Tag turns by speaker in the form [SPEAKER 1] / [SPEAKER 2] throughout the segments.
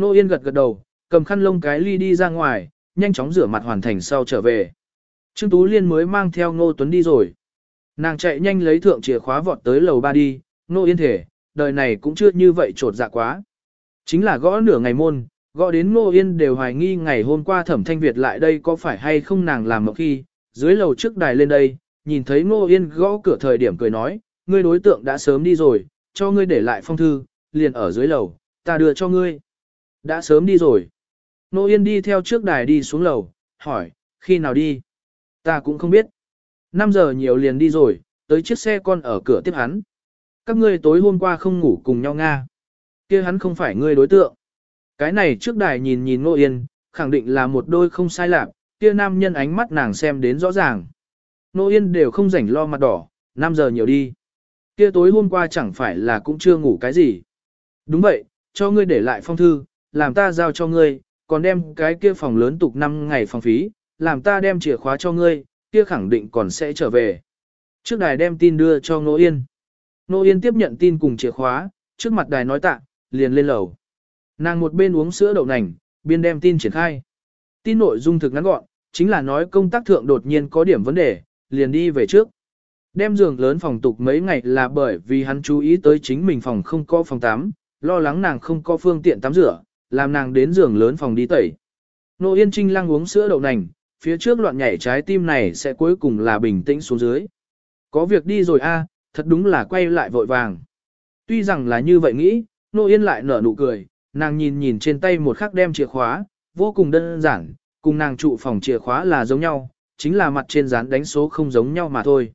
[SPEAKER 1] Nô Yên gật gật đầu, cầm khăn lông cái ly đi ra ngoài, nhanh chóng rửa mặt hoàn thành sau trở về. Trương Tú Liên mới mang theo Ngô Tuấn đi rồi. Nàng chạy nhanh lấy thượng chìa khóa vọt tới lầu ba đi, Nô Yên thể, đời này cũng chưa như vậy trột dạ quá. Chính là gõ nửa ngày môn, gõ đến Nô Yên đều hoài nghi ngày hôm qua thẩm thanh Việt lại đây có phải hay không nàng làm một khi, dưới lầu trước đài lên đây, nhìn thấy Nô Yên gõ cửa thời điểm cười nói, ngươi đối tượng đã sớm đi rồi, cho ngươi để lại phong thư, liền ở dưới lầu, ta đưa cho ngươi. Đã sớm đi rồi. Nô Yên đi theo trước đài đi xuống lầu, hỏi, khi nào đi? Ta cũng không biết. 5 giờ nhiều liền đi rồi, tới chiếc xe con ở cửa tiếp hắn. Các ngươi tối hôm qua không ngủ cùng nhau Nga. kia hắn không phải ngươi đối tượng. Cái này trước đài nhìn nhìn Nô Yên, khẳng định là một đôi không sai lạc, kia nam nhân ánh mắt nàng xem đến rõ ràng. Nô Yên đều không rảnh lo mặt đỏ, 5 giờ nhiều đi. Kia tối hôm qua chẳng phải là cũng chưa ngủ cái gì. Đúng vậy, cho ngươi để lại phong thư, làm ta giao cho ngươi, còn đem cái kia phòng lớn tục 5 ngày phòng phí, làm ta đem chìa khóa cho ngươi, kia khẳng định còn sẽ trở về. Trước đài đem tin đưa cho Nô Yên. Nô Yên tiếp nhận tin cùng chìa khóa, trước mặt đài nói tạ, liền lên lầu. Nàng một bên uống sữa đậu nành, biên đem tin triển khai. Tin nội dung thực ngắn gọn, chính là nói công tác thượng đột nhiên có điểm vấn đề, liền đi về trước. Đem giường lớn phòng tục mấy ngày là bởi vì hắn chú ý tới chính mình phòng không có phòng tắm, lo lắng nàng không có phương tiện tắm rửa, làm nàng đến giường lớn phòng đi tẩy. Nô Yên Trinh lăng uống sữa đậu nành, phía trước loạn nhảy trái tim này sẽ cuối cùng là bình tĩnh xuống dưới. Có việc đi rồi a thật đúng là quay lại vội vàng. Tuy rằng là như vậy nghĩ, Nô Yên lại nở nụ cười, nàng nhìn nhìn trên tay một khắc đem chìa khóa, vô cùng đơn giản, cùng nàng trụ phòng chìa khóa là giống nhau, chính là mặt trên dán đánh số không giống nhau mà thôi.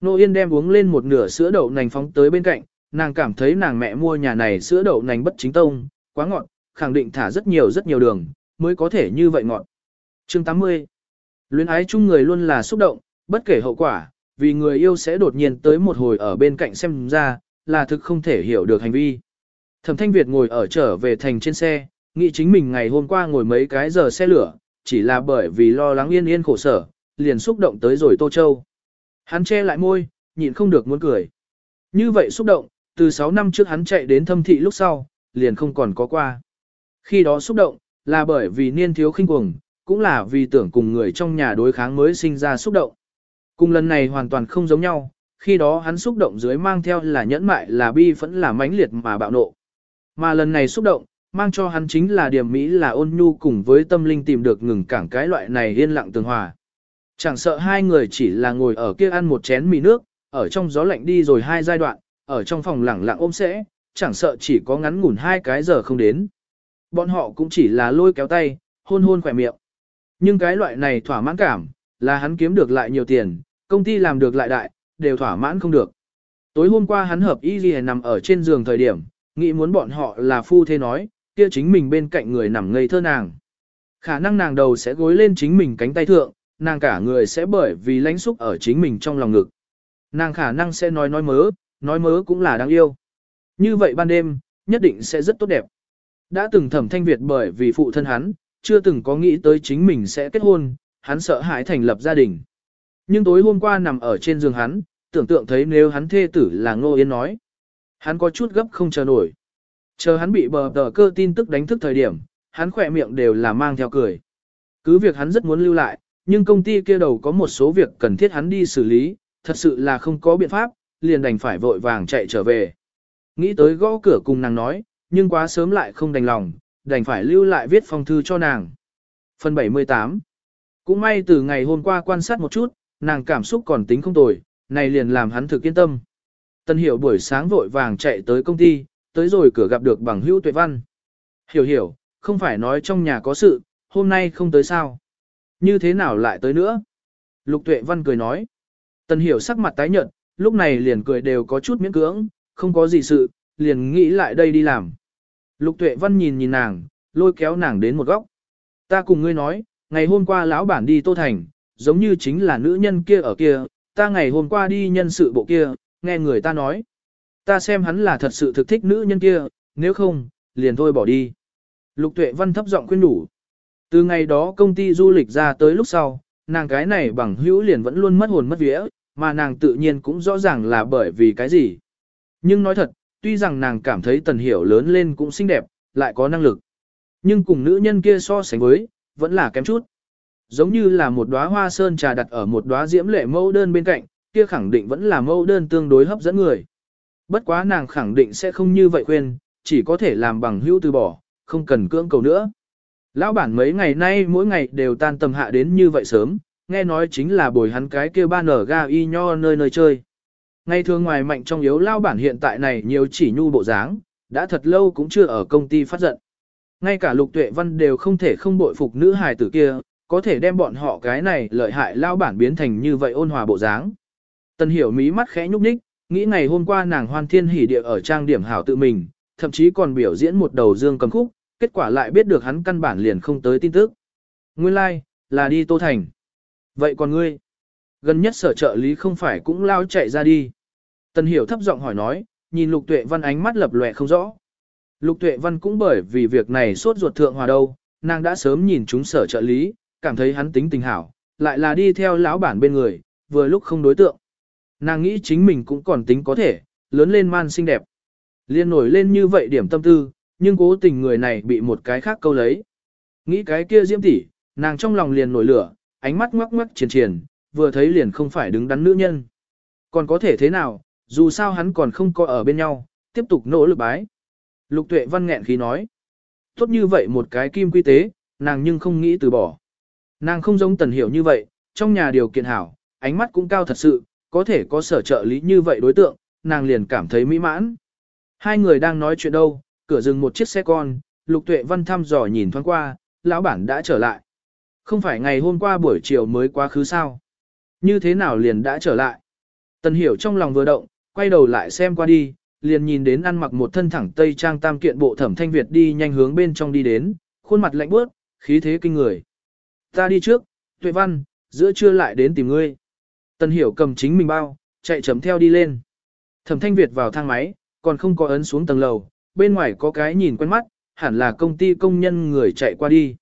[SPEAKER 1] Nô Yên đem uống lên một nửa sữa đậu nành phóng tới bên cạnh, nàng cảm thấy nàng mẹ mua nhà này sữa đậu nành bất chính tông, quá ngọt, khẳng định thả rất nhiều rất nhiều đường, mới có thể như vậy ngọn. chương 80 Luyến ái chung người luôn là xúc động, bất kể hậu quả, vì người yêu sẽ đột nhiên tới một hồi ở bên cạnh xem ra, là thực không thể hiểu được hành vi. Thẩm Thanh Việt ngồi ở trở về thành trên xe, nghĩ chính mình ngày hôm qua ngồi mấy cái giờ xe lửa, chỉ là bởi vì lo lắng yên yên khổ sở, liền xúc động tới rồi Tô Châu. Hắn che lại môi, nhịn không được muốn cười. Như vậy xúc động, từ 6 năm trước hắn chạy đến thâm thị lúc sau, liền không còn có qua. Khi đó xúc động, là bởi vì niên thiếu khinh cuồng, cũng là vì tưởng cùng người trong nhà đối kháng mới sinh ra xúc động. Cùng lần này hoàn toàn không giống nhau, khi đó hắn xúc động dưới mang theo là nhẫn mại là bi vẫn là mãnh liệt mà bạo nộ. Mà lần này xúc động, mang cho hắn chính là điểm mỹ là ôn nhu cùng với tâm linh tìm được ngừng cảng cái loại này yên lặng tường hòa. Chẳng sợ hai người chỉ là ngồi ở kia ăn một chén mì nước, ở trong gió lạnh đi rồi hai giai đoạn, ở trong phòng lẳng lặng ôm sẽ, chẳng sợ chỉ có ngắn ngủn hai cái giờ không đến. Bọn họ cũng chỉ là lôi kéo tay, hôn hôn khỏe miệng. Nhưng cái loại này thỏa mãn cảm, là hắn kiếm được lại nhiều tiền, công ty làm được lại đại, đều thỏa mãn không được. Tối hôm qua hắn hợp y gì nằm ở trên giường thời điểm, nghĩ muốn bọn họ là phu thế nói, kia chính mình bên cạnh người nằm ngây thơ nàng. Khả năng nàng đầu sẽ gối lên chính mình cánh tay thượng, nàng cả người sẽ bởi vì lánh xúc ở chính mình trong lòng ngực. Nàng khả năng sẽ nói nói mớ, nói mớ cũng là đáng yêu. Như vậy ban đêm, nhất định sẽ rất tốt đẹp. Đã từng thẩm thanh Việt bởi vì phụ thân hắn, chưa từng có nghĩ tới chính mình sẽ kết hôn, hắn sợ hãi thành lập gia đình. Nhưng tối hôm qua nằm ở trên giường hắn, tưởng tượng thấy nếu hắn thê tử là Ngô Yên nói. Hắn có chút gấp không chờ nổi. Chờ hắn bị bờ tờ cơ tin tức đánh thức thời điểm, hắn khỏe miệng đều là mang theo cười. Cứ việc hắn rất muốn lưu lại, nhưng công ty kia đầu có một số việc cần thiết hắn đi xử lý, thật sự là không có biện pháp, liền đành phải vội vàng chạy trở về. Nghĩ tới gõ cửa cùng nàng nói, nhưng quá sớm lại không đành lòng, đành phải lưu lại viết phong thư cho nàng. Phần 78 Cũng may từ ngày hôm qua quan sát một chút, nàng cảm xúc còn tính không tồi, này liền làm hắn thực yên tâm. Tân hiểu buổi sáng vội vàng chạy tới công ty, tới rồi cửa gặp được bằng hữu tuệ văn. Hiểu hiểu, không phải nói trong nhà có sự, hôm nay không tới sao. Như thế nào lại tới nữa? Lục tuệ văn cười nói. Tân hiểu sắc mặt tái nhợt, lúc này liền cười đều có chút miễn cưỡng, không có gì sự, liền nghĩ lại đây đi làm. Lục tuệ văn nhìn nhìn nàng, lôi kéo nàng đến một góc. Ta cùng ngươi nói, ngày hôm qua lão bản đi Tô Thành, giống như chính là nữ nhân kia ở kia, ta ngày hôm qua đi nhân sự bộ kia, nghe người ta nói. Ta xem hắn là thật sự thực thích nữ nhân kia, nếu không, liền thôi bỏ đi. Lục tuệ văn thấp giọng khuyên đủ. Từ ngày đó công ty du lịch ra tới lúc sau, nàng cái này bằng hữu liền vẫn luôn mất hồn mất vía, mà nàng tự nhiên cũng rõ ràng là bởi vì cái gì. Nhưng nói thật, tuy rằng nàng cảm thấy tần hiểu lớn lên cũng xinh đẹp, lại có năng lực. Nhưng cùng nữ nhân kia so sánh với, vẫn là kém chút. Giống như là một đóa hoa sơn trà đặt ở một đóa diễm lệ mẫu đơn bên cạnh, kia khẳng định vẫn là mẫu đơn tương đối hấp dẫn người. Bất quá nàng khẳng định sẽ không như vậy khuyên, chỉ có thể làm bằng hữu từ bỏ, không cần cưỡng cầu nữa. Lão bản mấy ngày nay mỗi ngày đều tan tầm hạ đến như vậy sớm, nghe nói chính là bồi hắn cái kia ba nở ga y nho nơi nơi chơi. Ngày thường ngoài mạnh trong yếu lao bản hiện tại này nhiều chỉ nhu bộ dáng, đã thật lâu cũng chưa ở công ty phát giận. Ngay cả lục tuệ văn đều không thể không bội phục nữ hài tử kia, có thể đem bọn họ cái này lợi hại lao bản biến thành như vậy ôn hòa bộ dáng. Tần hiểu mí mắt khẽ nhúc nhích, nghĩ ngày hôm qua nàng hoan thiên hỉ địa ở trang điểm hảo tự mình, thậm chí còn biểu diễn một đầu dương cầm khúc, kết quả lại biết được hắn căn bản liền không tới tin tức. Nguyên lai, like, là đi Tô Thành. Vậy còn ngươi? Gần nhất sở trợ lý không phải cũng lao chạy ra đi. Tần hiểu thấp giọng hỏi nói, nhìn lục tuệ văn ánh mắt lập lòe không rõ. Lục tuệ văn cũng bởi vì việc này sốt ruột thượng hòa đâu, nàng đã sớm nhìn chúng sở trợ lý, cảm thấy hắn tính tình hảo, lại là đi theo lão bản bên người, vừa lúc không đối tượng. Nàng nghĩ chính mình cũng còn tính có thể, lớn lên man xinh đẹp. Liên nổi lên như vậy điểm tâm tư, nhưng cố tình người này bị một cái khác câu lấy. Nghĩ cái kia diễm tỷ, nàng trong lòng liền nổi lửa, ánh mắt ngoắc ngoắc triển triển, vừa thấy liền không phải đứng đắn nữ nhân. Còn có thể thế nào, dù sao hắn còn không có ở bên nhau, tiếp tục nỗ lực bái. Lục tuệ văn nghẹn khí nói. Tốt như vậy một cái kim quy tế, nàng nhưng không nghĩ từ bỏ. Nàng không giống tần hiểu như vậy, trong nhà điều kiện hảo, ánh mắt cũng cao thật sự, có thể có sở trợ lý như vậy đối tượng, nàng liền cảm thấy mỹ mãn. Hai người đang nói chuyện đâu, cửa dừng một chiếc xe con, lục tuệ văn thăm dò nhìn thoáng qua, lão bản đã trở lại. Không phải ngày hôm qua buổi chiều mới quá khứ sao? Như thế nào liền đã trở lại? Tần hiểu trong lòng vừa động, quay đầu lại xem qua đi, liền nhìn đến ăn mặc một thân thẳng tây trang tam kiện bộ thẩm thanh Việt đi nhanh hướng bên trong đi đến, khuôn mặt lạnh bước, khí thế kinh người. Ta đi trước, tuệ văn, giữa trưa lại đến tìm ngươi. Tần hiểu cầm chính mình bao, chạy chấm theo đi lên. Thẩm thanh Việt vào thang máy, còn không có ấn xuống tầng lầu, bên ngoài có cái nhìn quen mắt, hẳn là công ty công nhân người chạy qua đi.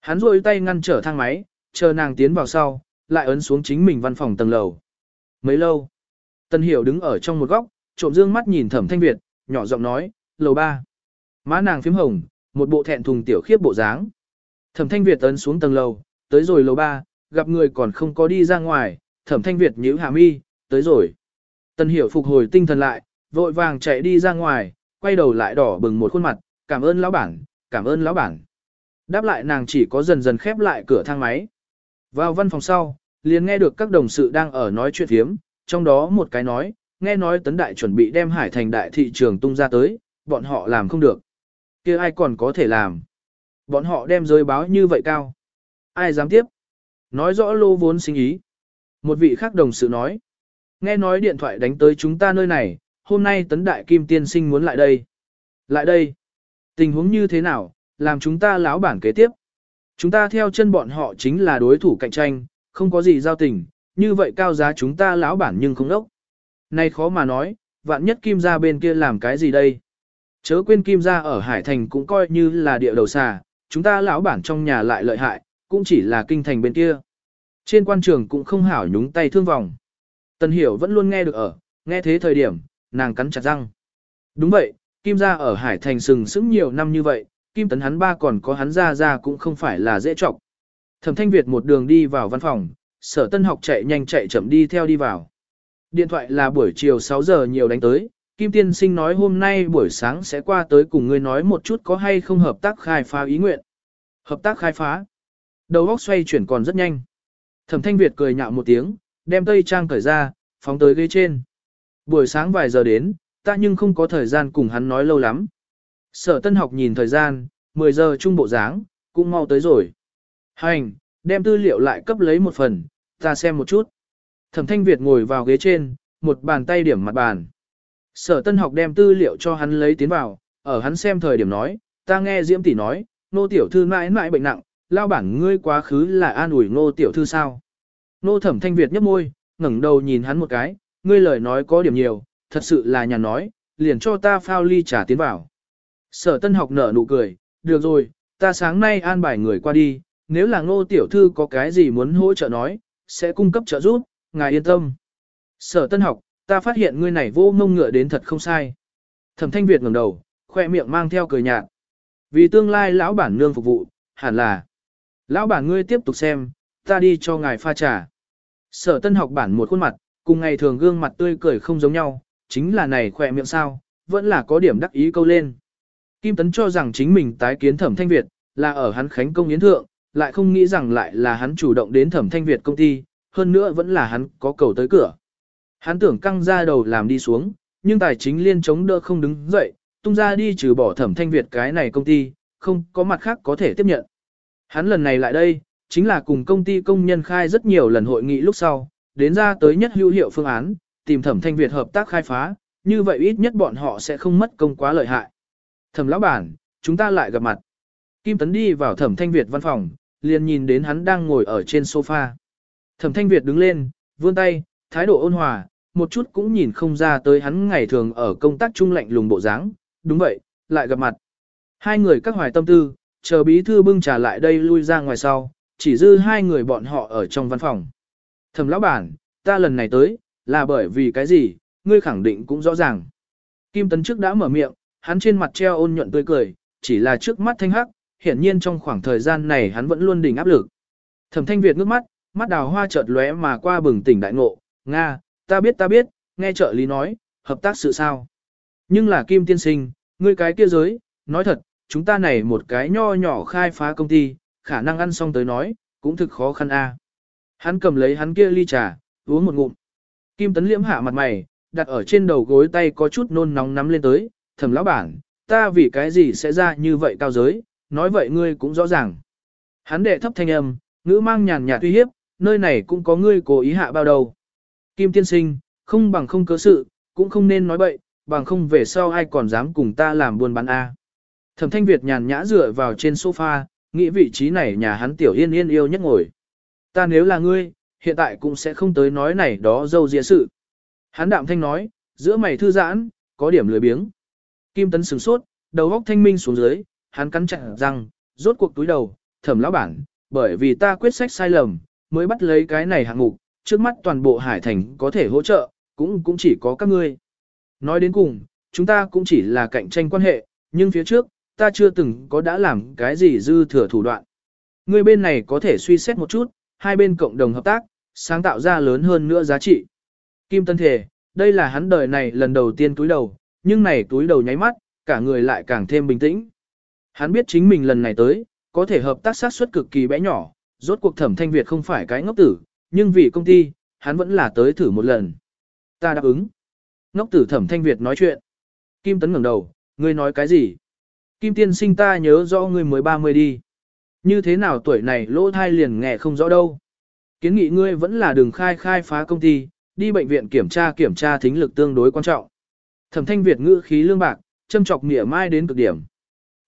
[SPEAKER 1] Hắn rôi tay ngăn trở thang máy, chờ nàng tiến vào sau, lại ấn xuống chính mình văn phòng tầng lầu. Mấy lâu, tân Hiểu đứng ở trong một góc, trộm dương mắt nhìn Thẩm Thanh Việt, nhỏ giọng nói, lầu ba. Má nàng phím hồng, một bộ thẹn thùng tiểu khiếp bộ dáng. Thẩm Thanh Việt ấn xuống tầng lầu, tới rồi lầu ba, gặp người còn không có đi ra ngoài, Thẩm Thanh Việt nhíu hạ mi, tới rồi. tân Hiểu phục hồi tinh thần lại, vội vàng chạy đi ra ngoài, quay đầu lại đỏ bừng một khuôn mặt, cảm ơn lão bản, cảm ơn lão bản. Đáp lại nàng chỉ có dần dần khép lại cửa thang máy. Vào văn phòng sau, liền nghe được các đồng sự đang ở nói chuyện thiếm, trong đó một cái nói, nghe nói tấn đại chuẩn bị đem hải thành đại thị trường tung ra tới, bọn họ làm không được. kia ai còn có thể làm. Bọn họ đem rơi báo như vậy cao. Ai dám tiếp? Nói rõ lô vốn sinh ý. Một vị khác đồng sự nói. Nghe nói điện thoại đánh tới chúng ta nơi này, hôm nay tấn đại kim tiên sinh muốn lại đây. Lại đây. Tình huống như thế nào, làm chúng ta láo bản kế tiếp. Chúng ta theo chân bọn họ chính là đối thủ cạnh tranh, không có gì giao tình, như vậy cao giá chúng ta lão bản nhưng không đốc. Nay khó mà nói, vạn nhất kim gia bên kia làm cái gì đây? Chớ quên kim gia ở Hải Thành cũng coi như là địa đầu xà, chúng ta lão bản trong nhà lại lợi hại, cũng chỉ là kinh thành bên kia. Trên quan trường cũng không hảo nhúng tay thương vòng. Tần Hiểu vẫn luôn nghe được ở, nghe thế thời điểm, nàng cắn chặt răng. Đúng vậy, Kim gia ở Hải Thành sừng sững nhiều năm như vậy, Kim Tấn hắn ba còn có hắn ra ra cũng không phải là dễ trọng. Thẩm Thanh Việt một đường đi vào văn phòng, sở tân học chạy nhanh chạy chậm đi theo đi vào. Điện thoại là buổi chiều 6 giờ nhiều đánh tới, Kim Tiên Sinh nói hôm nay buổi sáng sẽ qua tới cùng ngươi nói một chút có hay không hợp tác khai phá ý nguyện. Hợp tác khai phá. Đầu óc xoay chuyển còn rất nhanh. Thẩm Thanh Việt cười nhạo một tiếng, đem tây trang cởi ra, phóng tới ghế trên. Buổi sáng vài giờ đến, ta nhưng không có thời gian cùng hắn nói lâu lắm. Sở tân học nhìn thời gian, 10 giờ trung bộ dáng, cũng mau tới rồi. Hành, đem tư liệu lại cấp lấy một phần, ta xem một chút. Thẩm thanh Việt ngồi vào ghế trên, một bàn tay điểm mặt bàn. Sở tân học đem tư liệu cho hắn lấy tiến vào, ở hắn xem thời điểm nói, ta nghe Diễm tỷ nói, nô tiểu thư mãi mãi bệnh nặng, lao bản ngươi quá khứ là an ủi nô tiểu thư sao. Nô thẩm thanh Việt nhấp môi, ngẩng đầu nhìn hắn một cái, ngươi lời nói có điểm nhiều, thật sự là nhà nói, liền cho ta phao ly trà tiến vào. Sở tân học nở nụ cười, được rồi, ta sáng nay an bài người qua đi, nếu là ngô tiểu thư có cái gì muốn hỗ trợ nói, sẽ cung cấp trợ giúp, ngài yên tâm. Sở tân học, ta phát hiện ngươi này vô ngông ngựa đến thật không sai. Thẩm thanh Việt ngẩng đầu, khoe miệng mang theo cười nhạt. Vì tương lai lão bản nương phục vụ, hẳn là. Lão bản ngươi tiếp tục xem, ta đi cho ngài pha trà. Sở tân học bản một khuôn mặt, cùng ngày thường gương mặt tươi cười không giống nhau, chính là này khỏe miệng sao, vẫn là có điểm đắc ý câu lên. Kim Tấn cho rằng chính mình tái kiến thẩm thanh Việt, là ở hắn khánh công yến thượng, lại không nghĩ rằng lại là hắn chủ động đến thẩm thanh Việt công ty, hơn nữa vẫn là hắn có cầu tới cửa. Hắn tưởng căng ra đầu làm đi xuống, nhưng tài chính liên chống đỡ không đứng dậy, tung ra đi trừ bỏ thẩm thanh Việt cái này công ty, không có mặt khác có thể tiếp nhận. Hắn lần này lại đây, chính là cùng công ty công nhân khai rất nhiều lần hội nghị lúc sau, đến ra tới nhất hữu hiệu phương án, tìm thẩm thanh Việt hợp tác khai phá, như vậy ít nhất bọn họ sẽ không mất công quá lợi hại. Thẩm lão bản, chúng ta lại gặp mặt. Kim Tấn đi vào thẩm thanh Việt văn phòng, liền nhìn đến hắn đang ngồi ở trên sofa. Thẩm thanh Việt đứng lên, vươn tay, thái độ ôn hòa, một chút cũng nhìn không ra tới hắn ngày thường ở công tác trung lạnh lùng bộ dáng. đúng vậy, lại gặp mặt. Hai người các hoài tâm tư, chờ bí thư bưng trà lại đây lui ra ngoài sau, chỉ dư hai người bọn họ ở trong văn phòng. Thẩm lão bản, ta lần này tới, là bởi vì cái gì, ngươi khẳng định cũng rõ ràng. Kim Tấn trước đã mở miệng, hắn trên mặt treo ôn nhuận tươi cười, chỉ là trước mắt thanh hắc, hiển nhiên trong khoảng thời gian này hắn vẫn luôn đỉnh áp lực. Thẩm Thanh Việt ngước mắt, mắt đào hoa chợt lóe mà qua bừng tỉnh đại ngộ, "Nga, ta biết ta biết, nghe trợ lý nói, hợp tác sự sao?" Nhưng là Kim tiên sinh, ngươi cái kia giới, nói thật, chúng ta này một cái nho nhỏ khai phá công ty, khả năng ăn xong tới nói, cũng thực khó khăn a. Hắn cầm lấy hắn kia ly trà, uống một ngụm. Kim Tấn liễm hạ mặt mày, đặt ở trên đầu gối tay có chút nôn nóng nắm lên tới, Thẩm lão bản, ta vì cái gì sẽ ra như vậy cao giới, nói vậy ngươi cũng rõ ràng. Hắn đệ thấp thanh âm, ngữ mang nhàn nhạt uy hiếp, nơi này cũng có ngươi cố ý hạ bao đầu. Kim tiên sinh, không bằng không cớ sự, cũng không nên nói bậy, bằng không về sau ai còn dám cùng ta làm buôn bán A. Thẩm thanh Việt nhàn nhã dựa vào trên sofa, nghĩ vị trí này nhà hắn tiểu yên yên yêu nhất ngồi. Ta nếu là ngươi, hiện tại cũng sẽ không tới nói này đó dâu dịa sự. Hắn đạm thanh nói, giữa mày thư giãn, có điểm lười biếng. Kim tấn sửng sốt, đầu góc thanh minh xuống dưới, hắn cắn chặt răng, rốt cuộc túi đầu, thẩm lão bản, bởi vì ta quyết sách sai lầm, mới bắt lấy cái này hạng mục, trước mắt toàn bộ hải thành có thể hỗ trợ, cũng cũng chỉ có các ngươi. Nói đến cùng, chúng ta cũng chỉ là cạnh tranh quan hệ, nhưng phía trước, ta chưa từng có đã làm cái gì dư thừa thủ đoạn. Ngươi bên này có thể suy xét một chút, hai bên cộng đồng hợp tác, sáng tạo ra lớn hơn nữa giá trị. Kim Tân Thể, đây là hắn đời này lần đầu tiên túi đầu, nhưng này túi đầu nháy mắt, cả người lại càng thêm bình tĩnh. Hắn biết chính mình lần này tới, có thể hợp tác sát suất cực kỳ bé nhỏ, rốt cuộc thẩm thanh Việt không phải cái ngốc tử, nhưng vì công ty, hắn vẫn là tới thử một lần. Ta đáp ứng. Ngốc tử thẩm thanh Việt nói chuyện. Kim Tấn ngẩng đầu, ngươi nói cái gì? Kim tiên sinh ta nhớ rõ ngươi mới 30 đi. Như thế nào tuổi này lỗ thai liền nghe không rõ đâu. Kiến nghị ngươi vẫn là đường khai khai phá công ty, đi bệnh viện kiểm tra kiểm tra thính lực tương đối quan trọng. Thẩm thanh Việt ngữ khí lương bạc, châm chọc mỉa mai đến cực điểm.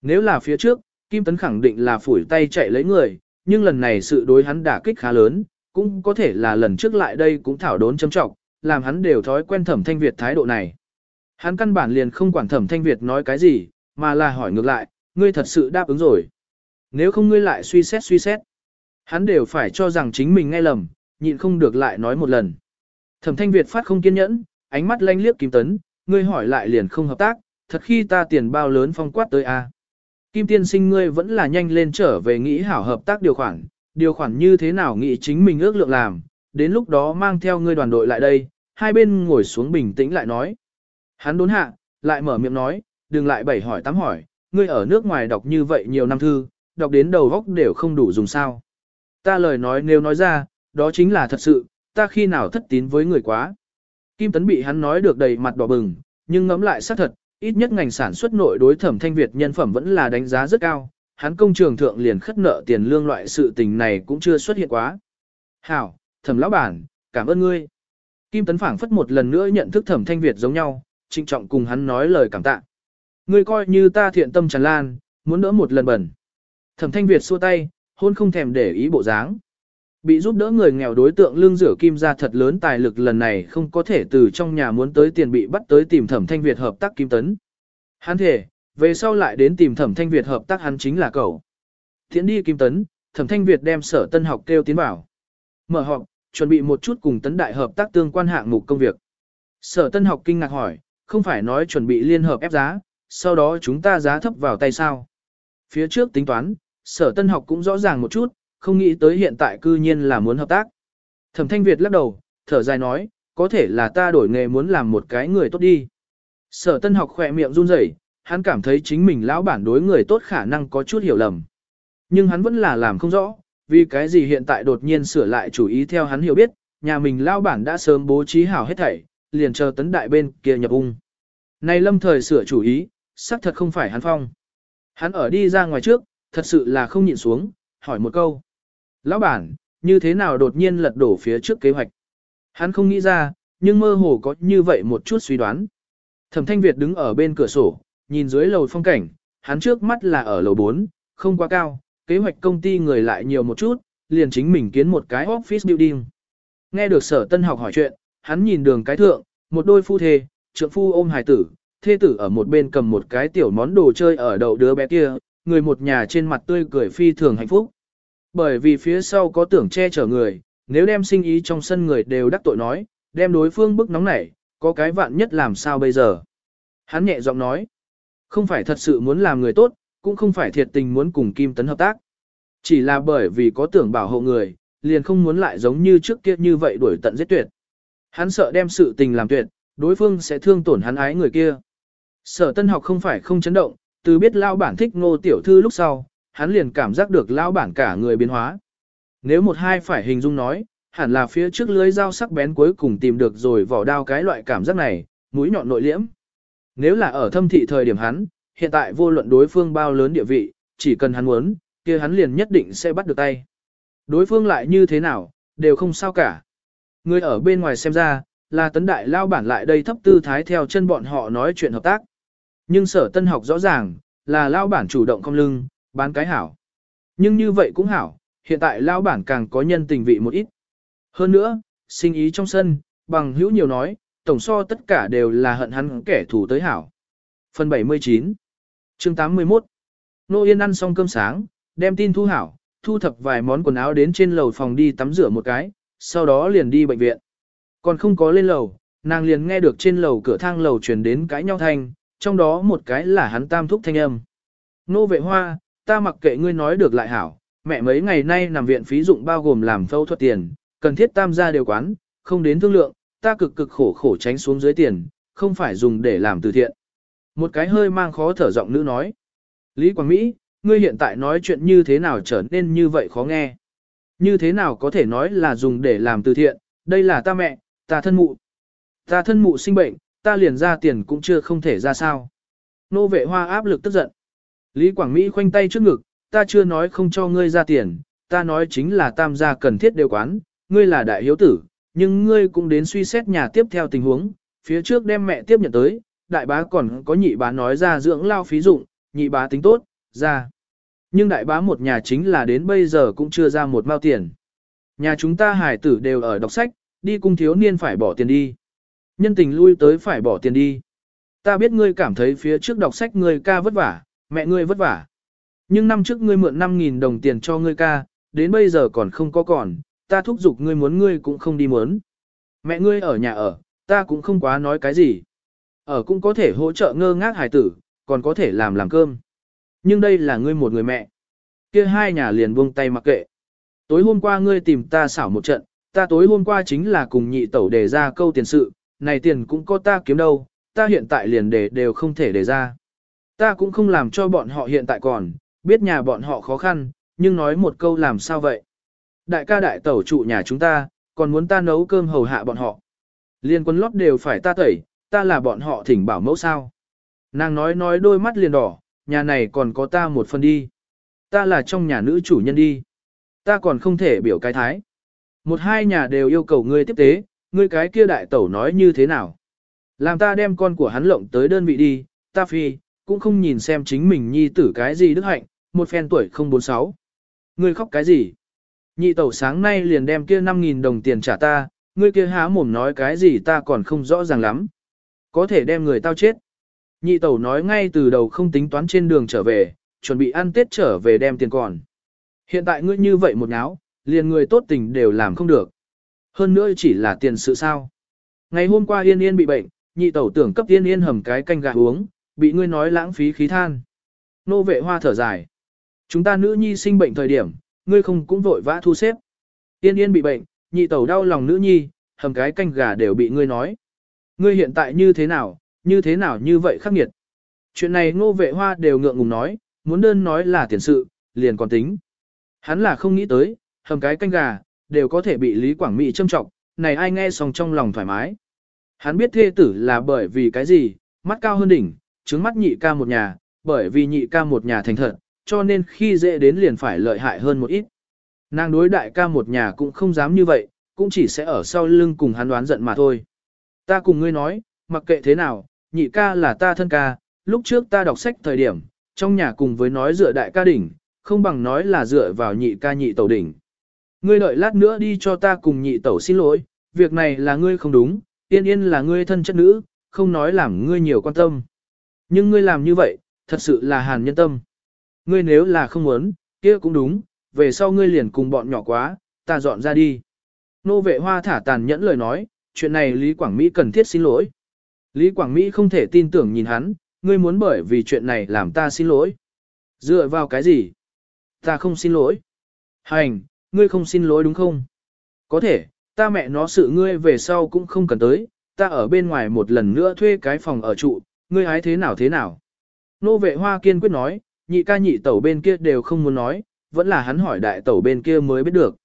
[SPEAKER 1] Nếu là phía trước, Kim Tấn khẳng định là phủi tay chạy lấy người, nhưng lần này sự đối hắn đả kích khá lớn, cũng có thể là lần trước lại đây cũng thảo đốn châm trọng, làm hắn đều thói quen thẩm thanh Việt thái độ này. Hắn căn bản liền không quản thẩm thanh Việt nói cái gì, mà là hỏi ngược lại, ngươi thật sự đáp ứng rồi. Nếu không ngươi lại suy xét suy xét. Hắn đều phải cho rằng chính mình nghe lầm, nhịn không được lại nói một lần. Thẩm thanh Việt phát không kiên nhẫn, ánh mắt lanh liếc Kim Tấn, ngươi hỏi lại liền không hợp tác, thật khi ta tiền bao lớn phong quát tới a. Kim tiên sinh ngươi vẫn là nhanh lên trở về nghĩ hảo hợp tác điều khoản, điều khoản như thế nào nghĩ chính mình ước lượng làm, đến lúc đó mang theo ngươi đoàn đội lại đây, hai bên ngồi xuống bình tĩnh lại nói. Hắn đốn hạ, lại mở miệng nói, đừng lại bảy hỏi tám hỏi, ngươi ở nước ngoài đọc như vậy nhiều năm thư, đọc đến đầu góc đều không đủ dùng sao. Ta lời nói nếu nói ra, đó chính là thật sự, ta khi nào thất tín với người quá. Kim Tấn bị hắn nói được đầy mặt đỏ bừng, nhưng ngẫm lại xác thật, ít nhất ngành sản xuất nội đối thẩm thanh Việt nhân phẩm vẫn là đánh giá rất cao, hắn công trường thượng liền khất nợ tiền lương loại sự tình này cũng chưa xuất hiện quá. Hảo, thẩm lão bản, cảm ơn ngươi. Kim Tấn phảng phất một lần nữa nhận thức thẩm thanh Việt giống nhau, trinh trọng cùng hắn nói lời cảm tạ. Ngươi coi như ta thiện tâm tràn lan, muốn đỡ một lần bẩn. Thẩm thanh Việt xua tay, hôn không thèm để ý bộ dáng. Bị giúp đỡ người nghèo đối tượng lương rửa kim ra thật lớn tài lực lần này không có thể từ trong nhà muốn tới tiền bị bắt tới tìm thẩm thanh Việt hợp tác kim tấn. Hắn thể, về sau lại đến tìm thẩm thanh Việt hợp tác hắn chính là cậu. Thiện đi kim tấn, thẩm thanh Việt đem sở tân học kêu tiến bảo. Mở họp, chuẩn bị một chút cùng tấn đại hợp tác tương quan hạng mục công việc. Sở tân học kinh ngạc hỏi, không phải nói chuẩn bị liên hợp ép giá, sau đó chúng ta giá thấp vào tay sao. Phía trước tính toán, sở tân học cũng rõ ràng một chút, không nghĩ tới hiện tại cư nhiên là muốn hợp tác. Thẩm thanh Việt lắc đầu, thở dài nói, có thể là ta đổi nghề muốn làm một cái người tốt đi. Sở tân học khỏe miệng run rẩy, hắn cảm thấy chính mình lão bản đối người tốt khả năng có chút hiểu lầm. Nhưng hắn vẫn là làm không rõ, vì cái gì hiện tại đột nhiên sửa lại chủ ý theo hắn hiểu biết, nhà mình lão bản đã sớm bố trí hảo hết thảy, liền chờ tấn đại bên kia nhập ung. Nay lâm thời sửa chủ ý, xác thật không phải hắn phong. Hắn ở đi ra ngoài trước, thật sự là không nhịn xuống, hỏi một câu. Lão bản, như thế nào đột nhiên lật đổ phía trước kế hoạch? Hắn không nghĩ ra, nhưng mơ hồ có như vậy một chút suy đoán. Thẩm Thanh Việt đứng ở bên cửa sổ, nhìn dưới lầu phong cảnh, hắn trước mắt là ở lầu 4, không quá cao, kế hoạch công ty người lại nhiều một chút, liền chính mình kiến một cái office building. Nghe được sở tân học hỏi chuyện, hắn nhìn đường cái thượng, một đôi phu thê, trượng phu ôm hài tử, thê tử ở một bên cầm một cái tiểu món đồ chơi ở đầu đứa bé kia, người một nhà trên mặt tươi cười phi thường hạnh phúc. Bởi vì phía sau có tưởng che chở người, nếu đem sinh ý trong sân người đều đắc tội nói, đem đối phương bức nóng nảy, có cái vạn nhất làm sao bây giờ. Hắn nhẹ giọng nói, không phải thật sự muốn làm người tốt, cũng không phải thiệt tình muốn cùng Kim Tấn hợp tác. Chỉ là bởi vì có tưởng bảo hộ người, liền không muốn lại giống như trước kia như vậy đuổi tận giết tuyệt. Hắn sợ đem sự tình làm tuyệt, đối phương sẽ thương tổn hắn ái người kia. Sở tân học không phải không chấn động, từ biết lao bản thích ngô tiểu thư lúc sau, hắn liền cảm giác được lão bản cả người biến hóa. Nếu một hai phải hình dung nói, hẳn là phía trước lưới dao sắc bén cuối cùng tìm được rồi vỏ đao cái loại cảm giác này, mũi nhọn nội liễm. Nếu là ở thâm thị thời điểm hắn, hiện tại vô luận đối phương bao lớn địa vị, chỉ cần hắn muốn, kia hắn liền nhất định sẽ bắt được tay. Đối phương lại như thế nào, đều không sao cả. Người ở bên ngoài xem ra, là tấn đại lao bản lại đây thấp tư thái theo chân bọn họ nói chuyện hợp tác. Nhưng sở tân học rõ ràng, là lao bản chủ động không lưng, bán cái hảo. Nhưng như vậy cũng hảo, hiện tại lao bản càng có nhân tình vị một ít. Hơn nữa, sinh ý trong sân, bằng hữu nhiều nói, tổng so tất cả đều là hận hắn kẻ thù tới hảo. Phần 79 chương 81 Nô Yên ăn xong cơm sáng, đem tin thu hảo, thu thập vài món quần áo đến trên lầu phòng đi tắm rửa một cái, sau đó liền đi bệnh viện. Còn không có lên lầu, nàng liền nghe được trên lầu cửa thang lầu truyền đến cãi nhau thanh, trong đó một cái là hắn tam thúc thanh âm. Nô vệ hoa, ta mặc kệ ngươi nói được lại hảo, mẹ mấy ngày nay nằm viện phí dụng bao gồm làm phẫu thuật tiền, cần thiết tam gia đều quán, không đến thương lượng, ta cực cực khổ khổ tránh xuống dưới tiền, không phải dùng để làm từ thiện. Một cái hơi mang khó thở giọng nữ nói. Lý Quảng Mỹ, ngươi hiện tại nói chuyện như thế nào trở nên như vậy khó nghe. Như thế nào có thể nói là dùng để làm từ thiện, đây là ta mẹ, ta thân mụ. Ta thân mụ sinh bệnh, ta liền ra tiền cũng chưa không thể ra sao. Nô vệ hoa áp lực tức giận. Lý Quảng Mỹ khoanh tay trước ngực, ta chưa nói không cho ngươi ra tiền, ta nói chính là tam gia cần thiết đều quán, ngươi là đại hiếu tử, nhưng ngươi cũng đến suy xét nhà tiếp theo tình huống, phía trước đem mẹ tiếp nhận tới, đại bá còn có nhị bá nói ra dưỡng lao phí dụng, nhị bá tính tốt, ra. Nhưng đại bá một nhà chính là đến bây giờ cũng chưa ra một mao tiền. Nhà chúng ta hải tử đều ở đọc sách, đi cung thiếu niên phải bỏ tiền đi. Nhân tình lui tới phải bỏ tiền đi. Ta biết ngươi cảm thấy phía trước đọc sách ngươi ca vất vả, mẹ ngươi vất vả. Nhưng năm trước ngươi mượn 5.000 đồng tiền cho ngươi ca, đến bây giờ còn không có còn, ta thúc giục ngươi muốn ngươi cũng không đi muốn. Mẹ ngươi ở nhà ở, ta cũng không quá nói cái gì. Ở cũng có thể hỗ trợ ngơ ngác hải tử, còn có thể làm làm cơm. Nhưng đây là ngươi một người mẹ. kia hai nhà liền buông tay mặc kệ. Tối hôm qua ngươi tìm ta xảo một trận, ta tối hôm qua chính là cùng nhị tẩu đề ra câu tiền sự, này tiền cũng có ta kiếm đâu, ta hiện tại liền đề đều không thể đề ra. Ta cũng không làm cho bọn họ hiện tại còn, biết nhà bọn họ khó khăn, nhưng nói một câu làm sao vậy. Đại ca đại tẩu trụ nhà chúng ta, còn muốn ta nấu cơm hầu hạ bọn họ. Liên quân lót đều phải ta tẩy, ta là bọn họ thỉnh bảo mẫu sao. Nàng nói nói đôi mắt liền đỏ, nhà này còn có ta một phần đi. Ta là trong nhà nữ chủ nhân đi. Ta còn không thể biểu cái thái. Một hai nhà đều yêu cầu ngươi tiếp tế, ngươi cái kia đại tẩu nói như thế nào. Làm ta đem con của hắn lộng tới đơn vị đi, ta phi, cũng không nhìn xem chính mình nhi tử cái gì đức hạnh, một phen tuổi không bốn sáu. Ngươi khóc cái gì? Nhị tẩu sáng nay liền đem kia 5.000 đồng tiền trả ta, ngươi kia há mồm nói cái gì ta còn không rõ ràng lắm. Có thể đem người tao chết. Nhị tẩu nói ngay từ đầu không tính toán trên đường trở về, chuẩn bị ăn tết trở về đem tiền còn. Hiện tại ngươi như vậy một áo, liền người tốt tình đều làm không được. Hơn nữa chỉ là tiền sự sao. Ngày hôm qua Yên Yên bị bệnh, nhị tẩu tưởng cấp Yên Yên hầm cái canh gà uống, bị ngươi nói lãng phí khí than. Nô vệ hoa thở dài. Chúng ta nữ nhi sinh bệnh thời điểm, ngươi không cũng vội vã thu xếp. Yên yên bị bệnh, nhị tẩu đau lòng nữ nhi, hầm cái canh gà đều bị ngươi nói. Ngươi hiện tại như thế nào, như thế nào như vậy khắc nghiệt. Chuyện này ngô vệ hoa đều ngượng ngùng nói, muốn đơn nói là tiền sự, liền còn tính. Hắn là không nghĩ tới, hầm cái canh gà, đều có thể bị Lý Quảng Mỹ châm trọng, này ai nghe xong trong lòng thoải mái. Hắn biết thê tử là bởi vì cái gì, mắt cao hơn đỉnh, trứng mắt nhị ca một nhà, bởi vì nhị ca một nhà thành thật, cho nên khi dễ đến liền phải lợi hại hơn một ít. Nàng đối đại ca một nhà cũng không dám như vậy, cũng chỉ sẽ ở sau lưng cùng hắn đoán giận mà thôi. Ta cùng ngươi nói, mặc kệ thế nào, nhị ca là ta thân ca, lúc trước ta đọc sách thời điểm, trong nhà cùng với nói dựa đại ca đỉnh, không bằng nói là dựa vào nhị ca nhị tẩu đỉnh. Ngươi đợi lát nữa đi cho ta cùng nhị tẩu xin lỗi, việc này là ngươi không đúng, yên yên là ngươi thân chất nữ, không nói làm ngươi nhiều quan tâm. Nhưng ngươi làm như vậy, thật sự là hàn nhân tâm. Ngươi nếu là không muốn, kia cũng đúng, về sau ngươi liền cùng bọn nhỏ quá, ta dọn ra đi. Nô vệ hoa thả tàn nhẫn lời nói, chuyện này Lý Quảng Mỹ cần thiết xin lỗi. Lý Quảng Mỹ không thể tin tưởng nhìn hắn, ngươi muốn bởi vì chuyện này làm ta xin lỗi. Dựa vào cái gì? Ta không xin lỗi. Hành, ngươi không xin lỗi đúng không? Có thể, ta mẹ nó sự ngươi về sau cũng không cần tới, ta ở bên ngoài một lần nữa thuê cái phòng ở trụ, ngươi hái thế nào thế nào? Nô vệ hoa kiên quyết nói, nhị ca nhị tẩu bên kia đều không muốn nói, vẫn là hắn hỏi đại tẩu bên kia mới biết được.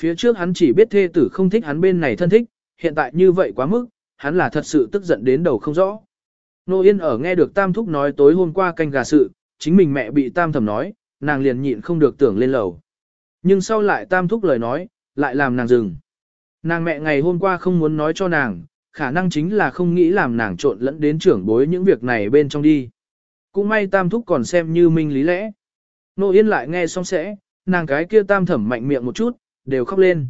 [SPEAKER 1] Phía trước hắn chỉ biết thê tử không thích hắn bên này thân thích, hiện tại như vậy quá mức, hắn là thật sự tức giận đến đầu không rõ. Nô Yên ở nghe được Tam Thúc nói tối hôm qua canh gà sự, chính mình mẹ bị Tam Thẩm nói, nàng liền nhịn không được tưởng lên lầu. Nhưng sau lại Tam Thúc lời nói, lại làm nàng dừng. Nàng mẹ ngày hôm qua không muốn nói cho nàng, khả năng chính là không nghĩ làm nàng trộn lẫn đến trưởng bối những việc này bên trong đi. Cũng may Tam Thúc còn xem như minh lý lẽ. Nô Yên lại nghe xong sẽ, nàng cái kia Tam Thẩm mạnh miệng một chút, đều khóc lên.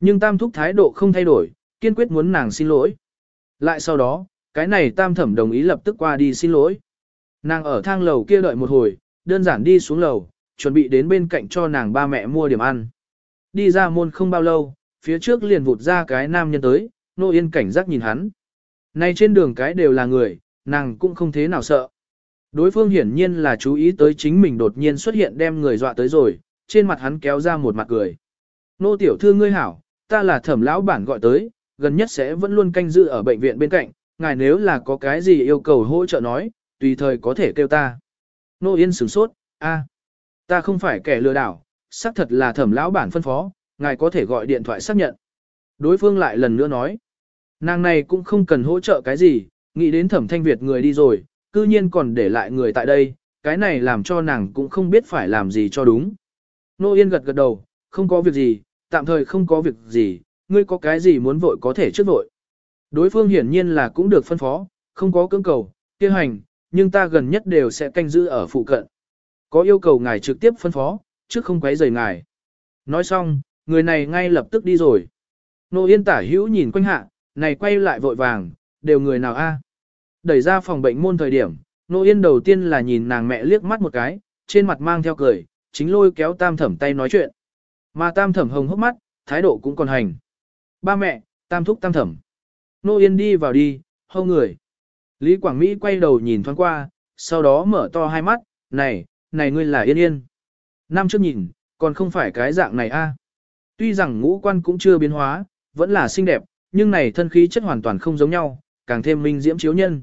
[SPEAKER 1] Nhưng Tam Thúc thái độ không thay đổi, kiên quyết muốn nàng xin lỗi. Lại sau đó, cái này Tam Thẩm đồng ý lập tức qua đi xin lỗi. Nàng ở thang lầu kia đợi một hồi, đơn giản đi xuống lầu, chuẩn bị đến bên cạnh cho nàng ba mẹ mua điểm ăn. Đi ra môn không bao lâu, phía trước liền vụt ra cái nam nhân tới, nô yên cảnh giác nhìn hắn. Nay trên đường cái đều là người, nàng cũng không thế nào sợ. Đối phương hiển nhiên là chú ý tới chính mình đột nhiên xuất hiện đem người dọa tới rồi, trên mặt hắn kéo ra một mặt cười. Nô tiểu thư ngươi hảo, ta là thẩm lão bản gọi tới, gần nhất sẽ vẫn luôn canh giữ ở bệnh viện bên cạnh, ngài nếu là có cái gì yêu cầu hỗ trợ nói, tùy thời có thể kêu ta. Nô Yên sửng sốt, a, ta không phải kẻ lừa đảo, xác thật là thẩm lão bản phân phó, ngài có thể gọi điện thoại xác nhận. Đối phương lại lần nữa nói, nàng này cũng không cần hỗ trợ cái gì, nghĩ đến thẩm thanh Việt người đi rồi, cư nhiên còn để lại người tại đây, cái này làm cho nàng cũng không biết phải làm gì cho đúng. Nô Yên gật gật đầu, không có việc gì, tạm thời không có việc gì, ngươi có cái gì muốn vội có thể trước vội. Đối phương hiển nhiên là cũng được phân phó, không có cưỡng cầu, kia hành, nhưng ta gần nhất đều sẽ canh giữ ở phụ cận. Có yêu cầu ngài trực tiếp phân phó, trước không quấy rầy ngài. Nói xong, người này ngay lập tức đi rồi. Nô Yên tả hữu nhìn quanh hạ, này quay lại vội vàng, đều người nào a Đẩy ra phòng bệnh môn thời điểm, Nô Yên đầu tiên là nhìn nàng mẹ liếc mắt một cái, trên mặt mang theo cười, chính lôi kéo tam thẩm tay nói chuyện. Mà tam thẩm hồng hốc mắt, thái độ cũng còn hành. Ba mẹ, tam thúc tam thẩm. Nô Yên đi vào đi, hâu người. Lý Quảng Mỹ quay đầu nhìn thoáng qua, sau đó mở to hai mắt, này, này ngươi là Yên Yên. Năm trước nhìn, còn không phải cái dạng này a. Tuy rằng ngũ quan cũng chưa biến hóa, vẫn là xinh đẹp, nhưng này thân khí chất hoàn toàn không giống nhau, càng thêm minh diễm chiếu nhân.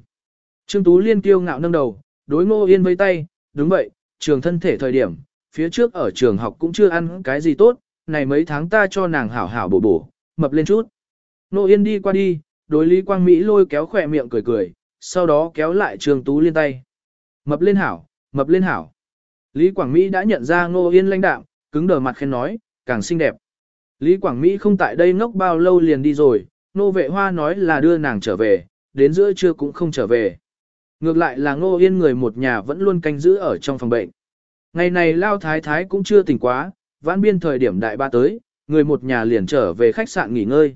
[SPEAKER 1] Trương Tú Liên kiêu ngạo nâng đầu, đối Ngô Yên vây tay, đúng vậy, trường thân thể thời điểm, phía trước ở trường học cũng chưa ăn cái gì tốt, này mấy tháng ta cho nàng hảo hảo bổ bổ, mập lên chút. Ngô Yên đi qua đi, đối Lý Quang Mỹ lôi kéo khỏe miệng cười cười, sau đó kéo lại Trương Tú Liên tay. Mập lên hảo, mập lên hảo. Lý Quảng Mỹ đã nhận ra Ngô Yên lãnh đạm, cứng đờ mặt khen nói, càng xinh đẹp. Lý Quảng Mỹ không tại đây ngốc bao lâu liền đi rồi, nô vệ hoa nói là đưa nàng trở về, đến giữa trưa cũng không trở về. Ngược lại là Ngô Yên người một nhà vẫn luôn canh giữ ở trong phòng bệnh. Ngày này Lao Thái Thái cũng chưa tỉnh quá, vãn biên thời điểm đại ba tới, người một nhà liền trở về khách sạn nghỉ ngơi.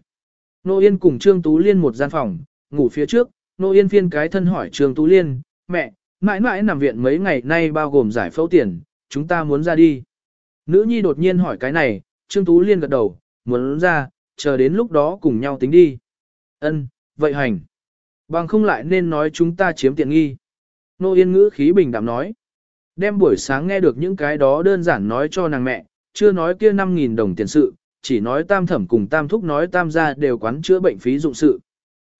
[SPEAKER 1] Nô Yên cùng Trương Tú Liên một gian phòng, ngủ phía trước, Nô Yên phiên cái thân hỏi Trương Tú Liên, mẹ, mãi mãi nằm viện mấy ngày nay bao gồm giải phẫu tiền, chúng ta muốn ra đi. Nữ nhi đột nhiên hỏi cái này, Trương Tú Liên gật đầu, muốn ra, chờ đến lúc đó cùng nhau tính đi. Ân, vậy hành. Bằng không lại nên nói chúng ta chiếm tiện nghi. Nô Yên ngữ khí bình đạm nói. đem buổi sáng nghe được những cái đó đơn giản nói cho nàng mẹ, chưa nói kia 5.000 đồng tiền sự, chỉ nói tam thẩm cùng tam thúc nói tam gia đều quán chữa bệnh phí dụng sự.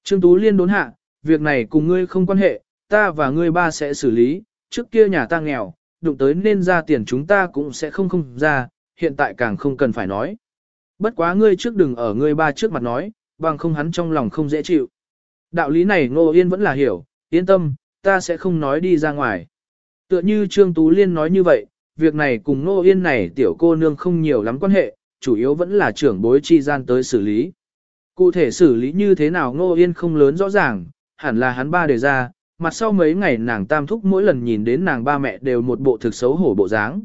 [SPEAKER 1] Trương Tú Liên đốn hạ, việc này cùng ngươi không quan hệ, ta và ngươi ba sẽ xử lý, trước kia nhà ta nghèo, đụng tới nên ra tiền chúng ta cũng sẽ không không ra, hiện tại càng không cần phải nói. Bất quá ngươi trước đừng ở ngươi ba trước mặt nói, bằng không hắn trong lòng không dễ chịu. Đạo lý này Ngô Yên vẫn là hiểu, yên tâm, ta sẽ không nói đi ra ngoài. Tựa như Trương Tú Liên nói như vậy, việc này cùng Ngô Yên này tiểu cô nương không nhiều lắm quan hệ, chủ yếu vẫn là trưởng bối chi gian tới xử lý. Cụ thể xử lý như thế nào Ngô Yên không lớn rõ ràng, hẳn là hắn ba đề ra, mặt sau mấy ngày nàng tam thúc mỗi lần nhìn đến nàng ba mẹ đều một bộ thực xấu hổ bộ dáng.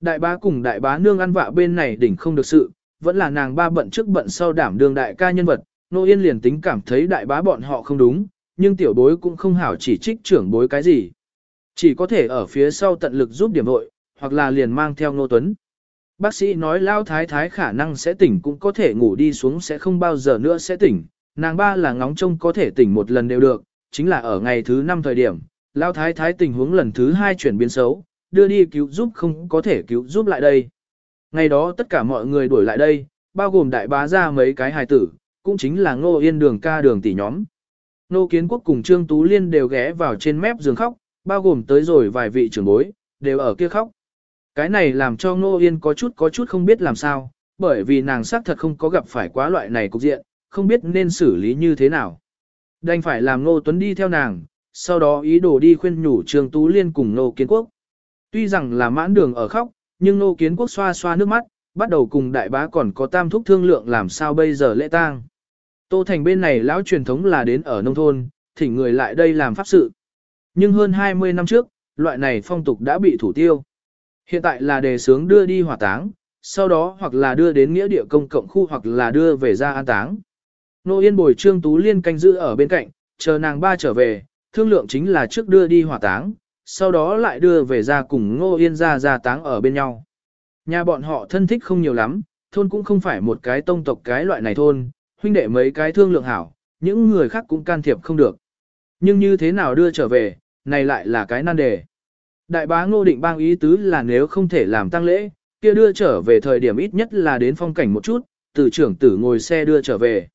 [SPEAKER 1] Đại bá cùng đại bá nương ăn vạ bên này đỉnh không được sự, vẫn là nàng ba bận trước bận sau đảm đương đại ca nhân vật, Nô Yên liền tính cảm thấy đại bá bọn họ không đúng, nhưng tiểu bối cũng không hảo chỉ trích trưởng bối cái gì. Chỉ có thể ở phía sau tận lực giúp điểm vội, hoặc là liền mang theo Nô Tuấn. Bác sĩ nói lao thái thái khả năng sẽ tỉnh cũng có thể ngủ đi xuống sẽ không bao giờ nữa sẽ tỉnh, nàng ba là ngóng trông có thể tỉnh một lần đều được, chính là ở ngày thứ năm thời điểm, lao thái thái tình huống lần thứ hai chuyển biến xấu, đưa đi cứu giúp không có thể cứu giúp lại đây. Ngày đó tất cả mọi người đuổi lại đây, bao gồm đại bá ra mấy cái hài tử, cũng chính là ngô yên đường ca đường tỷ nhóm. Nô Kiến Quốc cùng Trương Tú Liên đều ghé vào trên mép giường khóc, bao gồm tới rồi vài vị trưởng bối, đều ở kia khóc. Cái này làm cho Ngô Yên có chút có chút không biết làm sao, bởi vì nàng xác thật không có gặp phải quá loại này cục diện, không biết nên xử lý như thế nào. Đành phải làm Ngô Tuấn đi theo nàng, sau đó ý đồ đi khuyên nhủ Trương Tú Liên cùng Nô Kiến Quốc. Tuy rằng là mãn đường ở khóc, nhưng Nô Kiến Quốc xoa xoa nước mắt, bắt đầu cùng đại bá còn có tam thúc thương lượng làm sao bây giờ lễ tang. Tô Thành bên này lão truyền thống là đến ở nông thôn, thỉnh người lại đây làm pháp sự. Nhưng hơn 20 năm trước, loại này phong tục đã bị thủ tiêu. Hiện tại là đề sướng đưa đi hỏa táng, sau đó hoặc là đưa đến nghĩa địa công cộng khu hoặc là đưa về ra an táng. Nô Yên bồi Trương Tú Liên canh giữ ở bên cạnh, chờ nàng ba trở về, thương lượng chính là trước đưa đi hỏa táng, sau đó lại đưa về ra cùng Ngô Yên ra ra táng ở bên nhau. Nhà bọn họ thân thích không nhiều lắm, thôn cũng không phải một cái tông tộc cái loại này thôn, huynh đệ mấy cái thương lượng hảo, những người khác cũng can thiệp không được. Nhưng như thế nào đưa trở về, này lại là cái nan đề. Đại bá ngô định bang ý tứ là nếu không thể làm tăng lễ, kia đưa trở về thời điểm ít nhất là đến phong cảnh một chút, từ trưởng tử ngồi xe đưa trở về.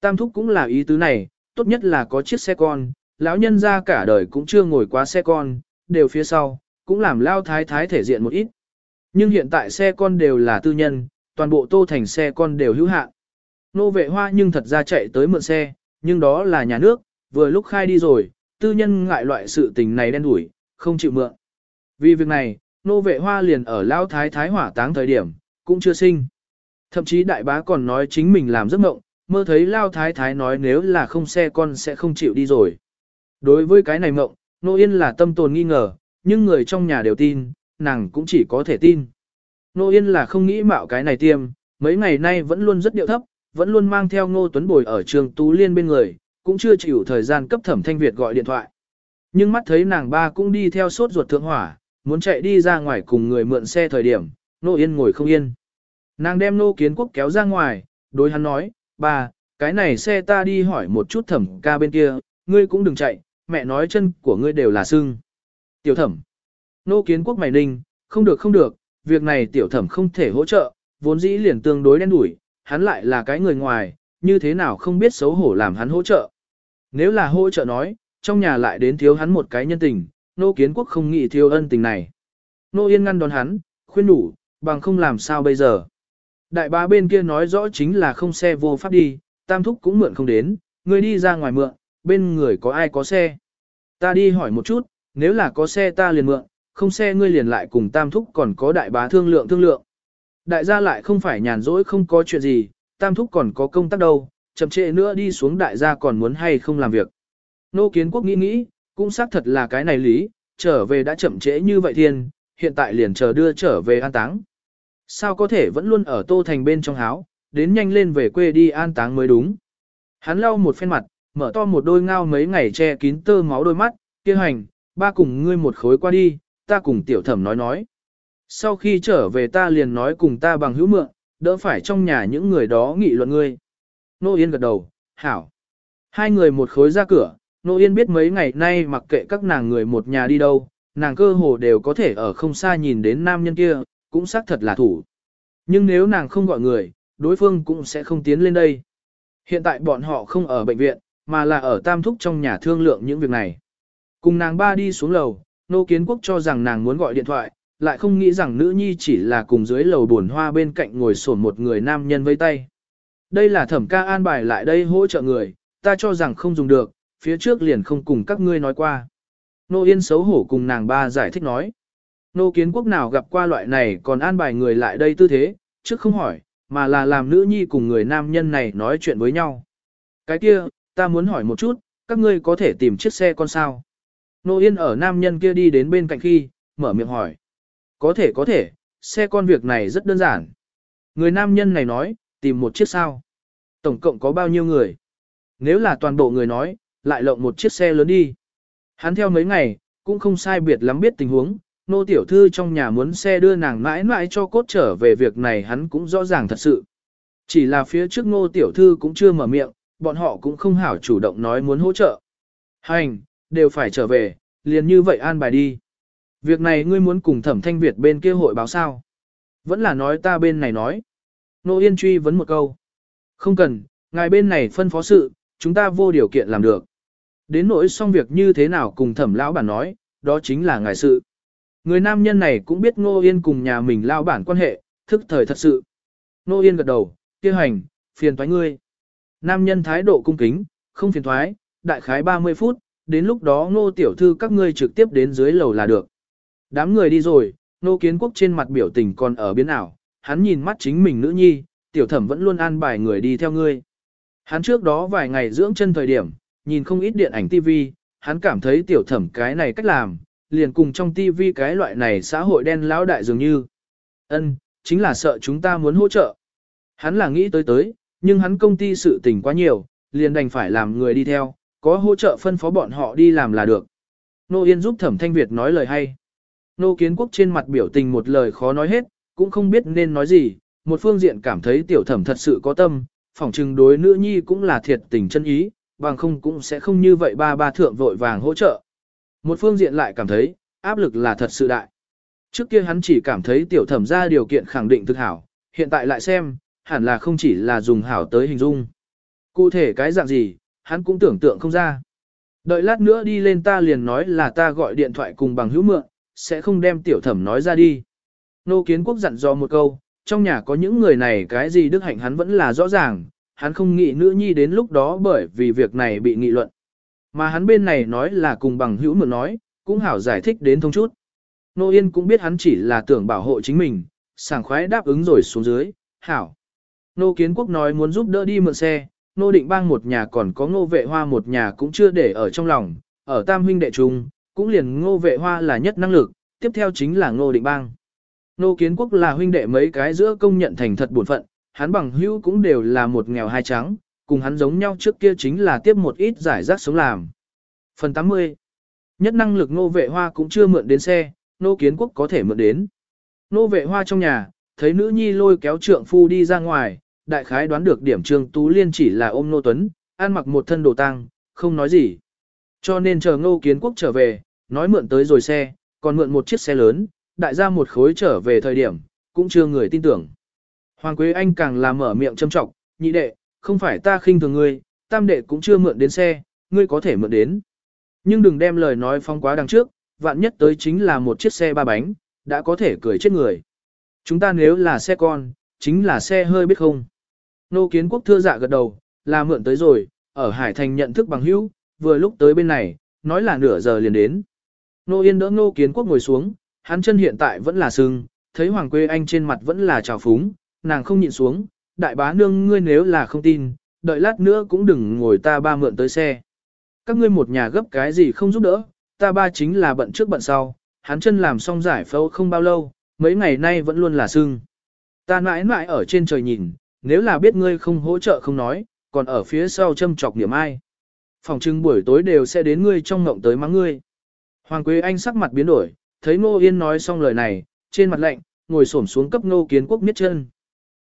[SPEAKER 1] Tam thúc cũng là ý tứ này, tốt nhất là có chiếc xe con, lão nhân ra cả đời cũng chưa ngồi qua xe con, đều phía sau, cũng làm lao thái thái thể diện một ít. Nhưng hiện tại xe con đều là tư nhân, toàn bộ tô thành xe con đều hữu hạn. Nô vệ hoa nhưng thật ra chạy tới mượn xe, nhưng đó là nhà nước, vừa lúc khai đi rồi, tư nhân ngại loại sự tình này đen đủi, không chịu mượn. Vì việc này, nô vệ hoa liền ở lao thái thái hỏa táng thời điểm, cũng chưa sinh. Thậm chí đại bá còn nói chính mình làm giấc mộng, mơ thấy lao thái thái nói nếu là không xe con sẽ không chịu đi rồi. Đối với cái này mộng, nô yên là tâm tồn nghi ngờ, nhưng người trong nhà đều tin, nàng cũng chỉ có thể tin. Nô yên là không nghĩ mạo cái này tiêm, mấy ngày nay vẫn luôn rất điệu thấp, vẫn luôn mang theo Ngô Tuấn Bồi ở trường Tú Liên bên người, cũng chưa chịu thời gian cấp thẩm thanh Việt gọi điện thoại. Nhưng mắt thấy nàng ba cũng đi theo sốt ruột thượng hỏa, muốn chạy đi ra ngoài cùng người mượn xe thời điểm, Nô Yên ngồi không yên. Nàng đem Nô Kiến Quốc kéo ra ngoài, đối hắn nói, ba, cái này xe ta đi hỏi một chút thẩm ca bên kia, ngươi cũng đừng chạy, mẹ nói chân của ngươi đều là sưng. Tiểu thẩm, Nô Kiến Quốc mày ninh, không được không được, việc này tiểu thẩm không thể hỗ trợ, vốn dĩ liền tương đối đen đủi, hắn lại là cái người ngoài, như thế nào không biết xấu hổ làm hắn hỗ trợ. Nếu là hỗ trợ nói, trong nhà lại đến thiếu hắn một cái nhân tình, nô kiến quốc không nghĩ thiếu ân tình này. Nô yên ngăn đón hắn, khuyên đủ, bằng không làm sao bây giờ. Đại bá bên kia nói rõ chính là không xe vô pháp đi, tam thúc cũng mượn không đến, người đi ra ngoài mượn, bên người có ai có xe. Ta đi hỏi một chút, nếu là có xe ta liền mượn, không xe ngươi liền lại cùng tam thúc còn có đại bá thương lượng thương lượng. Đại gia lại không phải nhàn rỗi không có chuyện gì, tam thúc còn có công tác đâu, chậm trễ nữa đi xuống đại gia còn muốn hay không làm việc. Nô kiến quốc nghĩ nghĩ, cũng xác thật là cái này lý, trở về đã chậm trễ như vậy thiên, hiện tại liền chờ đưa trở về an táng. Sao có thể vẫn luôn ở tô thành bên trong háo, đến nhanh lên về quê đi an táng mới đúng. Hắn lau một phen mặt, mở to một đôi ngao mấy ngày che kín tơ máu đôi mắt, kia hành, ba cùng ngươi một khối qua đi, ta cùng tiểu thẩm nói nói. Sau khi trở về ta liền nói cùng ta bằng hữu mượn, đỡ phải trong nhà những người đó nghị luận ngươi. Nô Yên gật đầu, hảo. Hai người một khối ra cửa, Nô Yên biết mấy ngày nay mặc kệ các nàng người một nhà đi đâu, nàng cơ hồ đều có thể ở không xa nhìn đến nam nhân kia, cũng xác thật là thủ. Nhưng nếu nàng không gọi người, đối phương cũng sẽ không tiến lên đây. Hiện tại bọn họ không ở bệnh viện, mà là ở tam thúc trong nhà thương lượng những việc này. Cùng nàng ba đi xuống lầu, nô kiến quốc cho rằng nàng muốn gọi điện thoại, lại không nghĩ rằng nữ nhi chỉ là cùng dưới lầu buồn hoa bên cạnh ngồi sổn một người nam nhân vây tay. Đây là thẩm ca an bài lại đây hỗ trợ người, ta cho rằng không dùng được, phía trước liền không cùng các ngươi nói qua. Nô Yên xấu hổ cùng nàng ba giải thích nói. Nô kiến quốc nào gặp qua loại này còn an bài người lại đây tư thế, trước không hỏi, mà là làm nữ nhi cùng người nam nhân này nói chuyện với nhau. Cái kia, ta muốn hỏi một chút, các ngươi có thể tìm chiếc xe con sao? Nô Yên ở nam nhân kia đi đến bên cạnh khi, mở miệng hỏi. Có thể có thể, xe con việc này rất đơn giản. Người nam nhân này nói, tìm một chiếc sao. Tổng cộng có bao nhiêu người? Nếu là toàn bộ người nói, lại lộng một chiếc xe lớn đi. Hắn theo mấy ngày, cũng không sai biệt lắm biết tình huống, nô tiểu thư trong nhà muốn xe đưa nàng mãi mãi cho cốt trở về việc này hắn cũng rõ ràng thật sự. Chỉ là phía trước nô tiểu thư cũng chưa mở miệng, bọn họ cũng không hảo chủ động nói muốn hỗ trợ. Hành, đều phải trở về, liền như vậy an bài đi. Việc này ngươi muốn cùng thẩm thanh Việt bên kia hội báo sao? Vẫn là nói ta bên này nói. Nô Yên truy vấn một câu. Không cần, ngài bên này phân phó sự, chúng ta vô điều kiện làm được. Đến nỗi xong việc như thế nào cùng thẩm lão bản nói, đó chính là ngài sự. Người nam nhân này cũng biết Nô Yên cùng nhà mình lao bản quan hệ, thức thời thật sự. Nô Yên gật đầu, kia hành, phiền toái ngươi. Nam nhân thái độ cung kính, không phiền thoái, đại khái 30 phút, đến lúc đó ngô tiểu thư các ngươi trực tiếp đến dưới lầu là được. Đám người đi rồi, nô kiến quốc trên mặt biểu tình còn ở biến ảo, hắn nhìn mắt chính mình nữ nhi, tiểu thẩm vẫn luôn an bài người đi theo ngươi. Hắn trước đó vài ngày dưỡng chân thời điểm, nhìn không ít điện ảnh TV, hắn cảm thấy tiểu thẩm cái này cách làm, liền cùng trong TV cái loại này xã hội đen lão đại dường như. Ân, chính là sợ chúng ta muốn hỗ trợ. Hắn là nghĩ tới tới, nhưng hắn công ty sự tình quá nhiều, liền đành phải làm người đi theo, có hỗ trợ phân phó bọn họ đi làm là được. Nô Yên giúp Thẩm Thanh Việt nói lời hay. Nô Kiến Quốc trên mặt biểu tình một lời khó nói hết, cũng không biết nên nói gì, một phương diện cảm thấy tiểu thẩm thật sự có tâm, phỏng chừng đối nữ nhi cũng là thiệt tình chân ý, bằng không cũng sẽ không như vậy ba ba thượng vội vàng hỗ trợ. Một phương diện lại cảm thấy, áp lực là thật sự đại. Trước kia hắn chỉ cảm thấy tiểu thẩm ra điều kiện khẳng định thực hảo, hiện tại lại xem, hẳn là không chỉ là dùng hảo tới hình dung. Cụ thể cái dạng gì, hắn cũng tưởng tượng không ra. Đợi lát nữa đi lên ta liền nói là ta gọi điện thoại cùng bằng hữu mượn, sẽ không đem tiểu thẩm nói ra đi. Nô kiến quốc dặn dò một câu, trong nhà có những người này cái gì đức hạnh hắn vẫn là rõ ràng, hắn không nghĩ nữ nhi đến lúc đó bởi vì việc này bị nghị luận. Mà hắn bên này nói là cùng bằng hữu mượn nói, cũng hảo giải thích đến thông chút. Nô Yên cũng biết hắn chỉ là tưởng bảo hộ chính mình, sảng khoái đáp ứng rồi xuống dưới, hảo. Nô Kiến Quốc nói muốn giúp đỡ đi mượn xe, Nô Định Bang một nhà còn có Ngô Vệ Hoa một nhà cũng chưa để ở trong lòng, ở Tam huynh đệ trung, cũng liền Ngô Vệ Hoa là nhất năng lực, tiếp theo chính là Ngô Định Bang. Nô Kiến Quốc là huynh đệ mấy cái giữa công nhận thành thật buồn phận, hắn bằng hữu cũng đều là một nghèo hai trắng, cùng hắn giống nhau trước kia chính là tiếp một ít giải rác sống làm. Phần 80 Nhất năng lực Ngô Vệ Hoa cũng chưa mượn đến xe, Nô Kiến Quốc có thể mượn đến. Nô Vệ Hoa trong nhà, thấy nữ nhi lôi kéo trượng phu đi ra ngoài, đại khái đoán được điểm Trương Tú Liên chỉ là ôm Nô Tuấn, ăn mặc một thân đồ tang, không nói gì. Cho nên chờ Ngô Kiến Quốc trở về, nói mượn tới rồi xe, còn mượn một chiếc xe lớn, đại gia một khối trở về thời điểm, cũng chưa người tin tưởng. Hoàng Quế Anh càng làm mở miệng châm trọng, nhị đệ, không phải ta khinh thường ngươi, tam đệ cũng chưa mượn đến xe, ngươi có thể mượn đến. Nhưng đừng đem lời nói phong quá đằng trước, vạn nhất tới chính là một chiếc xe ba bánh, đã có thể cười chết người. Chúng ta nếu là xe con, chính là xe hơi biết không. Nô kiến quốc thưa dạ gật đầu, là mượn tới rồi, ở Hải Thành nhận thức bằng hữu, vừa lúc tới bên này, nói là nửa giờ liền đến. Nô yên đỡ nô kiến quốc ngồi xuống, hắn chân hiện tại vẫn là sưng, thấy Hoàng Quê Anh trên mặt vẫn là trào phúng, nàng không nhịn xuống, đại bá nương ngươi nếu là không tin, đợi lát nữa cũng đừng ngồi ta ba mượn tới xe. Các ngươi một nhà gấp cái gì không giúp đỡ, ta ba chính là bận trước bận sau, hắn chân làm xong giải phẫu không bao lâu, mấy ngày nay vẫn luôn là sưng. Ta mãi mãi ở trên trời nhìn, nếu là biết ngươi không hỗ trợ không nói, còn ở phía sau châm chọc niệm ai. Phòng trưng buổi tối đều sẽ đến ngươi trong ngộng tới mắng ngươi. Hoàng Quế Anh sắc mặt biến đổi, thấy Ngô Yên nói xong lời này, trên mặt lạnh, ngồi xổm xuống cấp Ngô Kiến Quốc miết chân.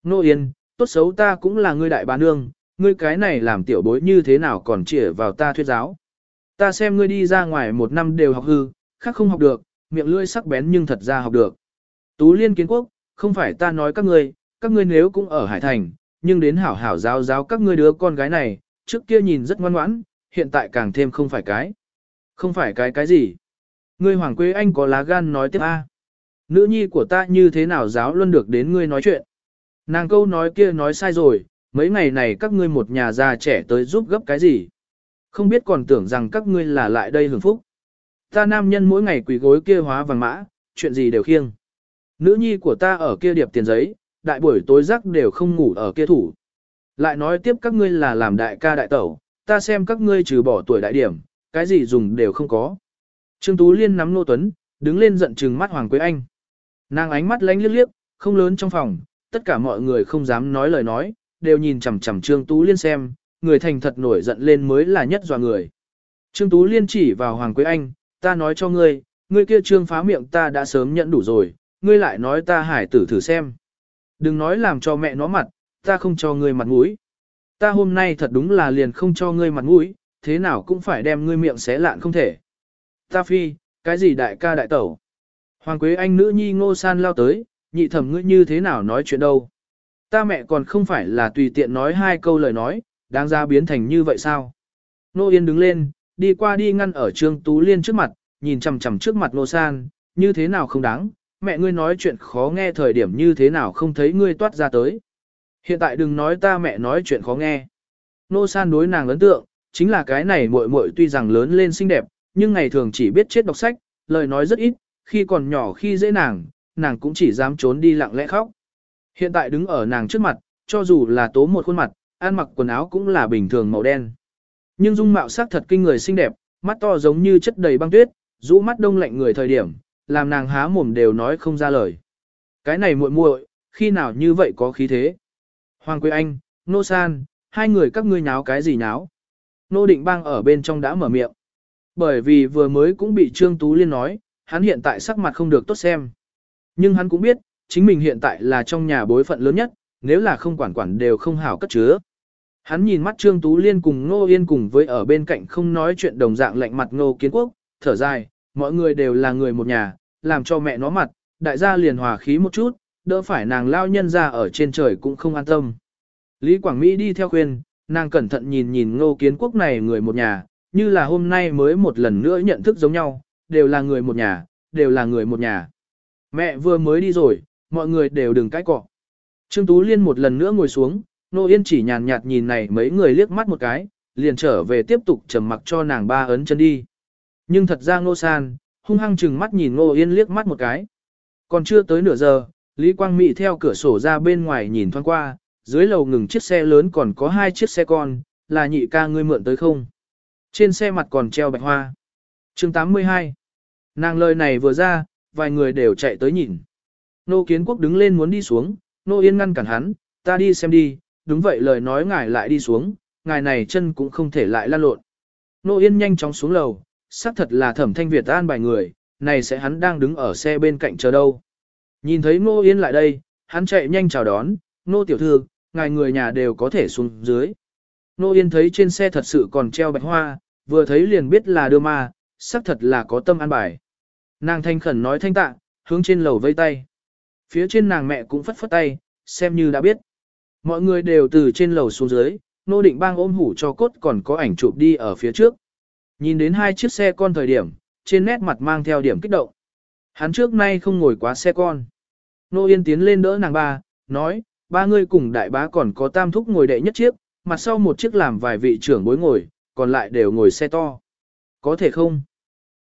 [SPEAKER 1] Ngô Yên, tốt xấu ta cũng là ngươi đại bá nương, ngươi cái này làm tiểu bối như thế nào còn chỉ vào ta thuyết giáo. Ta xem ngươi đi ra ngoài một năm đều học hư, khác không học được, miệng lưỡi sắc bén nhưng thật ra học được. Tú liên kiến quốc, không phải ta nói các ngươi, các ngươi nếu cũng ở Hải Thành, nhưng đến hảo hảo giáo giáo các ngươi đứa con gái này, trước kia nhìn rất ngoan ngoãn, hiện tại càng thêm không phải cái. Không phải cái cái gì. Ngươi Hoàng Quế Anh có lá gan nói tiếp a. Nữ nhi của ta như thế nào giáo luôn được đến ngươi nói chuyện. Nàng câu nói kia nói sai rồi, mấy ngày này các ngươi một nhà già trẻ tới giúp gấp cái gì. Không biết còn tưởng rằng các ngươi là lại đây hưởng phúc. Ta nam nhân mỗi ngày quỳ gối kia hóa vàng mã, chuyện gì đều khiêng. Nữ nhi của ta ở kia điệp tiền giấy, đại buổi tối giấc đều không ngủ ở kia thủ. Lại nói tiếp các ngươi là làm đại ca đại tẩu, ta xem các ngươi trừ bỏ tuổi đại điểm, cái gì dùng đều không có. Trương Tú Liên nắm Nô Tuấn, đứng lên giận trừng mắt Hoàng Quế Anh. Nàng ánh mắt lánh liếc liếc, không lớn trong phòng, tất cả mọi người không dám nói lời nói, đều nhìn chằm chằm Trương Tú Liên xem, người thành thật nổi giận lên mới là nhất dọa người. Trương Tú Liên chỉ vào Hoàng Quế Anh, ta nói cho ngươi, ngươi kia trương phá miệng ta đã sớm nhận đủ rồi, ngươi lại nói ta hải tử thử xem. Đừng nói làm cho mẹ nó mặt, ta không cho ngươi mặt mũi. Ta hôm nay thật đúng là liền không cho ngươi mặt mũi, thế nào cũng phải đem ngươi miệng xé lạn không thể. Ta phi, cái gì đại ca đại tẩu? Hoàng Quế Anh nữ nhi ngô san lao tới, nhị thẩm ngươi như thế nào nói chuyện đâu? Ta mẹ còn không phải là tùy tiện nói hai câu lời nói, đáng ra biến thành như vậy sao? Nô Yên đứng lên, đi qua đi ngăn ở Trương Tú Liên trước mặt, nhìn chằm chằm trước mặt Nô San, như thế nào không đáng, mẹ ngươi nói chuyện khó nghe thời điểm như thế nào không thấy ngươi toát ra tới. Hiện tại đừng nói ta mẹ nói chuyện khó nghe. Nô San đối nàng ấn tượng, chính là cái này muội muội tuy rằng lớn lên xinh đẹp, nhưng ngày thường chỉ biết chết đọc sách, lời nói rất ít, khi còn nhỏ khi dễ nàng, nàng cũng chỉ dám trốn đi lặng lẽ khóc. Hiện tại đứng ở nàng trước mặt, cho dù là tố một khuôn mặt, ăn mặc quần áo cũng là bình thường màu đen. Nhưng dung mạo sắc thật kinh người xinh đẹp, mắt to giống như chất đầy băng tuyết, rũ mắt đông lạnh người thời điểm, làm nàng há mồm đều nói không ra lời. Cái này muội muội, khi nào như vậy có khí thế? Hoàng Quế Anh, Nô San, hai người các ngươi nháo cái gì nháo? Nô Định Bang ở bên trong đã mở miệng. Bởi vì vừa mới cũng bị Trương Tú Liên nói, hắn hiện tại sắc mặt không được tốt xem. Nhưng hắn cũng biết, chính mình hiện tại là trong nhà bối phận lớn nhất, nếu là không quản quản đều không hảo cất chứa. Hắn nhìn mắt Trương Tú Liên cùng Ngô Yên cùng với ở bên cạnh không nói chuyện đồng dạng lạnh mặt Ngô Kiến Quốc, thở dài, mọi người đều là người một nhà, làm cho mẹ nó mặt, đại gia liền hòa khí một chút, đỡ phải nàng lao nhân ra ở trên trời cũng không an tâm. Lý Quảng Mỹ đi theo khuyên, nàng cẩn thận nhìn nhìn Ngô Kiến Quốc này người một nhà, như là hôm nay mới một lần nữa nhận thức giống nhau, đều là người một nhà, đều là người một nhà. Mẹ vừa mới đi rồi, mọi người đều đừng cãi cọ. Trương Tú Liên một lần nữa ngồi xuống, Nô Yên chỉ nhàn nhạt nhìn này mấy người liếc mắt một cái, liền trở về tiếp tục trầm mặc cho nàng ba ấn chân đi. Nhưng thật ra Ngô San, hung hăng chừng mắt nhìn Ngô Yên liếc mắt một cái. Còn chưa tới nửa giờ, Lý Quang Mỹ theo cửa sổ ra bên ngoài nhìn thoáng qua, dưới lầu ngừng chiếc xe lớn còn có hai chiếc xe con, là nhị ca ngươi mượn tới không? Trên xe mặt còn treo bạch hoa. chương 82. Nàng lời này vừa ra, vài người đều chạy tới nhìn. Nô Kiến Quốc đứng lên muốn đi xuống, Nô Yên ngăn cản hắn, ta đi xem đi, đúng vậy lời nói ngài lại đi xuống, ngài này chân cũng không thể lại lan lộn. Nô Yên nhanh chóng xuống lầu, xác thật là thẩm thanh Việt an bài người, này sẽ hắn đang đứng ở xe bên cạnh chờ đâu. Nhìn thấy Nô Yên lại đây, hắn chạy nhanh chào đón, Nô Tiểu Thư, ngài người nhà đều có thể xuống dưới. Nô Yên thấy trên xe thật sự còn treo bạch hoa, vừa thấy liền biết là đưa ma, xác thật là có tâm an bài. Nàng thanh khẩn nói thanh tạ, hướng trên lầu vây tay. Phía trên nàng mẹ cũng phất phất tay, xem như đã biết. Mọi người đều từ trên lầu xuống dưới, nô định bang ôm hủ cho cốt còn có ảnh chụp đi ở phía trước. Nhìn đến hai chiếc xe con thời điểm, trên nét mặt mang theo điểm kích động. Hắn trước nay không ngồi quá xe con. Nô Yên tiến lên đỡ nàng ba, nói, ba người cùng đại bá còn có tam thúc ngồi đệ nhất chiếc, mặt sau một chiếc làm vài vị trưởng bối ngồi, còn lại đều ngồi xe to. Có thể không?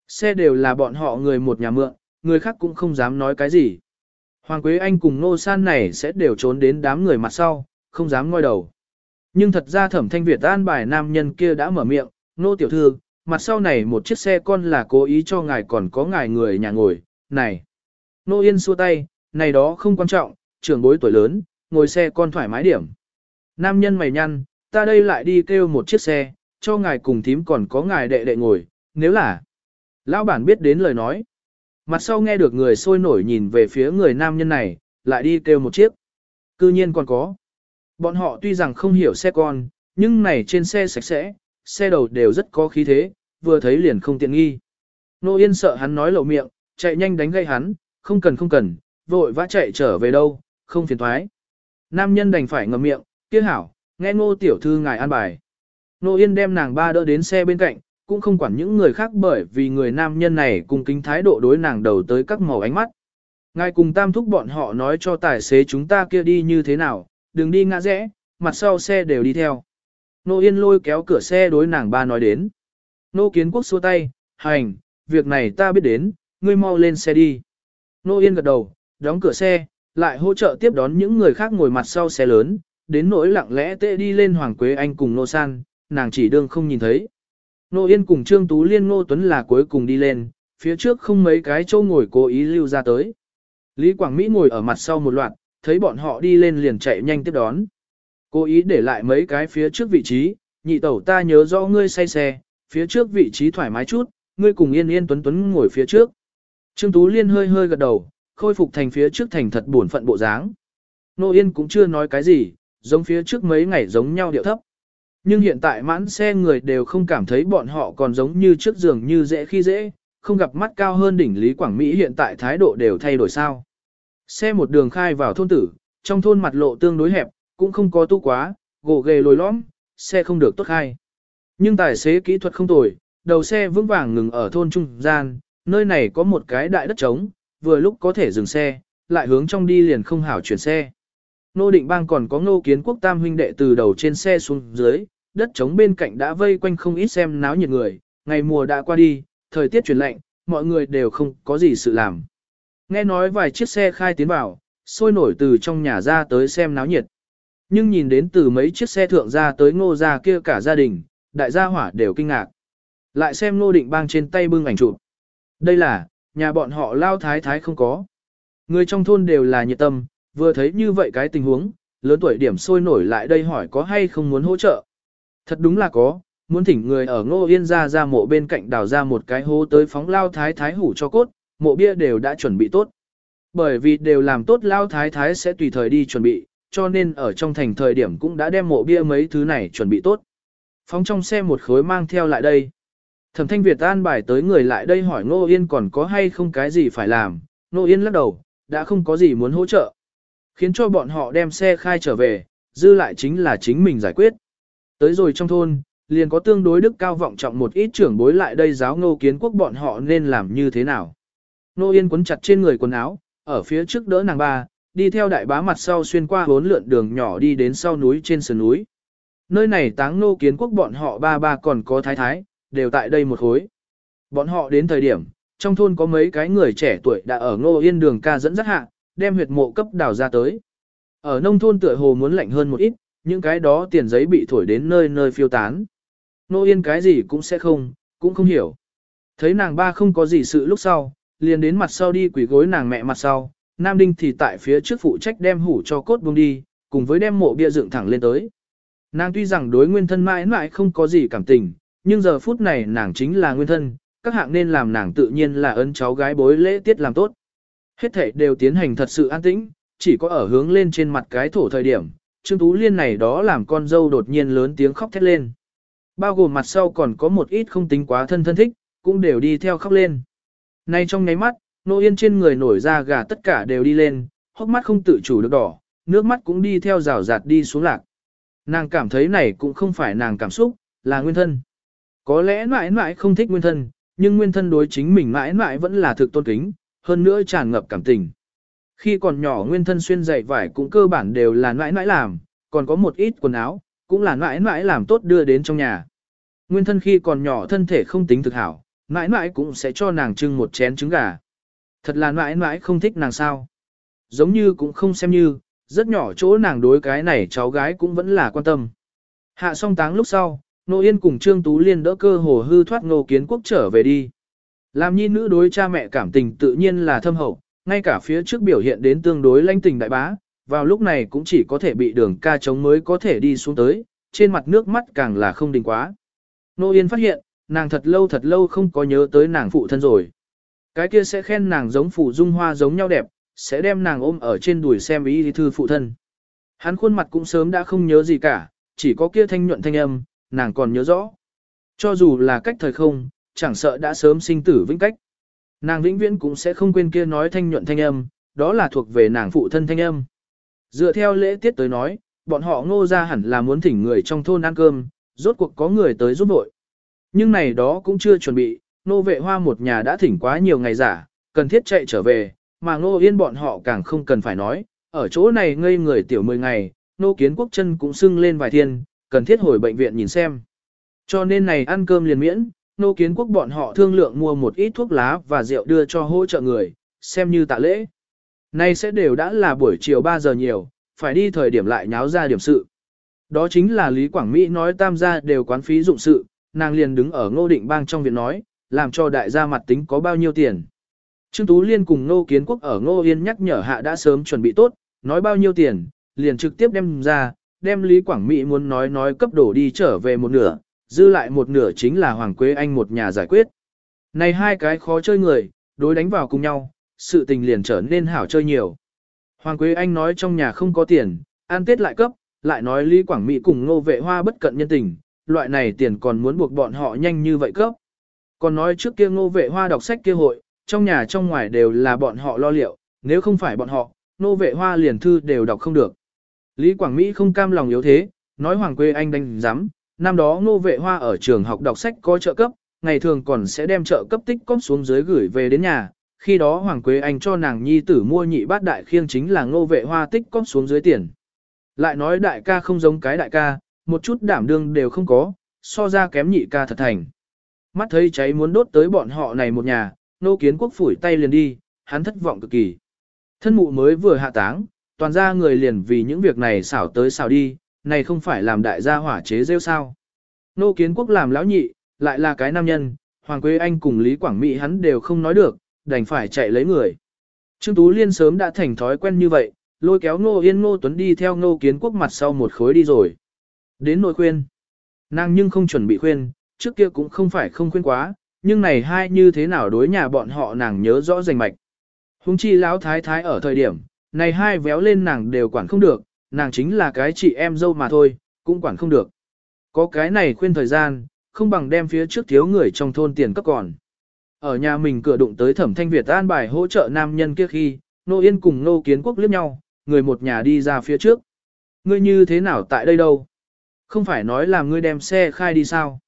[SPEAKER 1] Xe đều là bọn họ người một nhà mượn, người khác cũng không dám nói cái gì. Hoàng Quế Anh cùng Nô San này sẽ đều trốn đến đám người mặt sau, không dám ngoi đầu. Nhưng thật ra thẩm thanh Việt an bài nam nhân kia đã mở miệng, Nô Tiểu Thư, mặt sau này một chiếc xe con là cố ý cho ngài còn có ngài người nhà ngồi, này. Nô Yên xua tay, này đó không quan trọng, trưởng bối tuổi lớn, ngồi xe con thoải mái điểm. Nam nhân mày nhăn, ta đây lại đi kêu một chiếc xe, cho ngài cùng thím còn có ngài đệ đệ ngồi, nếu là. Lão bản biết đến lời nói. Mặt sau nghe được người sôi nổi nhìn về phía người nam nhân này, lại đi kêu một chiếc. Cư nhiên còn có. Bọn họ tuy rằng không hiểu xe con, nhưng này trên xe sạch sẽ, xe đầu đều rất có khí thế, vừa thấy liền không tiện nghi. Nô Yên sợ hắn nói lậu miệng, chạy nhanh đánh gây hắn, không cần không cần, vội vã chạy trở về đâu, không phiền thoái. Nam nhân đành phải ngậm miệng, kia hảo, nghe ngô tiểu thư ngài an bài. Nô Yên đem nàng ba đỡ đến xe bên cạnh, cũng không quản những người khác bởi vì người nam nhân này cùng kính thái độ đối nàng đầu tới các màu ánh mắt. Ngài cùng tam thúc bọn họ nói cho tài xế chúng ta kia đi như thế nào, đừng đi ngã rẽ, mặt sau xe đều đi theo. Nô Yên lôi kéo cửa xe đối nàng ba nói đến. Nô Kiến Quốc xua tay, hành, việc này ta biết đến, ngươi mau lên xe đi. Nô Yên gật đầu, đóng cửa xe, lại hỗ trợ tiếp đón những người khác ngồi mặt sau xe lớn, đến nỗi lặng lẽ tệ đi lên Hoàng Quế Anh cùng Nô San, nàng chỉ đương không nhìn thấy. Nô Yên cùng Trương Tú Liên Nô Tuấn là cuối cùng đi lên, phía trước không mấy cái châu ngồi cố ý lưu ra tới. Lý Quảng Mỹ ngồi ở mặt sau một loạt, thấy bọn họ đi lên liền chạy nhanh tiếp đón. Cố ý để lại mấy cái phía trước vị trí, nhị tẩu ta nhớ rõ ngươi say xe, phía trước vị trí thoải mái chút, ngươi cùng yên yên tuấn tuấn ngồi phía trước. Trương Tú Liên hơi hơi gật đầu, khôi phục thành phía trước thành thật buồn phận bộ dáng. Nô Yên cũng chưa nói cái gì, giống phía trước mấy ngày giống nhau điệu thấp. Nhưng hiện tại mãn xe người đều không cảm thấy bọn họ còn giống như trước giường như dễ khi dễ, không gặp mắt cao hơn đỉnh Lý Quảng Mỹ hiện tại thái độ đều thay đổi sao. Xe một đường khai vào thôn tử, trong thôn mặt lộ tương đối hẹp, cũng không có tu quá, gỗ ghề lồi lõm, xe không được tốt khai. Nhưng tài xế kỹ thuật không tồi, đầu xe vững vàng ngừng ở thôn trung gian, nơi này có một cái đại đất trống, vừa lúc có thể dừng xe, lại hướng trong đi liền không hảo chuyển xe. Nô định bang còn có ngô kiến quốc tam huynh đệ từ đầu trên xe xuống dưới, đất trống bên cạnh đã vây quanh không ít xem náo nhiệt người, ngày mùa đã qua đi, thời tiết chuyển lạnh, mọi người đều không có gì sự làm. Nghe nói vài chiếc xe khai tiến vào, sôi nổi từ trong nhà ra tới xem náo nhiệt. Nhưng nhìn đến từ mấy chiếc xe thượng ra tới ngô gia kia cả gia đình, đại gia hỏa đều kinh ngạc. Lại xem ngô định bang trên tay bưng ảnh chụp. Đây là, nhà bọn họ lao thái thái không có. Người trong thôn đều là nhiệt tâm, vừa thấy như vậy cái tình huống, lớn tuổi điểm sôi nổi lại đây hỏi có hay không muốn hỗ trợ. Thật đúng là có, muốn thỉnh người ở ngô yên ra ra mộ bên cạnh đào ra một cái hố tới phóng lao thái thái hủ cho cốt, mộ bia đều đã chuẩn bị tốt. Bởi vì đều làm tốt lao thái thái sẽ tùy thời đi chuẩn bị, cho nên ở trong thành thời điểm cũng đã đem mộ bia mấy thứ này chuẩn bị tốt. Phóng trong xe một khối mang theo lại đây. Thẩm thanh Việt an bài tới người lại đây hỏi Ngô Yên còn có hay không cái gì phải làm. Ngô Yên lắc đầu, đã không có gì muốn hỗ trợ. Khiến cho bọn họ đem xe khai trở về, dư lại chính là chính mình giải quyết. Tới rồi trong thôn, liền có tương đối đức cao vọng trọng một ít trưởng bối lại đây giáo ngô kiến quốc bọn họ nên làm như thế nào. Nô Yên quấn chặt trên người quần áo, ở phía trước đỡ nàng ba, đi theo đại bá mặt sau xuyên qua bốn lượn đường nhỏ đi đến sau núi trên sườn núi. Nơi này táng nô kiến quốc bọn họ ba ba còn có thái thái, đều tại đây một khối. Bọn họ đến thời điểm, trong thôn có mấy cái người trẻ tuổi đã ở ngô yên đường ca dẫn dắt hạ, đem huyệt mộ cấp đào ra tới. Ở nông thôn tựa hồ muốn lạnh hơn một ít, những cái đó tiền giấy bị thổi đến nơi nơi phiêu tán. Nô yên cái gì cũng sẽ không, cũng không hiểu. Thấy nàng ba không có gì sự lúc sau, liền đến mặt sau đi quỷ gối nàng mẹ mặt sau, Nam Đinh thì tại phía trước phụ trách đem hủ cho cốt buông đi, cùng với đem mộ bia dựng thẳng lên tới. Nàng tuy rằng đối nguyên thân mãi mãi không có gì cảm tình, nhưng giờ phút này nàng chính là nguyên thân, các hạng nên làm nàng tự nhiên là ấn cháu gái bối lễ tiết làm tốt. Hết thể đều tiến hành thật sự an tĩnh, chỉ có ở hướng lên trên mặt cái thổ thời điểm, Trương Tú Liên này đó làm con dâu đột nhiên lớn tiếng khóc thét lên. Bao gồm mặt sau còn có một ít không tính quá thân thân thích, cũng đều đi theo khóc lên. Nay trong nháy mắt, nô yên trên người nổi ra gà tất cả đều đi lên, hốc mắt không tự chủ được đỏ, nước mắt cũng đi theo rào rạt đi xuống lạc. Nàng cảm thấy này cũng không phải nàng cảm xúc, là nguyên thân. Có lẽ mãi mãi không thích nguyên thân, nhưng nguyên thân đối chính mình mãi mãi vẫn là thực tôn kính, hơn nữa tràn ngập cảm tình. Khi còn nhỏ nguyên thân xuyên dạy vải cũng cơ bản đều là mãi mãi làm, còn có một ít quần áo, cũng là mãi mãi làm tốt đưa đến trong nhà. Nguyên thân khi còn nhỏ thân thể không tính thực hảo, mãi mãi cũng sẽ cho nàng trưng một chén trứng gà. Thật là mãi mãi không thích nàng sao. Giống như cũng không xem như, rất nhỏ chỗ nàng đối cái này cháu gái cũng vẫn là quan tâm. Hạ song táng lúc sau, Nô Yên cùng Trương Tú Liên đỡ cơ hồ hư thoát ngô kiến quốc trở về đi. Làm nhi nữ đối cha mẹ cảm tình tự nhiên là thâm hậu, ngay cả phía trước biểu hiện đến tương đối lãnh tình đại bá, vào lúc này cũng chỉ có thể bị đường ca chống mới có thể đi xuống tới, trên mặt nước mắt càng là không đình quá. Nô Yên phát hiện, nàng thật lâu thật lâu không có nhớ tới nàng phụ thân rồi. Cái kia sẽ khen nàng giống phủ dung hoa giống nhau đẹp, sẽ đem nàng ôm ở trên đùi xem ý thư phụ thân. Hắn khuôn mặt cũng sớm đã không nhớ gì cả, chỉ có kia thanh nhuận thanh âm, nàng còn nhớ rõ. Cho dù là cách thời không, chẳng sợ đã sớm sinh tử vĩnh cách. Nàng vĩnh viễn cũng sẽ không quên kia nói thanh nhuận thanh âm, đó là thuộc về nàng phụ thân thanh âm. Dựa theo lễ tiết tới nói, bọn họ ngô ra hẳn là muốn thỉnh người trong thôn ăn cơm, rốt cuộc có người tới giúp đội. Nhưng này đó cũng chưa chuẩn bị, nô vệ hoa một nhà đã thỉnh quá nhiều ngày giả, cần thiết chạy trở về, mà nô yên bọn họ càng không cần phải nói, ở chỗ này ngây người tiểu 10 ngày, nô kiến quốc chân cũng sưng lên vài thiên, cần thiết hồi bệnh viện nhìn xem. Cho nên này ăn cơm liền miễn, nô kiến quốc bọn họ thương lượng mua một ít thuốc lá và rượu đưa cho hỗ trợ người, xem như tạ lễ. Nay sẽ đều đã là buổi chiều 3 giờ nhiều, phải đi thời điểm lại nháo ra điểm sự. Đó chính là Lý Quảng Mỹ nói tam gia đều quán phí dụng sự, nàng liền đứng ở ngô định bang trong viện nói, làm cho đại gia mặt tính có bao nhiêu tiền. Trương Tú Liên cùng Ngô Kiến Quốc ở Ngô Yên nhắc nhở hạ đã sớm chuẩn bị tốt, nói bao nhiêu tiền, liền trực tiếp đem ra, đem Lý Quảng Mỹ muốn nói nói cấp đổ đi trở về một nửa, dư lại một nửa chính là Hoàng Quế Anh một nhà giải quyết. Này hai cái khó chơi người, đối đánh vào cùng nhau, sự tình liền trở nên hảo chơi nhiều. Hoàng Quế Anh nói trong nhà không có tiền, ăn tết lại cấp, lại nói Lý Quảng Mỹ cùng Ngô Vệ Hoa bất cận nhân tình, loại này tiền còn muốn buộc bọn họ nhanh như vậy cấp. Còn nói trước kia Ngô Vệ Hoa đọc sách kia hội, trong nhà trong ngoài đều là bọn họ lo liệu, nếu không phải bọn họ, Ngô Vệ Hoa liền thư đều đọc không được. Lý Quảng Mỹ không cam lòng yếu thế, nói Hoàng Quế Anh đánh giám, năm đó Ngô Vệ Hoa ở trường học đọc sách có trợ cấp, ngày thường còn sẽ đem trợ cấp tích cóp xuống dưới gửi về đến nhà, khi đó Hoàng Quế Anh cho nàng nhi tử mua nhị bát đại khiêng chính là ngô vệ hoa tích cóp xuống dưới tiền. Lại nói đại ca không giống cái đại ca, một chút đảm đương đều không có, so ra kém nhị ca thật thành. Mắt thấy cháy muốn đốt tới bọn họ này một nhà, nô kiến quốc phủi tay liền đi, hắn thất vọng cực kỳ. Thân mụ mới vừa hạ táng, toàn ra người liền vì những việc này xảo tới xảo đi, này không phải làm đại gia hỏa chế rêu sao. Nô kiến quốc làm lão nhị, lại là cái nam nhân, Hoàng Quế Anh cùng Lý Quảng Mỹ hắn đều không nói được, đành phải chạy lấy người. Trương Tú Liên sớm đã thành thói quen như vậy, lôi kéo Ngô Yên Ngô Tuấn đi theo Ngô Kiến Quốc mặt sau một khối đi rồi. Đến nội khuyên. Nàng nhưng không chuẩn bị khuyên, trước kia cũng không phải không khuyên quá, nhưng này hai như thế nào đối nhà bọn họ nàng nhớ rõ rành mạch. Hùng chi lão thái thái ở thời điểm, này hai véo lên nàng đều quản không được, nàng chính là cái chị em dâu mà thôi, cũng quản không được. Có cái này khuyên thời gian, không bằng đem phía trước thiếu người trong thôn tiền cấp còn. Ở nhà mình cửa đụng tới thẩm thanh Việt an bài hỗ trợ nam nhân kia khi, Nô Yên cùng Nô Kiến Quốc liếc nhau, người một nhà đi ra phía trước. Ngươi như thế nào tại đây đâu? Không phải nói là ngươi đem xe khai đi sao?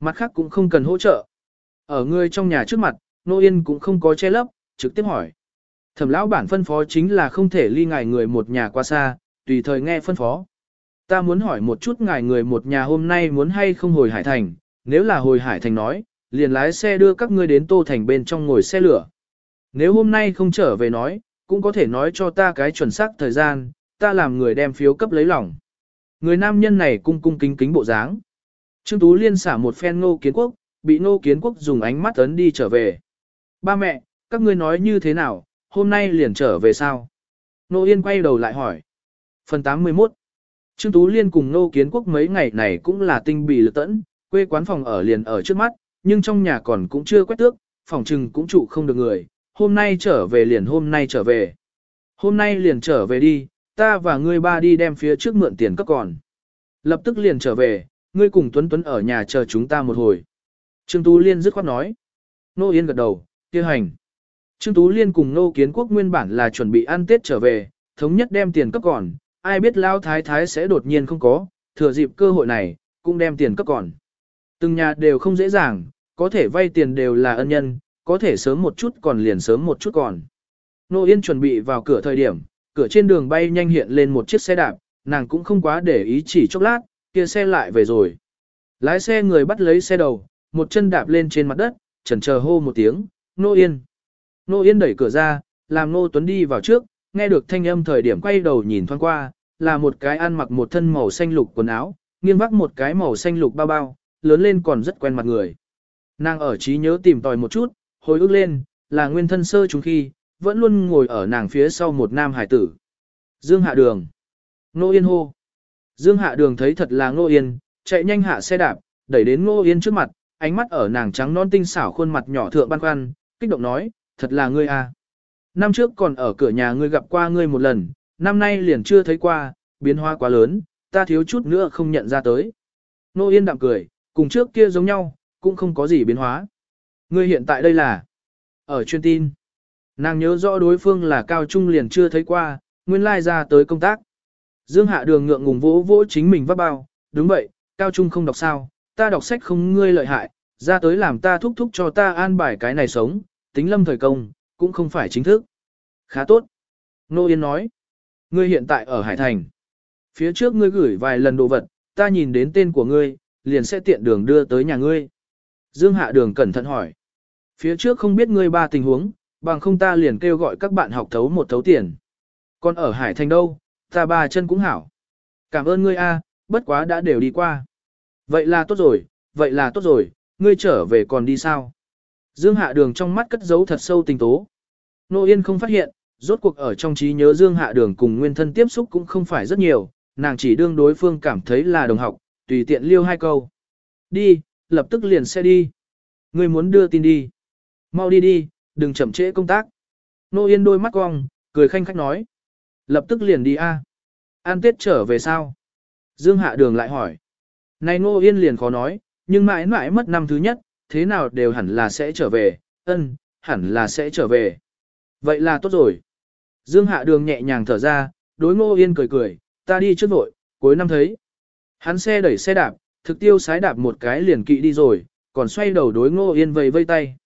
[SPEAKER 1] Mặt khác cũng không cần hỗ trợ. Ở ngươi trong nhà trước mặt, Nô Yên cũng không có che lấp, trực tiếp hỏi. Thẩm lão bản phân phó chính là không thể ly ngài người một nhà qua xa, tùy thời nghe phân phó. Ta muốn hỏi một chút ngài người một nhà hôm nay muốn hay không hồi Hải Thành, nếu là hồi Hải Thành nói, liền lái xe đưa các ngươi đến Tô Thành bên trong ngồi xe lửa. Nếu hôm nay không trở về nói, cũng có thể nói cho ta cái chuẩn xác thời gian, ta làm người đem phiếu cấp lấy lòng. Người nam nhân này cung cung kính kính bộ dáng. Trương Tú Liên xả một phen ngô kiến quốc, bị ngô kiến quốc dùng ánh mắt ấn đi trở về. Ba mẹ, các ngươi nói như thế nào, hôm nay liền trở về sao? Nô Yên quay đầu lại hỏi. Phần 81 Trương Tú Liên cùng Ngô Kiến Quốc mấy ngày này cũng là tinh bì lực tẫn, quê quán phòng ở liền ở trước mắt, nhưng trong nhà còn cũng chưa quét tước, phòng trừng cũng trụ không được người, hôm nay trở về liền hôm nay trở về. Hôm nay liền trở về đi, ta và ngươi ba đi đem phía trước mượn tiền cấp còn. Lập tức liền trở về, ngươi cùng Tuấn Tuấn ở nhà chờ chúng ta một hồi. Trương Tú Liên dứt khoát nói. Nô Yên gật đầu, kia hành. Trương Tú Liên cùng Nô Kiến Quốc nguyên bản là chuẩn bị ăn Tết trở về, thống nhất đem tiền cấp còn, ai biết Lao Thái Thái sẽ đột nhiên không có, thừa dịp cơ hội này, cũng đem tiền cấp còn. Từng nhà đều không dễ dàng, có thể vay tiền đều là ân nhân, có thể sớm một chút còn liền sớm một chút còn. Nô Yên chuẩn bị vào cửa thời điểm, cửa trên đường bay nhanh hiện lên một chiếc xe đạp, nàng cũng không quá để ý chỉ chốc lát, kia xe lại về rồi. Lái xe người bắt lấy xe đầu, một chân đạp lên trên mặt đất, chần chờ hô một tiếng, Nô Yên. Nô Yên đẩy cửa ra, làm Nô Tuấn đi vào trước, nghe được thanh âm thời điểm quay đầu nhìn thoáng qua, là một cái ăn mặc một thân màu xanh lục quần áo, nghiêng vác một cái màu xanh lục bao bao, lớn lên còn rất quen mặt người. Nàng ở trí nhớ tìm tòi một chút, hồi ức lên, là nguyên thân sơ chúng khi, vẫn luôn ngồi ở nàng phía sau một nam hải tử. Dương hạ đường. Nô Yên hô. Dương hạ đường thấy thật là Ngô Yên, chạy nhanh hạ xe đạp, đẩy đến Ngô Yên trước mặt, ánh mắt ở nàng trắng non tinh xảo khuôn mặt nhỏ thượng ban khoăn, kích động nói, thật là ngươi à. Năm trước còn ở cửa nhà ngươi gặp qua ngươi một lần, năm nay liền chưa thấy qua, biến hóa quá lớn, ta thiếu chút nữa không nhận ra tới. Ngô Yên đạm cười, cùng trước kia giống nhau, cũng không có gì biến hóa. Ngươi hiện tại đây là... Ở chuyên tin, nàng nhớ rõ đối phương là cao trung liền chưa thấy qua, nguyên lai ra tới công tác. Dương Hạ Đường ngượng ngùng vỗ vỗ chính mình vắt bao, đúng vậy, cao trung không đọc sao, ta đọc sách không ngươi lợi hại, ra tới làm ta thúc thúc cho ta an bài cái này sống, tính lâm thời công, cũng không phải chính thức. Khá tốt. Nô Yên nói, ngươi hiện tại ở Hải Thành. Phía trước ngươi gửi vài lần đồ vật, ta nhìn đến tên của ngươi, liền sẽ tiện đường đưa tới nhà ngươi. Dương Hạ Đường cẩn thận hỏi. Phía trước không biết ngươi ba tình huống, bằng không ta liền kêu gọi các bạn học thấu một thấu tiền. Còn ở Hải Thành đâu, ta ba chân cũng hảo. Cảm ơn ngươi a, bất quá đã đều đi qua. Vậy là tốt rồi, vậy là tốt rồi, ngươi trở về còn đi sao? Dương Hạ Đường trong mắt cất giấu thật sâu tình tố. Nô Yên không phát hiện, rốt cuộc ở trong trí nhớ Dương Hạ Đường cùng nguyên thân tiếp xúc cũng không phải rất nhiều, nàng chỉ đương đối phương cảm thấy là đồng học, tùy tiện liêu hai câu. Đi, lập tức liền xe đi. Ngươi muốn đưa tin đi. Mau đi đi, đừng chậm trễ công tác. Nô Yên đôi mắt cong, cười khanh khách nói. Lập tức liền đi a An Tết trở về sao? Dương Hạ Đường lại hỏi. Này ngô Yên liền khó nói, nhưng mãi mãi mất năm thứ nhất, thế nào đều hẳn là sẽ trở về, ân, hẳn là sẽ trở về. Vậy là tốt rồi. Dương Hạ Đường nhẹ nhàng thở ra, đối Ngô Yên cười cười, ta đi trước vội, cuối năm thấy. Hắn xe đẩy xe đạp, thực tiêu sái đạp một cái liền kỵ đi rồi, còn xoay đầu đối Ngô Yên vây vây tay.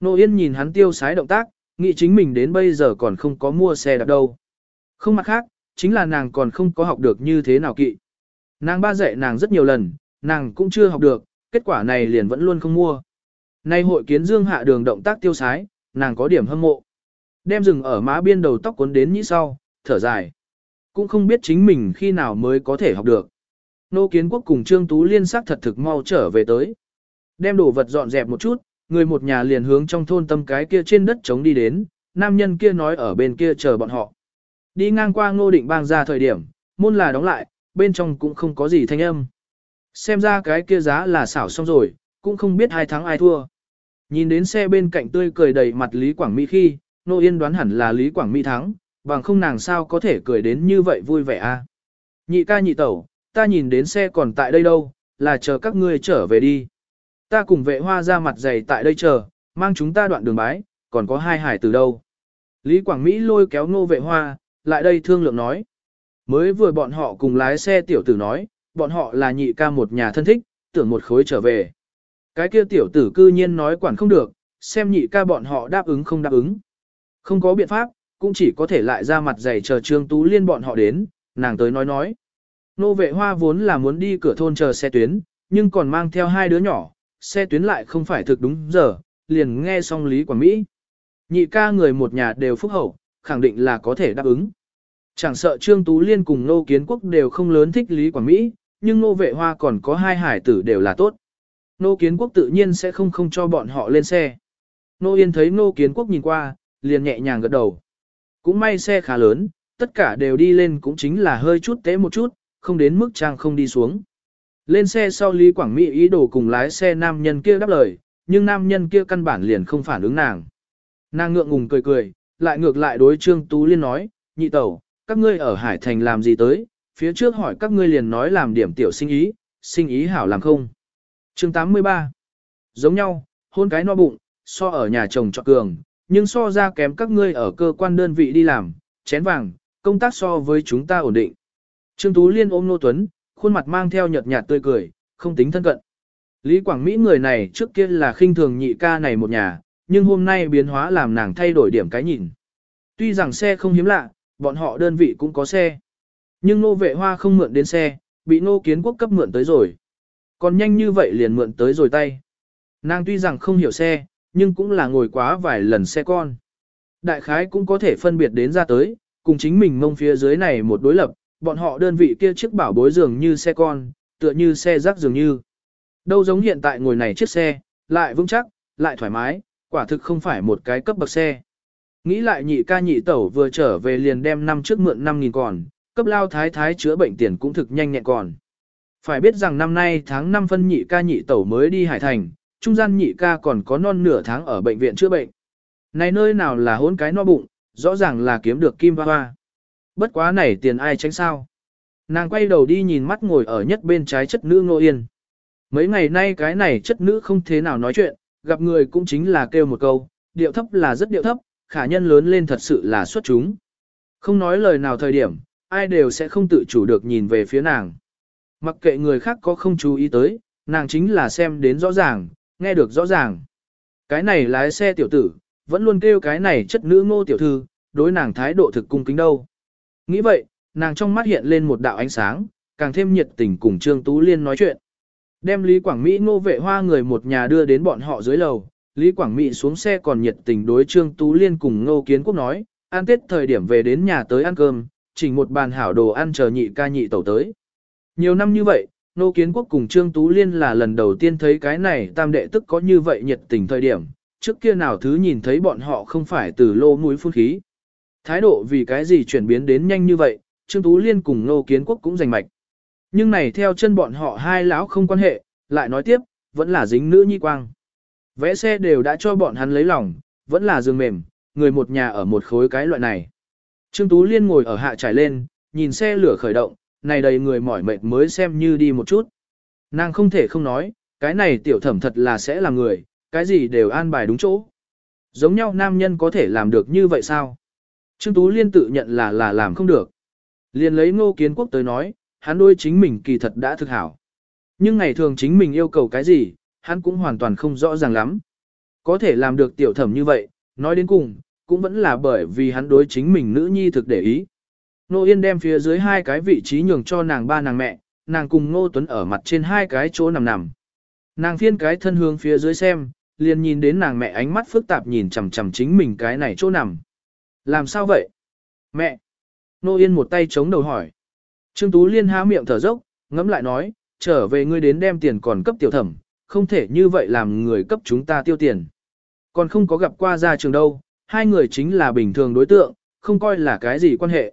[SPEAKER 1] Ngô Yên nhìn hắn tiêu sái động tác, nghĩ chính mình đến bây giờ còn không có mua xe đạp đâu. Không mặt khác, chính là nàng còn không có học được như thế nào kỵ. Nàng ba dạy nàng rất nhiều lần, nàng cũng chưa học được, kết quả này liền vẫn luôn không mua. Nay hội kiến Dương Hạ Đường động tác tiêu sái, nàng có điểm hâm mộ. Đem rừng ở má biên đầu tóc cuốn đến nhĩ sau, thở dài. Cũng không biết chính mình khi nào mới có thể học được. Nô Kiến Quốc cùng Trương Tú Liên sắc thật thực mau trở về tới. Đem đồ vật dọn dẹp một chút, người một nhà liền hướng trong thôn tâm cái kia trên đất trống đi đến, nam nhân kia nói ở bên kia chờ bọn họ. Đi ngang qua ngô định bang ra thời điểm, môn là đóng lại, bên trong cũng không có gì thanh âm. Xem ra cái kia giá là xảo xong rồi, cũng không biết hai thắng ai thua. Nhìn đến xe bên cạnh tươi cười đầy mặt Lý Quảng Mỹ khi, Nô Yên đoán hẳn là Lý Quảng Mỹ thắng, bằng không nàng sao có thể cười đến như vậy vui vẻ a à? Nhị ca nhị tẩu, ta nhìn đến xe còn tại đây đâu, là chờ các ngươi trở về đi. Ta cùng vệ hoa ra mặt dày tại đây chờ, mang chúng ta đoạn đường bái, còn có hai hải từ đâu. Lý Quảng Mỹ lôi kéo ngô vệ hoa, lại đây thương lượng nói. Mới vừa bọn họ cùng lái xe tiểu tử nói, bọn họ là nhị ca một nhà thân thích, tưởng một khối trở về. Cái kia tiểu tử cư nhiên nói quản không được, xem nhị ca bọn họ đáp ứng không đáp ứng. Không có biện pháp, cũng chỉ có thể lại ra mặt dày chờ Trương Tú Liên bọn họ đến, nàng tới nói nói. Nô vệ hoa vốn là muốn đi cửa thôn chờ xe tuyến, nhưng còn mang theo hai đứa nhỏ, xe tuyến lại không phải thực đúng giờ, liền nghe xong Lý Quảng Mỹ. Nhị ca người một nhà đều phúc hậu, khẳng định là có thể đáp ứng. Chẳng sợ Trương Tú Liên cùng Nô Kiến Quốc đều không lớn thích Lý Quảng Mỹ, nhưng Nô Vệ Hoa còn có hai hải tử đều là tốt. Nô Kiến Quốc tự nhiên sẽ không không cho bọn họ lên xe. Nô Yên thấy Nô Kiến Quốc nhìn qua, liền nhẹ nhàng gật đầu. Cũng may xe khá lớn, tất cả đều đi lên cũng chính là hơi chút tế một chút, không đến mức trang không đi xuống. Lên xe sau Lý Quảng Mỹ ý đồ cùng lái xe nam nhân kia đáp lời, nhưng nam nhân kia căn bản liền không phản ứng nàng. Nàng ngượng ngùng cười cười, lại ngược lại đối Trương Tú Liên nói, nhị tẩu, các ngươi ở Hải Thành làm gì tới, phía trước hỏi các ngươi liền nói làm điểm tiểu sinh ý, sinh ý hảo làm không. chương 83 Giống nhau, hôn cái no bụng, so ở nhà chồng trọ cường, nhưng so ra kém các ngươi ở cơ quan đơn vị đi làm, chén vàng, công tác so với chúng ta ổn định. Trương Tú Liên ôm Nô Tuấn, khuôn mặt mang theo nhợt nhạt tươi cười, không tính thân cận. Lý Quảng Mỹ người này trước kia là khinh thường nhị ca này một nhà, nhưng hôm nay biến hóa làm nàng thay đổi điểm cái nhìn. Tuy rằng xe không hiếm lạ, bọn họ đơn vị cũng có xe. Nhưng nô vệ hoa không mượn đến xe, bị nô kiến quốc cấp mượn tới rồi. Còn nhanh như vậy liền mượn tới rồi tay. Nàng tuy rằng không hiểu xe, nhưng cũng là ngồi quá vài lần xe con. Đại khái cũng có thể phân biệt đến ra tới, cùng chính mình mông phía dưới này một đối lập, bọn họ đơn vị kia chiếc bảo bối dường như xe con, tựa như xe rác dường như. Đâu giống hiện tại ngồi này chiếc xe, lại vững chắc, lại thoải mái, quả thực không phải một cái cấp bậc xe. Nghĩ lại nhị ca nhị tẩu vừa trở về liền đem năm trước mượn 5.000 còn, cấp lao thái thái chữa bệnh tiền cũng thực nhanh nhẹn còn. Phải biết rằng năm nay tháng 5 phân nhị ca nhị tẩu mới đi Hải Thành, trung gian nhị ca còn có non nửa tháng ở bệnh viện chữa bệnh. Này nơi nào là hôn cái no bụng, rõ ràng là kiếm được kim hoa hoa. Bất quá này tiền ai tránh sao. Nàng quay đầu đi nhìn mắt ngồi ở nhất bên trái chất nữ Ngô Yên. Mấy ngày nay cái này chất nữ không thế nào nói chuyện, gặp người cũng chính là kêu một câu, điệu thấp là rất điệu thấp, khả nhân lớn lên thật sự là xuất chúng. Không nói lời nào thời điểm, ai đều sẽ không tự chủ được nhìn về phía nàng. Mặc kệ người khác có không chú ý tới, nàng chính là xem đến rõ ràng, nghe được rõ ràng. Cái này lái xe tiểu tử, vẫn luôn kêu cái này chất nữ ngô tiểu thư, đối nàng thái độ thực cung kính đâu. Nghĩ vậy, nàng trong mắt hiện lên một đạo ánh sáng, càng thêm nhiệt tình cùng Trương Tú Liên nói chuyện. Đem Lý Quảng Mỹ ngô vệ hoa người một nhà đưa đến bọn họ dưới lầu, Lý Quảng Mỹ xuống xe còn nhiệt tình đối Trương Tú Liên cùng Ngô Kiến Quốc nói, ăn tết thời điểm về đến nhà tới ăn cơm, chỉnh một bàn hảo đồ ăn chờ nhị ca nhị tẩu tới. Nhiều năm như vậy, Ngô Kiến Quốc cùng Trương Tú Liên là lần đầu tiên thấy cái này tam đệ tức có như vậy nhiệt tình thời điểm, trước kia nào thứ nhìn thấy bọn họ không phải từ lô mũi phun khí. Thái độ vì cái gì chuyển biến đến nhanh như vậy, Trương Tú Liên cùng Ngô Kiến Quốc cũng giành mạch. Nhưng này theo chân bọn họ hai lão không quan hệ, lại nói tiếp, vẫn là dính nữ nhi quang. Vẽ xe đều đã cho bọn hắn lấy lòng, vẫn là giường mềm, người một nhà ở một khối cái loại này. Trương Tú Liên ngồi ở hạ trải lên, nhìn xe lửa khởi động, này đầy người mỏi mệt mới xem như đi một chút. Nàng không thể không nói, cái này tiểu thẩm thật là sẽ là người, cái gì đều an bài đúng chỗ. Giống nhau nam nhân có thể làm được như vậy sao? Trương Tú Liên tự nhận là là làm không được. Liên lấy ngô kiến quốc tới nói, hắn đôi chính mình kỳ thật đã thực hảo. Nhưng ngày thường chính mình yêu cầu cái gì, hắn cũng hoàn toàn không rõ ràng lắm. Có thể làm được tiểu thẩm như vậy, nói đến cùng, cũng vẫn là bởi vì hắn đối chính mình nữ nhi thực để ý. Nô Yên đem phía dưới hai cái vị trí nhường cho nàng ba nàng mẹ, nàng cùng Ngô Tuấn ở mặt trên hai cái chỗ nằm nằm. Nàng phiên cái thân hướng phía dưới xem, liền nhìn đến nàng mẹ ánh mắt phức tạp nhìn chằm chằm chính mình cái này chỗ nằm. Làm sao vậy? Mẹ! Nô Yên một tay chống đầu hỏi. Trương Tú Liên há miệng thở dốc, ngẫm lại nói, trở về ngươi đến đem tiền còn cấp tiểu thẩm, không thể như vậy làm người cấp chúng ta tiêu tiền. Còn không có gặp qua ra trường đâu, hai người chính là bình thường đối tượng, không coi là cái gì quan hệ.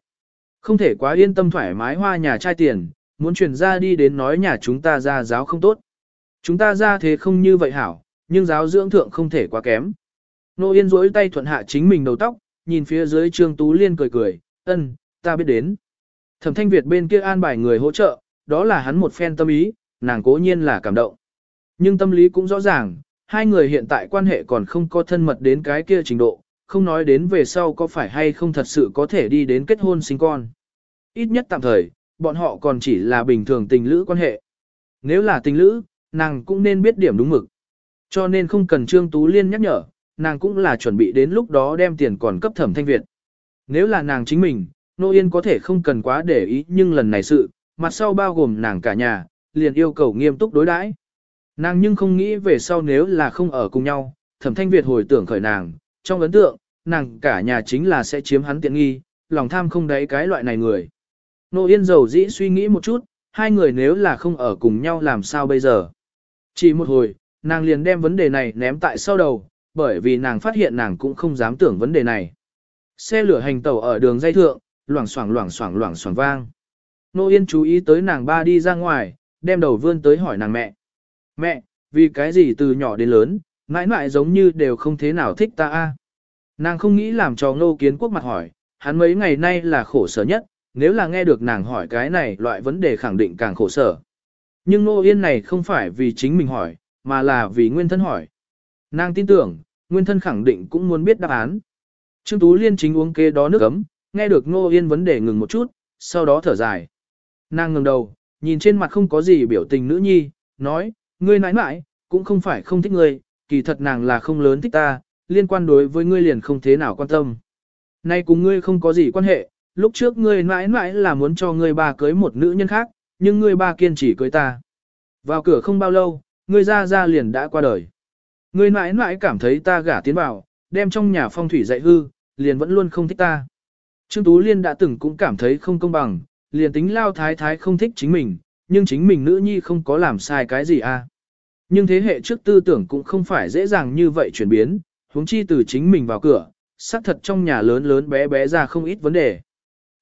[SPEAKER 1] Không thể quá yên tâm thoải mái hoa nhà trai tiền, muốn chuyển ra đi đến nói nhà chúng ta ra giáo không tốt. Chúng ta ra thế không như vậy hảo, nhưng giáo dưỡng thượng không thể quá kém. Nô Yên rỗi tay thuận hạ chính mình đầu tóc, nhìn phía dưới Trương Tú Liên cười cười, ân, ta biết đến. Thẩm Thanh Việt bên kia an bài người hỗ trợ, đó là hắn một phen tâm ý, nàng cố nhiên là cảm động. Nhưng tâm lý cũng rõ ràng, hai người hiện tại quan hệ còn không có thân mật đến cái kia trình độ, không nói đến về sau có phải hay không thật sự có thể đi đến kết hôn sinh con. Ít nhất tạm thời, bọn họ còn chỉ là bình thường tình lữ quan hệ. Nếu là tình lữ, nàng cũng nên biết điểm đúng mực. Cho nên không cần Trương Tú Liên nhắc nhở, nàng cũng là chuẩn bị đến lúc đó đem tiền còn cấp thẩm thanh Việt. Nếu là nàng chính mình, Nô Yên có thể không cần quá để ý nhưng lần này sự, mặt sau bao gồm nàng cả nhà, liền yêu cầu nghiêm túc đối đãi. Nàng nhưng không nghĩ về sau nếu là không ở cùng nhau, thẩm thanh Việt hồi tưởng khởi nàng, trong ấn tượng, nàng cả nhà chính là sẽ chiếm hắn tiện nghi, lòng tham không đáy cái loại này người. Nô Yên dầu dĩ suy nghĩ một chút, hai người nếu là không ở cùng nhau làm sao bây giờ. Chỉ một hồi, nàng liền đem vấn đề này ném tại sau đầu, bởi vì nàng phát hiện nàng cũng không dám tưởng vấn đề này. Xe lửa hành tàu ở đường dây thượng, loảng xoảng loảng xoảng loảng xoảng vang. Nô Yên chú ý tới nàng ba đi ra ngoài, đem đầu vươn tới hỏi nàng mẹ. Mẹ, vì cái gì từ nhỏ đến lớn, mãi mãi giống như đều không thế nào thích ta a Nàng không nghĩ làm cho ngô kiến quốc mặt hỏi, hắn mấy ngày nay là khổ sở nhất, nếu là nghe được nàng hỏi cái này loại vấn đề khẳng định càng khổ sở. Nhưng Nô Yên này không phải vì chính mình hỏi, mà là vì nguyên thân hỏi. Nàng tin tưởng, nguyên thân khẳng định cũng muốn biết đáp án. Trương Tú Liên chính uống kế đó nước ấm, nghe được Nô Yên vấn đề ngừng một chút, sau đó thở dài. Nàng ngừng đầu, nhìn trên mặt không có gì biểu tình nữ nhi, nói, ngươi nãi nãi, cũng không phải không thích ngươi, kỳ thật nàng là không lớn thích ta, liên quan đối với ngươi liền không thế nào quan tâm. Nay cùng ngươi không có gì quan hệ, lúc trước ngươi nãi nãi là muốn cho ngươi ba cưới một nữ nhân khác, nhưng ngươi ba kiên trì cưới ta. Vào cửa không bao lâu, ngươi ra ra liền đã qua đời. Ngươi nãi nãi cảm thấy ta gả tiến vào, đem trong nhà phong thủy dạy hư, liền vẫn luôn không thích ta. Trương Tú Liên đã từng cũng cảm thấy không công bằng, liền tính lao thái thái không thích chính mình, nhưng chính mình nữ nhi không có làm sai cái gì à. Nhưng thế hệ trước tư tưởng cũng không phải dễ dàng như vậy chuyển biến, huống chi từ chính mình vào cửa, xác thật trong nhà lớn lớn bé bé ra không ít vấn đề.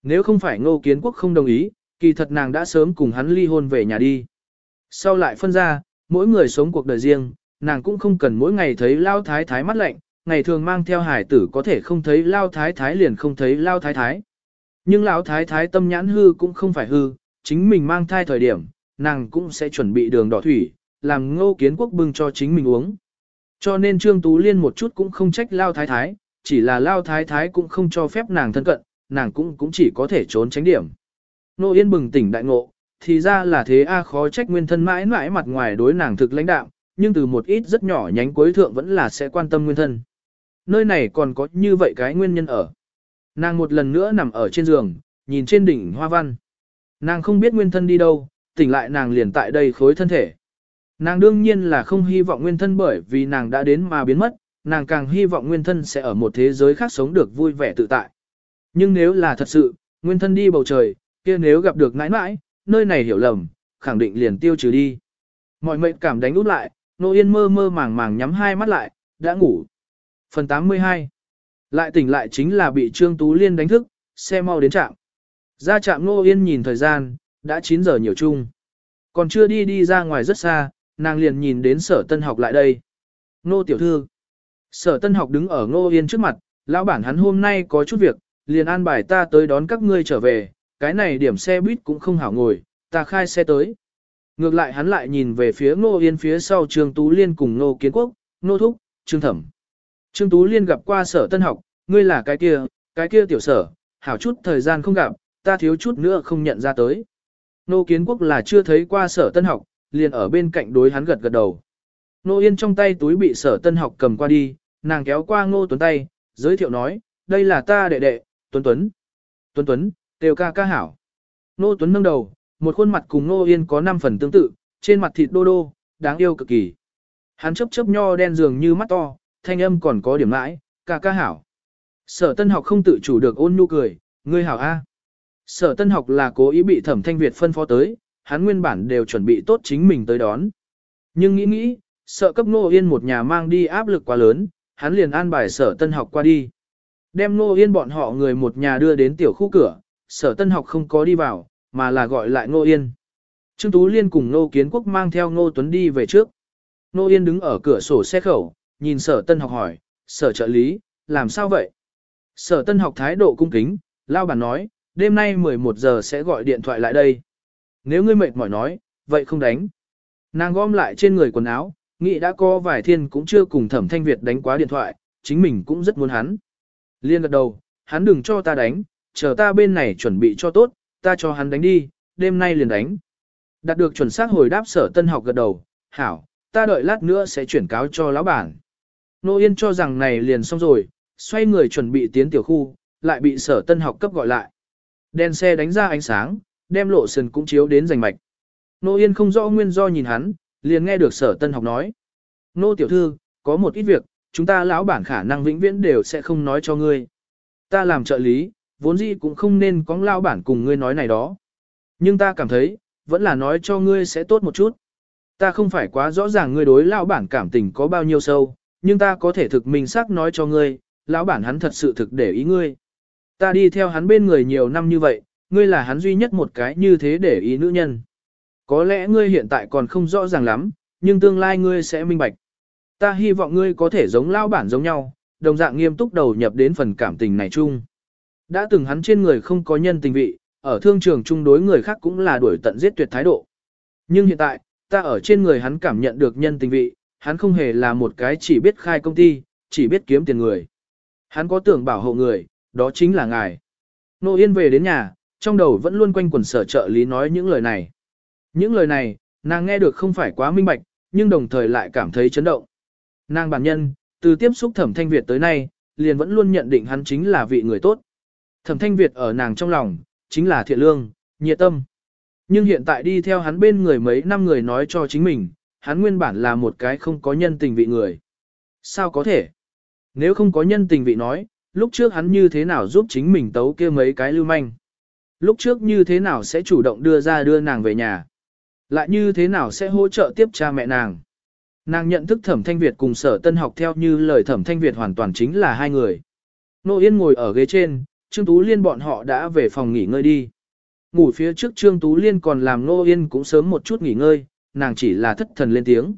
[SPEAKER 1] Nếu không phải ngô kiến quốc không đồng ý, kỳ thật nàng đã sớm cùng hắn ly hôn về nhà đi. Sau lại phân ra, mỗi người sống cuộc đời riêng, nàng cũng không cần mỗi ngày thấy lao thái thái mắt lạnh, ngày thường mang theo hải tử có thể không thấy lao thái thái liền không thấy lao thái thái. Nhưng lão thái thái tâm nhãn hư cũng không phải hư, chính mình mang thai thời điểm, nàng cũng sẽ chuẩn bị đường đỏ thủy, làm ngô kiến quốc bưng cho chính mình uống. Cho nên Trương Tú Liên một chút cũng không trách Lao Thái Thái, chỉ là Lao Thái Thái cũng không cho phép nàng thân cận, nàng cũng cũng chỉ có thể trốn tránh điểm. Nô Yên bừng tỉnh đại ngộ, thì ra là thế A khó trách nguyên thân mãi mãi mặt ngoài đối nàng thực lãnh đạo, nhưng từ một ít rất nhỏ nhánh cuối thượng vẫn là sẽ quan tâm nguyên thân. Nơi này còn có như vậy cái nguyên nhân ở. Nàng một lần nữa nằm ở trên giường, nhìn trên đỉnh hoa văn. Nàng không biết nguyên thân đi đâu, tỉnh lại nàng liền tại đây khối thân thể. Nàng đương nhiên là không hy vọng nguyên thân bởi vì nàng đã đến mà biến mất, nàng càng hy vọng nguyên thân sẽ ở một thế giới khác sống được vui vẻ tự tại. Nhưng nếu là thật sự, nguyên thân đi bầu trời, kia nếu gặp được nãi nãi, nơi này hiểu lầm, khẳng định liền tiêu trừ đi. Mọi mệnh cảm đánh út lại, nô yên mơ mơ màng màng nhắm hai mắt lại, đã ngủ. Phần 82 Lại tỉnh lại chính là bị Trương Tú Liên đánh thức, xe mau đến trạm. Ra trạm nô yên nhìn thời gian, đã 9 giờ nhiều chung. Còn chưa đi đi ra ngoài rất xa, nàng liền nhìn đến sở tân học lại đây. Nô tiểu thư. Sở tân học đứng ở ngô yên trước mặt, lão bản hắn hôm nay có chút việc, liền an bài ta tới đón các ngươi trở về, cái này điểm xe buýt cũng không hảo ngồi, ta khai xe tới. Ngược lại hắn lại nhìn về phía ngô yên phía sau Trương Tú Liên cùng ngô kiến quốc, ngô thúc, trương thẩm. Trương Tú Liên gặp qua sở tân học, ngươi là cái kia, cái kia tiểu sở, hảo chút thời gian không gặp, ta thiếu chút nữa không nhận ra tới. Nô kiến quốc là chưa thấy qua sở tân học, liền ở bên cạnh đối hắn gật gật đầu. Nô yên trong tay túi bị sở tân học cầm qua đi, nàng kéo qua ngô tuấn tay, giới thiệu nói, đây là ta đệ đệ, Tuấn Tuấn. Tuấn Tuấn, đều ca ca hảo. Nô Tuấn nâng đầu, một khuôn mặt cùng Nô Yên có 5 phần tương tự, trên mặt thịt đô đô, đáng yêu cực kỳ. Hắn chấp chấp nho đen dường như mắt to, thanh âm còn có điểm lãi, ca ca hảo. Sở tân học không tự chủ được ôn nhu cười, ngươi hảo A. Sở tân học là cố ý bị thẩm thanh Việt phân phó tới, hắn nguyên bản đều chuẩn bị tốt chính mình tới đón. Nhưng nghĩ nghĩ, sợ cấp Ngô Yên một nhà mang đi áp lực quá lớn, hắn liền an bài sở tân học qua đi. Đem Ngô Yên bọn họ người một nhà đưa đến tiểu khu cửa, sở tân học không có đi vào, mà là gọi lại Ngô Yên. Trương Tú Liên cùng Ngô Kiến Quốc mang theo Ngô Tuấn đi về trước. Ngô Yên đứng ở cửa sổ xe khẩu, nhìn sở tân học hỏi, sở trợ lý, làm sao vậy? Sở tân học thái độ cung kính, lao bản nói, đêm nay 11 giờ sẽ gọi điện thoại lại đây. Nếu ngươi mệt mỏi nói, vậy không đánh. Nàng gom lại trên người quần áo, nghĩ đã có vài thiên cũng chưa cùng thẩm thanh Việt đánh quá điện thoại, chính mình cũng rất muốn hắn. Liên gật đầu, hắn đừng cho ta đánh, chờ ta bên này chuẩn bị cho tốt, ta cho hắn đánh đi, đêm nay liền đánh. Đạt được chuẩn xác hồi đáp sở tân học gật đầu, hảo, ta đợi lát nữa sẽ chuyển cáo cho lão bản. Nô Yên cho rằng này liền xong rồi, xoay người chuẩn bị tiến tiểu khu, lại bị sở tân học cấp gọi lại. Đèn xe đánh ra ánh sáng, đem lộ sườn cũng chiếu đến rành mạch. Nô Yên không rõ nguyên do nhìn hắn, liền nghe được sở tân học nói. Nô tiểu thư, có một ít việc, chúng ta lão bản khả năng vĩnh viễn đều sẽ không nói cho ngươi. Ta làm trợ lý, vốn dĩ cũng không nên có lão bản cùng ngươi nói này đó. Nhưng ta cảm thấy, vẫn là nói cho ngươi sẽ tốt một chút. Ta không phải quá rõ ràng ngươi đối lão bản cảm tình có bao nhiêu sâu, nhưng ta có thể thực minh xác nói cho ngươi, lão bản hắn thật sự thực để ý ngươi. Ta đi theo hắn bên người nhiều năm như vậy, ngươi là hắn duy nhất một cái như thế để ý nữ nhân. Có lẽ ngươi hiện tại còn không rõ ràng lắm, nhưng tương lai ngươi sẽ minh bạch. Ta hy vọng ngươi có thể giống lão bản giống nhau, đồng dạng nghiêm túc đầu nhập đến phần cảm tình này chung. Đã từng hắn trên người không có nhân tình vị, ở thương trường chung đối người khác cũng là đuổi tận giết tuyệt thái độ. Nhưng hiện tại, ta ở trên người hắn cảm nhận được nhân tình vị, hắn không hề là một cái chỉ biết khai công ty, chỉ biết kiếm tiền người. Hắn có tưởng bảo hộ người, đó chính là ngài. Nô Yên về đến nhà, trong đầu vẫn luôn quanh quần sở trợ lý nói những lời này. Những lời này, nàng nghe được không phải quá minh bạch, nhưng đồng thời lại cảm thấy chấn động. Nàng bản nhân, từ tiếp xúc thẩm thanh Việt tới nay, liền vẫn luôn nhận định hắn chính là vị người tốt. Thẩm thanh Việt ở nàng trong lòng, chính là thiện lương, nhiệt tâm. Nhưng hiện tại đi theo hắn bên người mấy năm người nói cho chính mình, hắn nguyên bản là một cái không có nhân tình vị người. Sao có thể? Nếu không có nhân tình vị nói, lúc trước hắn như thế nào giúp chính mình tấu kia mấy cái lưu manh? Lúc trước như thế nào sẽ chủ động đưa ra đưa nàng về nhà? Lại như thế nào sẽ hỗ trợ tiếp cha mẹ nàng? Nàng nhận thức thẩm thanh Việt cùng sở tân học theo như lời thẩm thanh Việt hoàn toàn chính là hai người. Nô Yên ngồi ở ghế trên, Trương Tú Liên bọn họ đã về phòng nghỉ ngơi đi. Ngủ phía trước Trương Tú Liên còn làm Nô Yên cũng sớm một chút nghỉ ngơi, nàng chỉ là thất thần lên tiếng.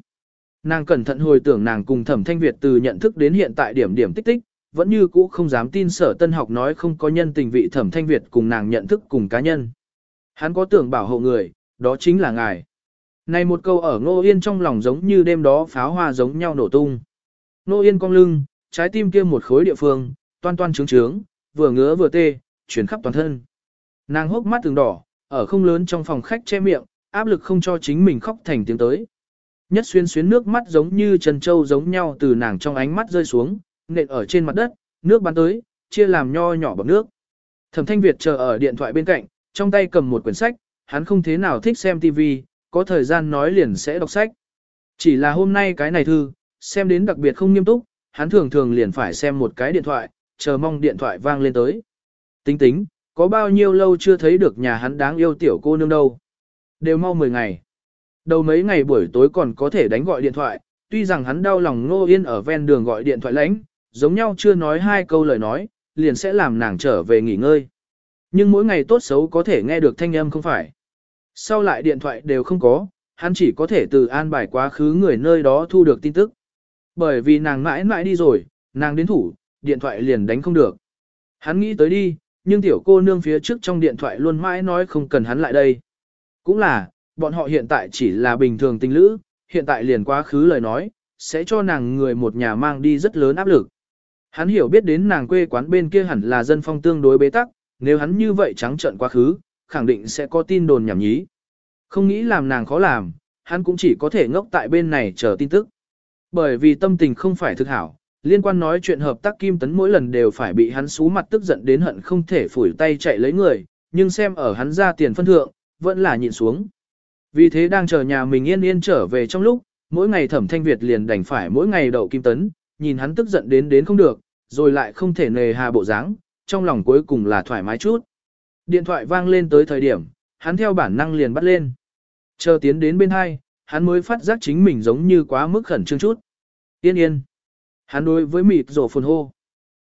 [SPEAKER 1] Nàng cẩn thận hồi tưởng nàng cùng thẩm thanh Việt từ nhận thức đến hiện tại điểm điểm tích tích, vẫn như cũ không dám tin sở tân học nói không có nhân tình vị thẩm thanh Việt cùng nàng nhận thức cùng cá nhân. Hắn có tưởng bảo hộ người, đó chính là ngài. Này một câu ở Ngô Yên trong lòng giống như đêm đó pháo hoa giống nhau nổ tung. ngô Yên cong lưng, trái tim kia một khối địa phương, toan toan trướng trướng, vừa ngứa vừa tê, chuyển khắp toàn thân. Nàng hốc mắt từng đỏ, ở không lớn trong phòng khách che miệng, áp lực không cho chính mình khóc thành tiếng tới. Nhất xuyên xuyến nước mắt giống như trần châu giống nhau từ nàng trong ánh mắt rơi xuống, nện ở trên mặt đất, nước bắn tới, chia làm nho nhỏ bằng nước. Thẩm Thanh Việt chờ ở điện thoại bên cạnh, trong tay cầm một quyển sách, hắn không thế nào thích xem TV, có thời gian nói liền sẽ đọc sách. Chỉ là hôm nay cái này thư, xem đến đặc biệt không nghiêm túc, hắn thường thường liền phải xem một cái điện thoại, chờ mong điện thoại vang lên tới. Tính tính, có bao nhiêu lâu chưa thấy được nhà hắn đáng yêu tiểu cô nương đâu. Đều mau 10 ngày. Đầu mấy ngày buổi tối còn có thể đánh gọi điện thoại, tuy rằng hắn đau lòng ngô yên ở ven đường gọi điện thoại lãnh, giống nhau chưa nói hai câu lời nói, liền sẽ làm nàng trở về nghỉ ngơi. Nhưng mỗi ngày tốt xấu có thể nghe được thanh âm không phải. Sau lại điện thoại đều không có, hắn chỉ có thể từ an bài quá khứ người nơi đó thu được tin tức. Bởi vì nàng mãi mãi đi rồi, nàng đến thủ, điện thoại liền đánh không được. Hắn nghĩ tới đi, nhưng tiểu cô nương phía trước trong điện thoại luôn mãi nói không cần hắn lại đây. Cũng là, bọn họ hiện tại chỉ là bình thường tình lữ, hiện tại liền quá khứ lời nói, sẽ cho nàng người một nhà mang đi rất lớn áp lực. Hắn hiểu biết đến nàng quê quán bên kia hẳn là dân phong tương đối bế tắc, nếu hắn như vậy trắng trợn quá khứ, khẳng định sẽ có tin đồn nhảm nhí. Không nghĩ làm nàng khó làm, hắn cũng chỉ có thể ngốc tại bên này chờ tin tức. Bởi vì tâm tình không phải thực hảo, liên quan nói chuyện hợp tác Kim Tấn mỗi lần đều phải bị hắn xú mặt tức giận đến hận không thể phủi tay chạy lấy người, nhưng xem ở hắn ra tiền phân thượng, vẫn là nhịn xuống. Vì thế đang chờ nhà mình yên yên trở về trong lúc, mỗi ngày thẩm thanh Việt liền đành phải mỗi ngày đậu Kim Tấn, nhìn hắn tức giận đến đến không được, rồi lại không thể nề hà bộ dáng, trong lòng cuối cùng là thoải mái chút. Điện thoại vang lên tới thời điểm, hắn theo bản năng liền bắt lên. Chờ tiến đến bên hai, hắn mới phát giác chính mình giống như quá mức khẩn trương chút. Yên yên. Hắn đối với mịt rổ phồn hô.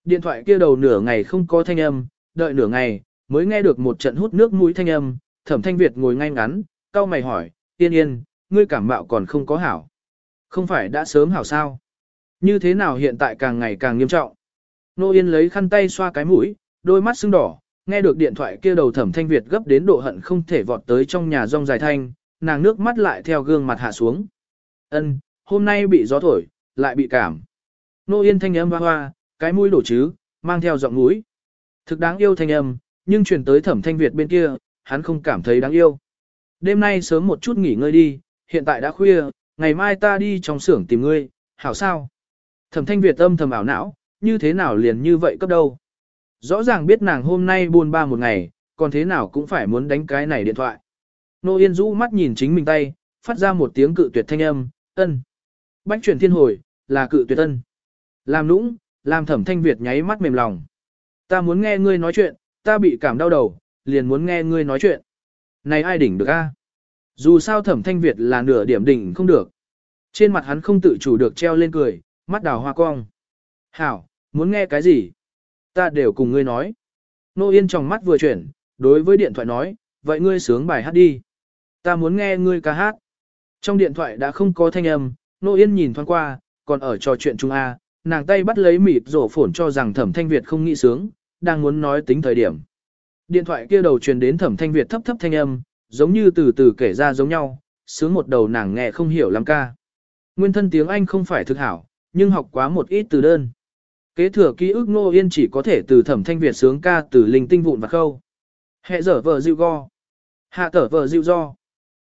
[SPEAKER 1] Điện thoại kia đầu nửa ngày không có thanh âm, đợi nửa ngày, mới nghe được một trận hút nước mũi thanh âm, thẩm thanh Việt ngồi ngay ngắn, cau mày hỏi, yên yên, ngươi cảm mạo còn không có hảo. Không phải đã sớm hảo sao? Như thế nào hiện tại càng ngày càng nghiêm trọng? Nô Yên lấy khăn tay xoa cái mũi, đôi mắt sưng đỏ, nghe được điện thoại kia đầu thẩm thanh Việt gấp đến độ hận không thể vọt tới trong nhà rong dài thanh, nàng nước mắt lại theo gương mặt hạ xuống. Ân, hôm nay bị gió thổi, lại bị cảm. Nô Yên thanh âm hoa hoa, cái mũi đổ chứ, mang theo giọng mũi. Thực đáng yêu thanh âm, nhưng chuyển tới thẩm thanh Việt bên kia, hắn không cảm thấy đáng yêu. Đêm nay sớm một chút nghỉ ngơi đi, hiện tại đã khuya, ngày mai ta đi trong xưởng tìm ngươi, hảo sao? Thẩm thanh Việt âm thầm ảo não, như thế nào liền như vậy cấp đâu? Rõ ràng biết nàng hôm nay buồn ba một ngày, còn thế nào cũng phải muốn đánh cái này điện thoại. Nô Yên rũ mắt nhìn chính mình tay, phát ra một tiếng cự tuyệt thanh âm, ân. Bách chuyển thiên hồi, là cự tuyệt ân. Làm nũng, làm thẩm thanh Việt nháy mắt mềm lòng. Ta muốn nghe ngươi nói chuyện, ta bị cảm đau đầu, liền muốn nghe ngươi nói chuyện. Này ai đỉnh được a? Dù sao thẩm thanh Việt là nửa điểm đỉnh không được. Trên mặt hắn không tự chủ được treo lên cười, mắt đào hoa cong. Hảo, muốn nghe cái gì? Ta đều cùng ngươi nói. Nô Yên trong mắt vừa chuyển, đối với điện thoại nói, vậy ngươi sướng bài hát đi. Ta muốn nghe ngươi ca hát. Trong điện thoại đã không có thanh âm, Nô Yên nhìn thoáng qua, còn ở trò chuyện chung A, nàng tay bắt lấy mịt rổ phổn cho rằng thẩm thanh Việt không nghĩ sướng, đang muốn nói tính thời điểm. Điện thoại kia đầu truyền đến thẩm thanh Việt thấp thấp thanh âm, giống như từ từ kể ra giống nhau, sướng một đầu nàng nghe không hiểu lắm ca. Nguyên thân tiếng Anh không phải thực hảo, nhưng học quá một ít từ đơn. Kế thừa ký ức Nô Yên chỉ có thể từ thẩm thanh Việt sướng ca từ linh tinh vụn và khâu. Hẹ dở vợ dịu go. Hạ tở vợ dịu do.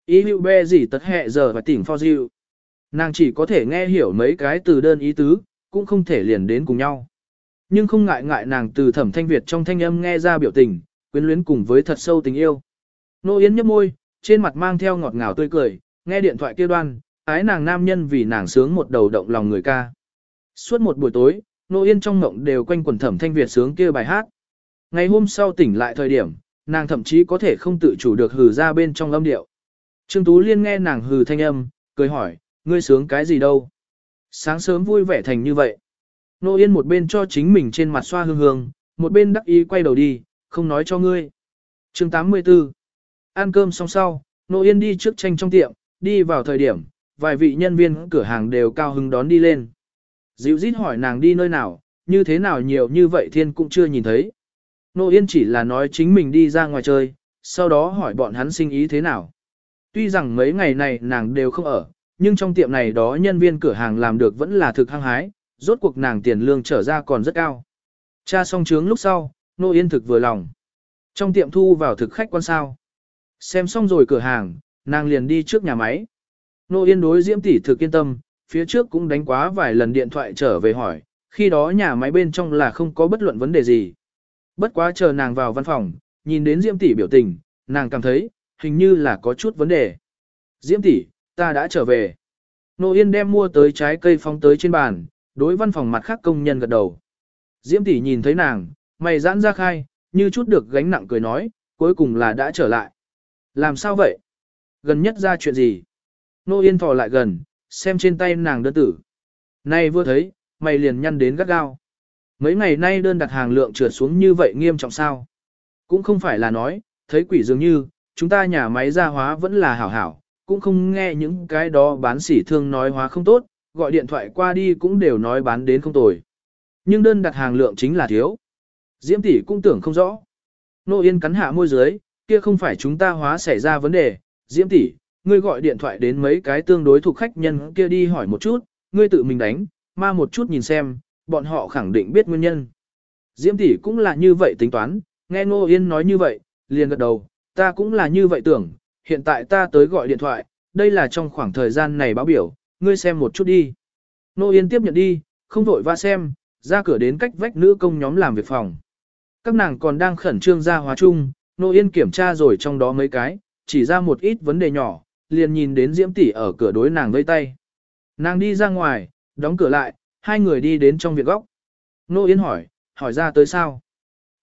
[SPEAKER 1] Ý hữu bê gì tật hẹ giờ và tỉnh pho dịu. Nàng chỉ có thể nghe hiểu mấy cái từ đơn ý tứ, cũng không thể liền đến cùng nhau. Nhưng không ngại ngại nàng từ thẩm thanh Việt trong thanh âm nghe ra biểu tình, quyến luyến cùng với thật sâu tình yêu. Nô Yến nhấp môi, trên mặt mang theo ngọt ngào tươi cười, nghe điện thoại kia đoan, ái nàng nam nhân vì nàng sướng một đầu động lòng người ca. Suốt một buổi tối, Nô Yên trong mộng đều quanh quần thẩm thanh Việt sướng kia bài hát. Ngày hôm sau tỉnh lại thời điểm, nàng thậm chí có thể không tự chủ được hừ ra bên trong âm điệu. Trương Tú Liên nghe nàng hừ thanh âm, cười hỏi, ngươi sướng cái gì đâu? Sáng sớm vui vẻ thành như vậy. Nô Yên một bên cho chính mình trên mặt xoa hương hương, một bên đắc ý quay đầu đi, không nói cho ngươi. chương 84 Ăn cơm xong sau, Nô Yên đi trước tranh trong tiệm, đi vào thời điểm, vài vị nhân viên cửa hàng đều cao hứng đón đi lên. Dịu dít hỏi nàng đi nơi nào, như thế nào nhiều như vậy thiên cũng chưa nhìn thấy. Nô Yên chỉ là nói chính mình đi ra ngoài chơi, sau đó hỏi bọn hắn sinh ý thế nào. Tuy rằng mấy ngày này nàng đều không ở, nhưng trong tiệm này đó nhân viên cửa hàng làm được vẫn là thực hăng hái, rốt cuộc nàng tiền lương trở ra còn rất cao. Cha xong trướng lúc sau, Nô Yên thực vừa lòng. Trong tiệm thu vào thực khách quan sao. Xem xong rồi cửa hàng, nàng liền đi trước nhà máy. Nô Yên đối Diễm tỷ thực yên tâm, phía trước cũng đánh quá vài lần điện thoại trở về hỏi, khi đó nhà máy bên trong là không có bất luận vấn đề gì. Bất quá chờ nàng vào văn phòng, nhìn đến Diễm tỷ biểu tình, nàng cảm thấy, hình như là có chút vấn đề. Diễm tỷ, ta đã trở về. Nô Yên đem mua tới trái cây phóng tới trên bàn, đối văn phòng mặt khác công nhân gật đầu. Diễm tỷ nhìn thấy nàng, mày giãn ra khai, như chút được gánh nặng cười nói, cuối cùng là đã trở lại. Làm sao vậy? Gần nhất ra chuyện gì? Nô Yên thò lại gần, xem trên tay nàng đơn tử. Nay vừa thấy, mày liền nhăn đến gắt gao. Mấy ngày nay đơn đặt hàng lượng trượt xuống như vậy nghiêm trọng sao? Cũng không phải là nói, thấy quỷ dường như, chúng ta nhà máy gia hóa vẫn là hảo hảo, cũng không nghe những cái đó bán sỉ thương nói hóa không tốt, gọi điện thoại qua đi cũng đều nói bán đến không tồi. Nhưng đơn đặt hàng lượng chính là thiếu. Diễm tỷ cũng tưởng không rõ. Nô Yên cắn hạ môi dưới, kia không phải chúng ta hóa xảy ra vấn đề. Diễm tỷ, ngươi gọi điện thoại đến mấy cái tương đối thuộc khách nhân kia đi hỏi một chút, ngươi tự mình đánh, ma một chút nhìn xem, bọn họ khẳng định biết nguyên nhân. Diễm tỷ cũng là như vậy tính toán, nghe Nô Yên nói như vậy, liền gật đầu, ta cũng là như vậy tưởng, hiện tại ta tới gọi điện thoại, đây là trong khoảng thời gian này báo biểu, ngươi xem một chút đi. Nô Yên tiếp nhận đi, không vội va xem, ra cửa đến cách vách nữ công nhóm làm việc phòng. Các nàng còn đang khẩn trương ra hóa chung, Nô Yên kiểm tra rồi trong đó mấy cái, chỉ ra một ít vấn đề nhỏ, liền nhìn đến Diễm tỷ ở cửa đối nàng vây tay. Nàng đi ra ngoài, đóng cửa lại, hai người đi đến trong viện góc. Nô Yên hỏi, hỏi ra tới sao?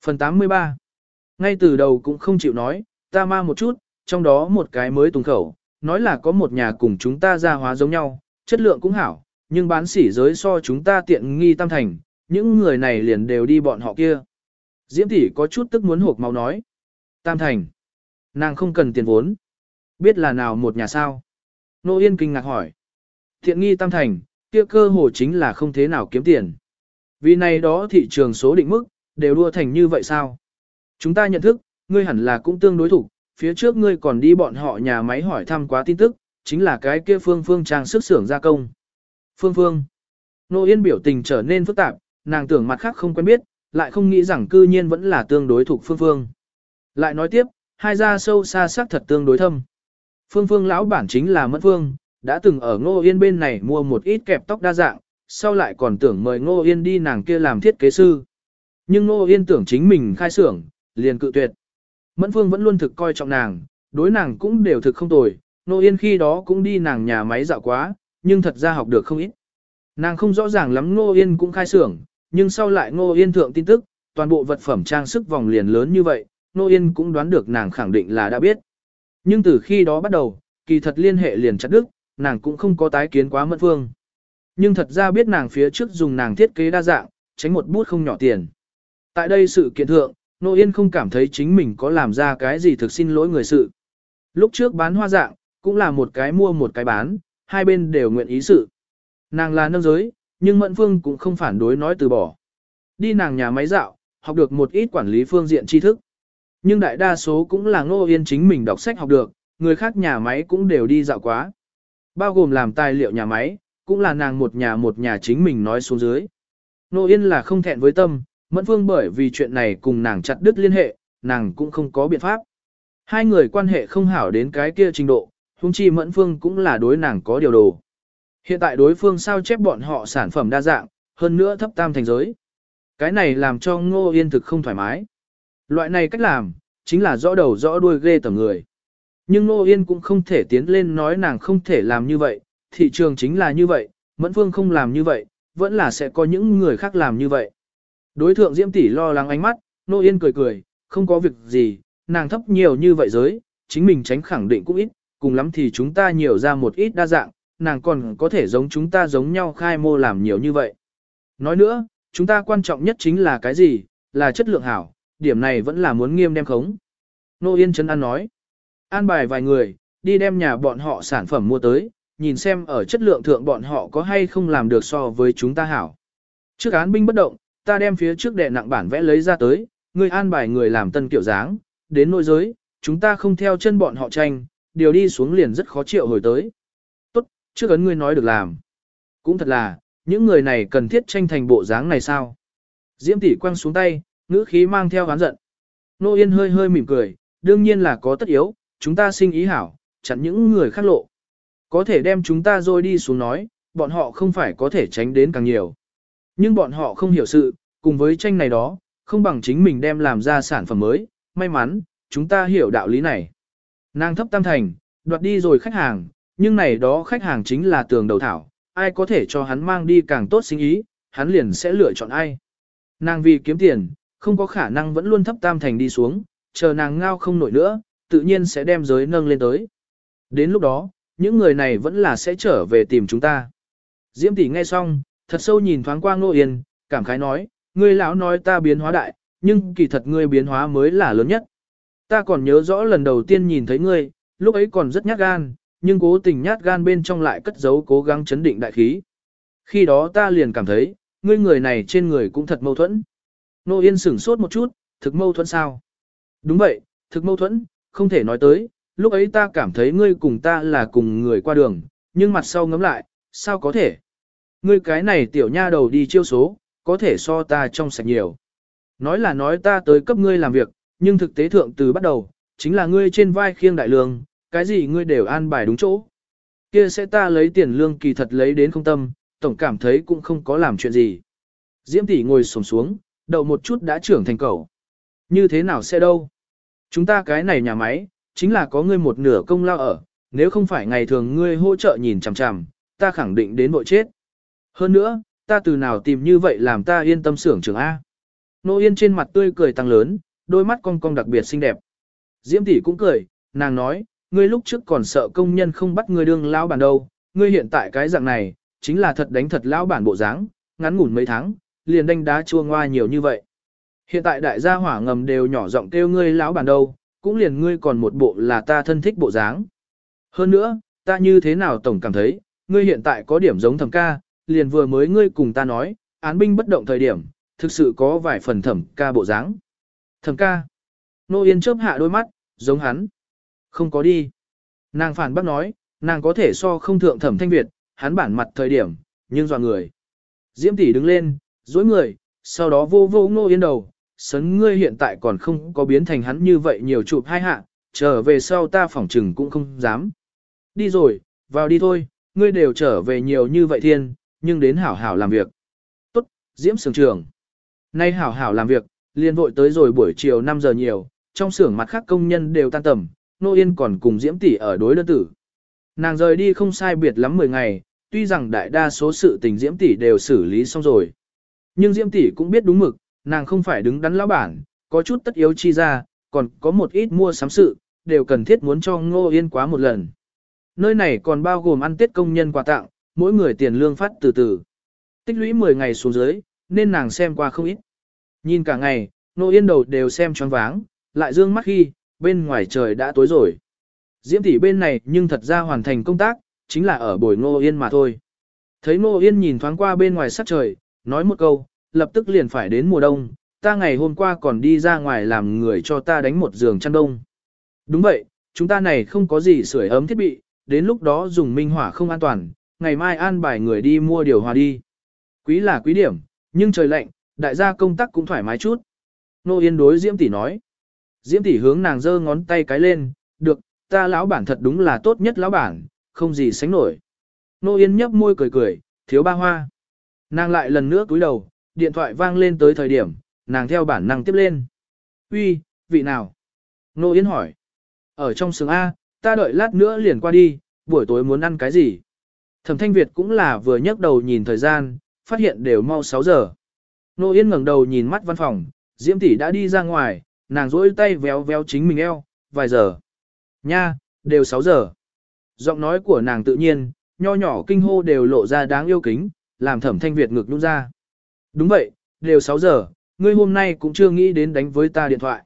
[SPEAKER 1] Phần 83 Ngay từ đầu cũng không chịu nói, ta ma một chút, trong đó một cái mới tùng khẩu, nói là có một nhà cùng chúng ta ra hóa giống nhau, chất lượng cũng hảo, nhưng bán sỉ giới so chúng ta tiện nghi tam thành, những người này liền đều đi bọn họ kia. Diễm tỷ có chút tức muốn hộp máu nói. Tam thành. Nàng không cần tiền vốn. Biết là nào một nhà sao? Nô Yên kinh ngạc hỏi. Thiện nghi tam thành, kia cơ hồ chính là không thế nào kiếm tiền. Vì này đó thị trường số định mức, đều đua thành như vậy sao? Chúng ta nhận thức, ngươi hẳn là cũng tương đối thủ, phía trước ngươi còn đi bọn họ nhà máy hỏi thăm quá tin tức, chính là cái kia phương phương trang sức xưởng gia công. Phương phương. Nô Yên biểu tình trở nên phức tạp, nàng tưởng mặt khác không quen biết, lại không nghĩ rằng cư nhiên vẫn là tương đối thuộc phương phương. Lại nói tiếp, hai gia sâu xa sắc thật tương đối thâm. Phương phương lão bản chính là Mẫn Phương, đã từng ở Ngô Yên bên này mua một ít kẹp tóc đa dạng, sau lại còn tưởng mời Ngô Yên đi nàng kia làm thiết kế sư. Nhưng Ngô Yên tưởng chính mình khai xưởng, liền cự tuyệt. Mẫn Phương vẫn luôn thực coi trọng nàng, đối nàng cũng đều thực không tồi, Ngô Yên khi đó cũng đi nàng nhà máy dạo quá, nhưng thật ra học được không ít. Nàng không rõ ràng lắm Ngô Yên cũng khai xưởng, nhưng sau lại Ngô Yên thượng tin tức, toàn bộ vật phẩm trang sức vòng liền lớn như vậy, Ngô Yên cũng đoán được nàng khẳng định là đã biết. Nhưng từ khi đó bắt đầu, kỳ thật liên hệ liền chặt đức, nàng cũng không có tái kiến quá mẫn phương. Nhưng thật ra biết nàng phía trước dùng nàng thiết kế đa dạng, tránh một bút không nhỏ tiền. Tại đây sự kiện thượng, Nô Yên không cảm thấy chính mình có làm ra cái gì thực xin lỗi người sự. Lúc trước bán hoa dạng, cũng là một cái mua một cái bán, hai bên đều nguyện ý sự. Nàng là nâng giới, nhưng Mẫn Phương cũng không phản đối nói từ bỏ. Đi nàng nhà máy dạo, học được một ít quản lý phương diện tri thức. Nhưng đại đa số cũng là Ngô Yên chính mình đọc sách học được, người khác nhà máy cũng đều đi dạo quá. Bao gồm làm tài liệu nhà máy, cũng là nàng một nhà một nhà chính mình nói xuống dưới. Ngô Yên là không thẹn với tâm, Mẫn Phương bởi vì chuyện này cùng nàng chặt đứt liên hệ, nàng cũng không có biện pháp. Hai người quan hệ không hảo đến cái kia trình độ, huống chi Mẫn Phương cũng là đối nàng có điều đồ. Hiện tại đối phương sao chép bọn họ sản phẩm đa dạng, hơn nữa thấp tam thành giới. Cái này làm cho Ngô Yên thực không thoải mái. Loại này cách làm, chính là rõ đầu rõ đuôi ghê tầm người. Nhưng Ngô Yên cũng không thể tiến lên nói nàng không thể làm như vậy, thị trường chính là như vậy, Mẫn Phương không làm như vậy, vẫn là sẽ có những người khác làm như vậy. Đối thượng Diễm tỷ lo lắng ánh mắt, Ngô Yên cười cười, không có việc gì, nàng thấp nhiều như vậy giới, chính mình tránh khẳng định cũng ít, cùng lắm thì chúng ta nhiều ra một ít đa dạng, nàng còn có thể giống chúng ta giống nhau khai mô làm nhiều như vậy. Nói nữa, chúng ta quan trọng nhất chính là cái gì, là chất lượng hảo, điểm này vẫn là muốn nghiêm đem khống. Nô Yên Trấn An nói, an bài vài người, đi đem nhà bọn họ sản phẩm mua tới, nhìn xem ở chất lượng thượng bọn họ có hay không làm được so với chúng ta hảo. Trước án binh bất động, ta đem phía trước đệ nặng bản vẽ lấy ra tới, người an bài người làm tân kiểu dáng, đến nội giới, chúng ta không theo chân bọn họ tranh, điều đi xuống liền rất khó chịu hồi tới trước ấn ngươi nói được làm. Cũng thật là, những người này cần thiết tranh thành bộ dáng này sao? Diễm tỷ quăng xuống tay, ngữ khí mang theo oán giận. Nô Yên hơi hơi mỉm cười, đương nhiên là có tất yếu, chúng ta sinh ý hảo, chặn những người khác lộ. Có thể đem chúng ta rồi đi xuống nói, bọn họ không phải có thể tránh đến càng nhiều. Nhưng bọn họ không hiểu sự, cùng với tranh này đó, không bằng chính mình đem làm ra sản phẩm mới, may mắn, chúng ta hiểu đạo lý này. Nàng thấp tam thành, đoạt đi rồi khách hàng, nhưng này đó khách hàng chính là tường đầu thảo, ai có thể cho hắn mang đi càng tốt sinh ý, hắn liền sẽ lựa chọn ai. Nàng vì kiếm tiền, không có khả năng vẫn luôn thấp tam thành đi xuống, chờ nàng ngao không nổi nữa, tự nhiên sẽ đem giới nâng lên tới. Đến lúc đó, những người này vẫn là sẽ trở về tìm chúng ta. Diễm tỷ nghe xong, thật sâu nhìn thoáng qua Ngô Yên, cảm khái nói, ngươi lão nói ta biến hóa đại, nhưng kỳ thật ngươi biến hóa mới là lớn nhất. Ta còn nhớ rõ lần đầu tiên nhìn thấy ngươi, lúc ấy còn rất nhát gan, nhưng cố tình nhát gan bên trong lại cất giấu cố gắng chấn định đại khí. Khi đó ta liền cảm thấy, ngươi người này trên người cũng thật mâu thuẫn. Nô Yên sửng sốt một chút, thực mâu thuẫn sao? Đúng vậy, thực mâu thuẫn, không thể nói tới, lúc ấy ta cảm thấy ngươi cùng ta là cùng người qua đường, nhưng mặt sau ngắm lại, sao có thể? Ngươi cái này tiểu nha đầu đi chiêu số, có thể so ta trong sạch nhiều. Nói là nói ta tới cấp ngươi làm việc, nhưng thực tế thượng từ bắt đầu, chính là ngươi trên vai khiêng đại lương, cái gì ngươi đều an bài đúng chỗ. Kia sẽ ta lấy tiền lương kỳ thật lấy đến không tâm, tổng cảm thấy cũng không có làm chuyện gì. Diễm tỷ ngồi sổng xuống, đậu một chút đã trưởng thành cầu. Như thế nào sẽ đâu? Chúng ta cái này nhà máy, chính là có ngươi một nửa công lao ở, nếu không phải ngày thường ngươi hỗ trợ nhìn chằm chằm, ta khẳng định đến bộ chết. Hơn nữa, ta từ nào tìm như vậy làm ta yên tâm xưởng trường A. Nô Yên trên mặt tươi cười tăng lớn, đôi mắt cong cong đặc biệt xinh đẹp. Diễm tỷ cũng cười, nàng nói, ngươi lúc trước còn sợ công nhân không bắt ngươi đương lão bản đâu, ngươi hiện tại cái dạng này, chính là thật đánh thật lão bản bộ dáng, ngắn ngủn mấy tháng, liền đánh đá chua ngoa nhiều như vậy. Hiện tại đại gia hỏa ngầm đều nhỏ giọng kêu ngươi lão bản đâu, cũng liền ngươi còn một bộ là ta thân thích bộ dáng. Hơn nữa, ta như thế nào tổng cảm thấy, ngươi hiện tại có điểm giống thẩm ca, liền vừa mới ngươi cùng ta nói, án binh bất động thời điểm, thực sự có vài phần thẩm ca bộ dáng. Thẩm ca. Nô Yên chớp hạ đôi mắt, giống hắn. Không có đi. Nàng phản bác nói, nàng có thể so không thượng thẩm thanh Việt, hắn bản mặt thời điểm, nhưng dọa người. Diễm tỷ đứng lên, dối người, sau đó vô vô Nô Yên đầu, sấn ngươi hiện tại còn không có biến thành hắn như vậy nhiều chụp hai hạ, trở về sau ta phỏng trừng cũng không dám. Đi rồi, vào đi thôi, ngươi đều trở về nhiều như vậy thiên, nhưng đến hảo hảo làm việc. Tốt, Diễm Sưởng trưởng. Nay hảo hảo làm việc, liền vội tới rồi buổi chiều 5 giờ nhiều, trong xưởng mặt khác công nhân đều tan tầm, Nô Yên còn cùng Diễm tỷ ở đối đơn tử. Nàng rời đi không sai biệt lắm 10 ngày, tuy rằng đại đa số sự tình Diễm tỷ đều xử lý xong rồi. Nhưng Diễm tỷ cũng biết đúng mực, nàng không phải đứng đắn lão bản, có chút tất yếu chi ra, còn có một ít mua sắm sự, đều cần thiết muốn cho Ngô Yên quá một lần. Nơi này còn bao gồm ăn tết công nhân quà tặng, mỗi người tiền lương phát từ từ. Tích lũy 10 ngày xuống dưới, nên nàng xem qua không ít. Nhìn cả ngày, Ngô Yên đầu đều xem choáng váng, lại dương mắt khi, bên ngoài trời đã tối rồi. Diễm tỷ bên này nhưng thật ra hoàn thành công tác, chính là ở bồi Ngô Yên mà thôi. Thấy Ngô Yên nhìn thoáng qua bên ngoài sắc trời, nói một câu, lập tức liền phải đến mùa đông, ta ngày hôm qua còn đi ra ngoài làm người cho ta đánh một giường chăn đông. Đúng vậy, chúng ta này không có gì sưởi ấm thiết bị, đến lúc đó dùng minh hỏa không an toàn, ngày mai an bài người đi mua điều hòa đi. Quý là quý điểm, nhưng trời lạnh, đại gia công tác cũng thoải mái chút. Nô Yên đối Diễm tỷ nói. Diễm tỷ hướng nàng giơ ngón tay cái lên, được, ta lão bản thật đúng là tốt nhất lão bản, không gì sánh nổi. Nô Yên nhấp môi cười cười, thiếu ba hoa. Nàng lại lần nữa cúi đầu, điện thoại vang lên tới thời điểm, nàng theo bản năng tiếp lên. Uy, vị nào? Nô Yến hỏi. Ở trong sướng A, ta đợi lát nữa liền qua đi, buổi tối muốn ăn cái gì? Thẩm Thanh Việt cũng là vừa nhấc đầu nhìn thời gian, phát hiện đều mau 6 giờ. Nô Yên ngẩng đầu nhìn mắt văn phòng, Diễm tỷ đã đi ra ngoài, nàng rỗi tay véo véo chính mình eo, vài giờ. Nha, đều 6 giờ. Giọng nói của nàng tự nhiên, nho nhỏ kinh hô đều lộ ra đáng yêu kính, làm Thẩm Thanh Việt ngực nhung ra. Đúng vậy, đều 6 giờ, ngươi hôm nay cũng chưa nghĩ đến đánh với ta điện thoại.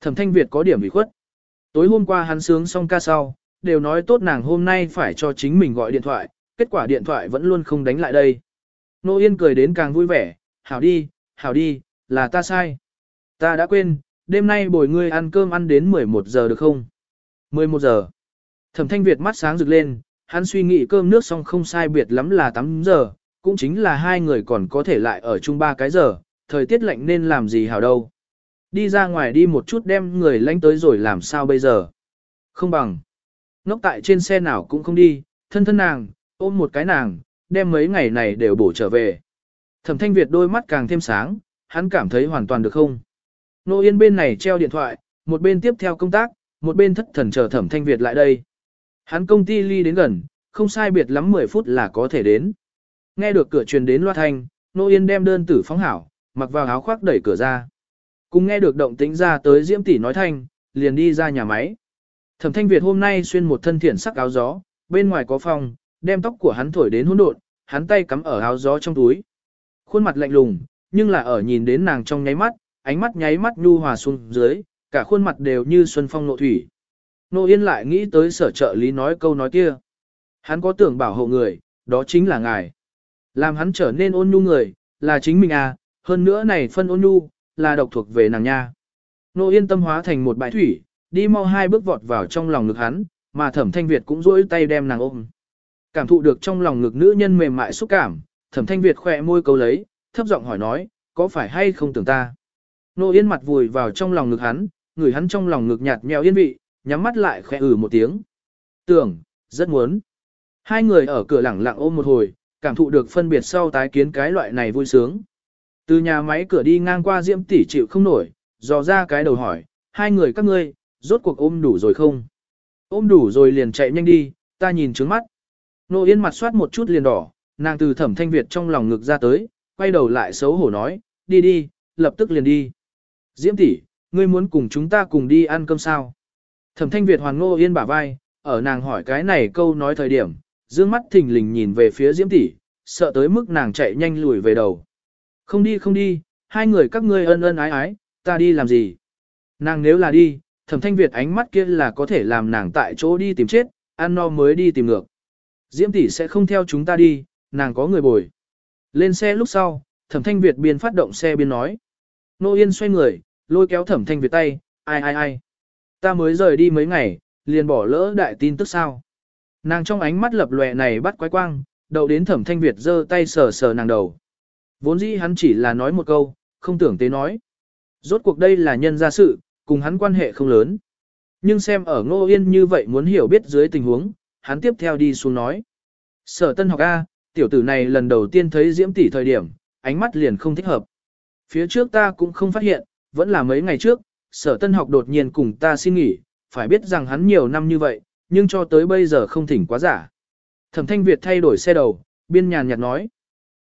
[SPEAKER 1] Thẩm Thanh Việt có điểm bị khuất. Tối hôm qua hắn sướng xong ca sau, đều nói tốt nàng hôm nay phải cho chính mình gọi điện thoại, kết quả điện thoại vẫn luôn không đánh lại đây. Nô Yên cười đến càng vui vẻ, hảo đi, hảo đi, là ta sai. Ta đã quên, đêm nay bồi ngươi ăn cơm ăn đến 11 giờ được không? 11 giờ. Thẩm Thanh Việt mắt sáng rực lên, hắn suy nghĩ cơm nước xong không sai biệt lắm là 8 giờ, cũng chính là hai người còn có thể lại ở chung ba cái giờ, thời tiết lạnh nên làm gì hảo đâu. Đi ra ngoài đi một chút đem người lánh tới rồi làm sao bây giờ. Không bằng. Ngốc tại trên xe nào cũng không đi, thân thân nàng, ôm một cái nàng, đem mấy ngày này đều bổ trở về. Thẩm thanh Việt đôi mắt càng thêm sáng, hắn cảm thấy hoàn toàn được không. Nô Yên bên này treo điện thoại, một bên tiếp theo công tác, một bên thất thần chờ thẩm thanh Việt lại đây. Hắn công ty ly đến gần, không sai biệt lắm 10 phút là có thể đến. Nghe được cửa truyền đến loa thanh, Nô Yên đem đơn tử phóng hảo, mặc vào áo khoác đẩy cửa ra. Cùng nghe được động tĩnh ra tới Diễm tỷ nói thanh, liền đi ra nhà máy. Thẩm Thanh Việt hôm nay xuyên một thân thiện sắc áo gió, bên ngoài có phòng, đem tóc của hắn thổi đến hỗn độn, hắn tay cắm ở áo gió trong túi. Khuôn mặt lạnh lùng, nhưng là ở nhìn đến nàng trong nháy mắt, ánh mắt nháy mắt nhu hòa xuống dưới, cả khuôn mặt đều như xuân phong nộ thủy. Nô Yên lại nghĩ tới sở trợ lý nói câu nói kia. Hắn có tưởng bảo hộ người, đó chính là ngài. Làm hắn trở nên ôn nhu người, là chính mình à, hơn nữa này phân ôn nhu, là độc thuộc về nàng nha. Nô Yên tâm hóa thành một bãi thủy, đi mau hai bước vọt vào trong lòng ngực hắn, mà thẩm thanh Việt cũng rỗi tay đem nàng ôm. Cảm thụ được trong lòng ngực nữ nhân mềm mại xúc cảm, thẩm thanh Việt khỏe môi câu lấy, thấp giọng hỏi nói, có phải hay không tưởng ta? Nô Yên mặt vùi vào trong lòng ngực hắn, người hắn trong lòng ngực nhạt nhẽo yên vị, nhắm mắt lại khẽ ử một tiếng. Tưởng, rất muốn. Hai người ở cửa lẳng lặng ôm một hồi, cảm thụ được phân biệt sau tái kiến cái loại này vui sướng. Từ nhà máy cửa đi ngang qua Diễm tỷ chịu không nổi, dò ra cái đầu hỏi, hai người các ngươi, rốt cuộc ôm đủ rồi không? Ôm đủ rồi liền chạy nhanh đi, ta nhìn trướng mắt. Nô Yên mặt soát một chút liền đỏ, nàng từ thẩm thanh Việt trong lòng ngực ra tới, quay đầu lại xấu hổ nói, đi đi, lập tức liền đi. Diễm tỷ, ngươi muốn cùng chúng ta cùng đi ăn cơm sao? Thẩm thanh Việt hoàn Nô Yên bả vai, ở nàng hỏi cái này câu nói thời điểm, dương mắt thình lình nhìn về phía Diễm tỷ, sợ tới mức nàng chạy nhanh lùi về đầu. Không đi không đi, hai người các ngươi ân ân ái ái, ta đi làm gì? Nàng nếu là đi, thẩm thanh Việt ánh mắt kia là có thể làm nàng tại chỗ đi tìm chết, ăn no mới đi tìm ngược. Diễm tỷ sẽ không theo chúng ta đi, nàng có người bồi. Lên xe lúc sau, thẩm thanh Việt biên phát động xe biên nói. Nô Yên xoay người, lôi kéo thẩm thanh Việt tay, ai ai ai. Ta mới rời đi mấy ngày, liền bỏ lỡ đại tin tức sao. Nàng trong ánh mắt lập lòe này bắt quái quang, đầu đến thẩm thanh Việt giơ tay sờ sờ nàng đầu. Vốn dĩ hắn chỉ là nói một câu, không tưởng tế nói. Rốt cuộc đây là nhân gia sự, cùng hắn quan hệ không lớn. Nhưng xem ở Ngô Yên như vậy muốn hiểu biết dưới tình huống, hắn tiếp theo đi xuống nói. Sở tân học A, tiểu tử này lần đầu tiên thấy Diễm tỷ thời điểm, ánh mắt liền không thích hợp. Phía trước ta cũng không phát hiện, vẫn là mấy ngày trước, sở tân học đột nhiên cùng ta xin nghỉ, phải biết rằng hắn nhiều năm như vậy, nhưng cho tới bây giờ không thỉnh quá giả. Thẩm thanh Việt thay đổi xe đầu, biên nhàn nhạt nói.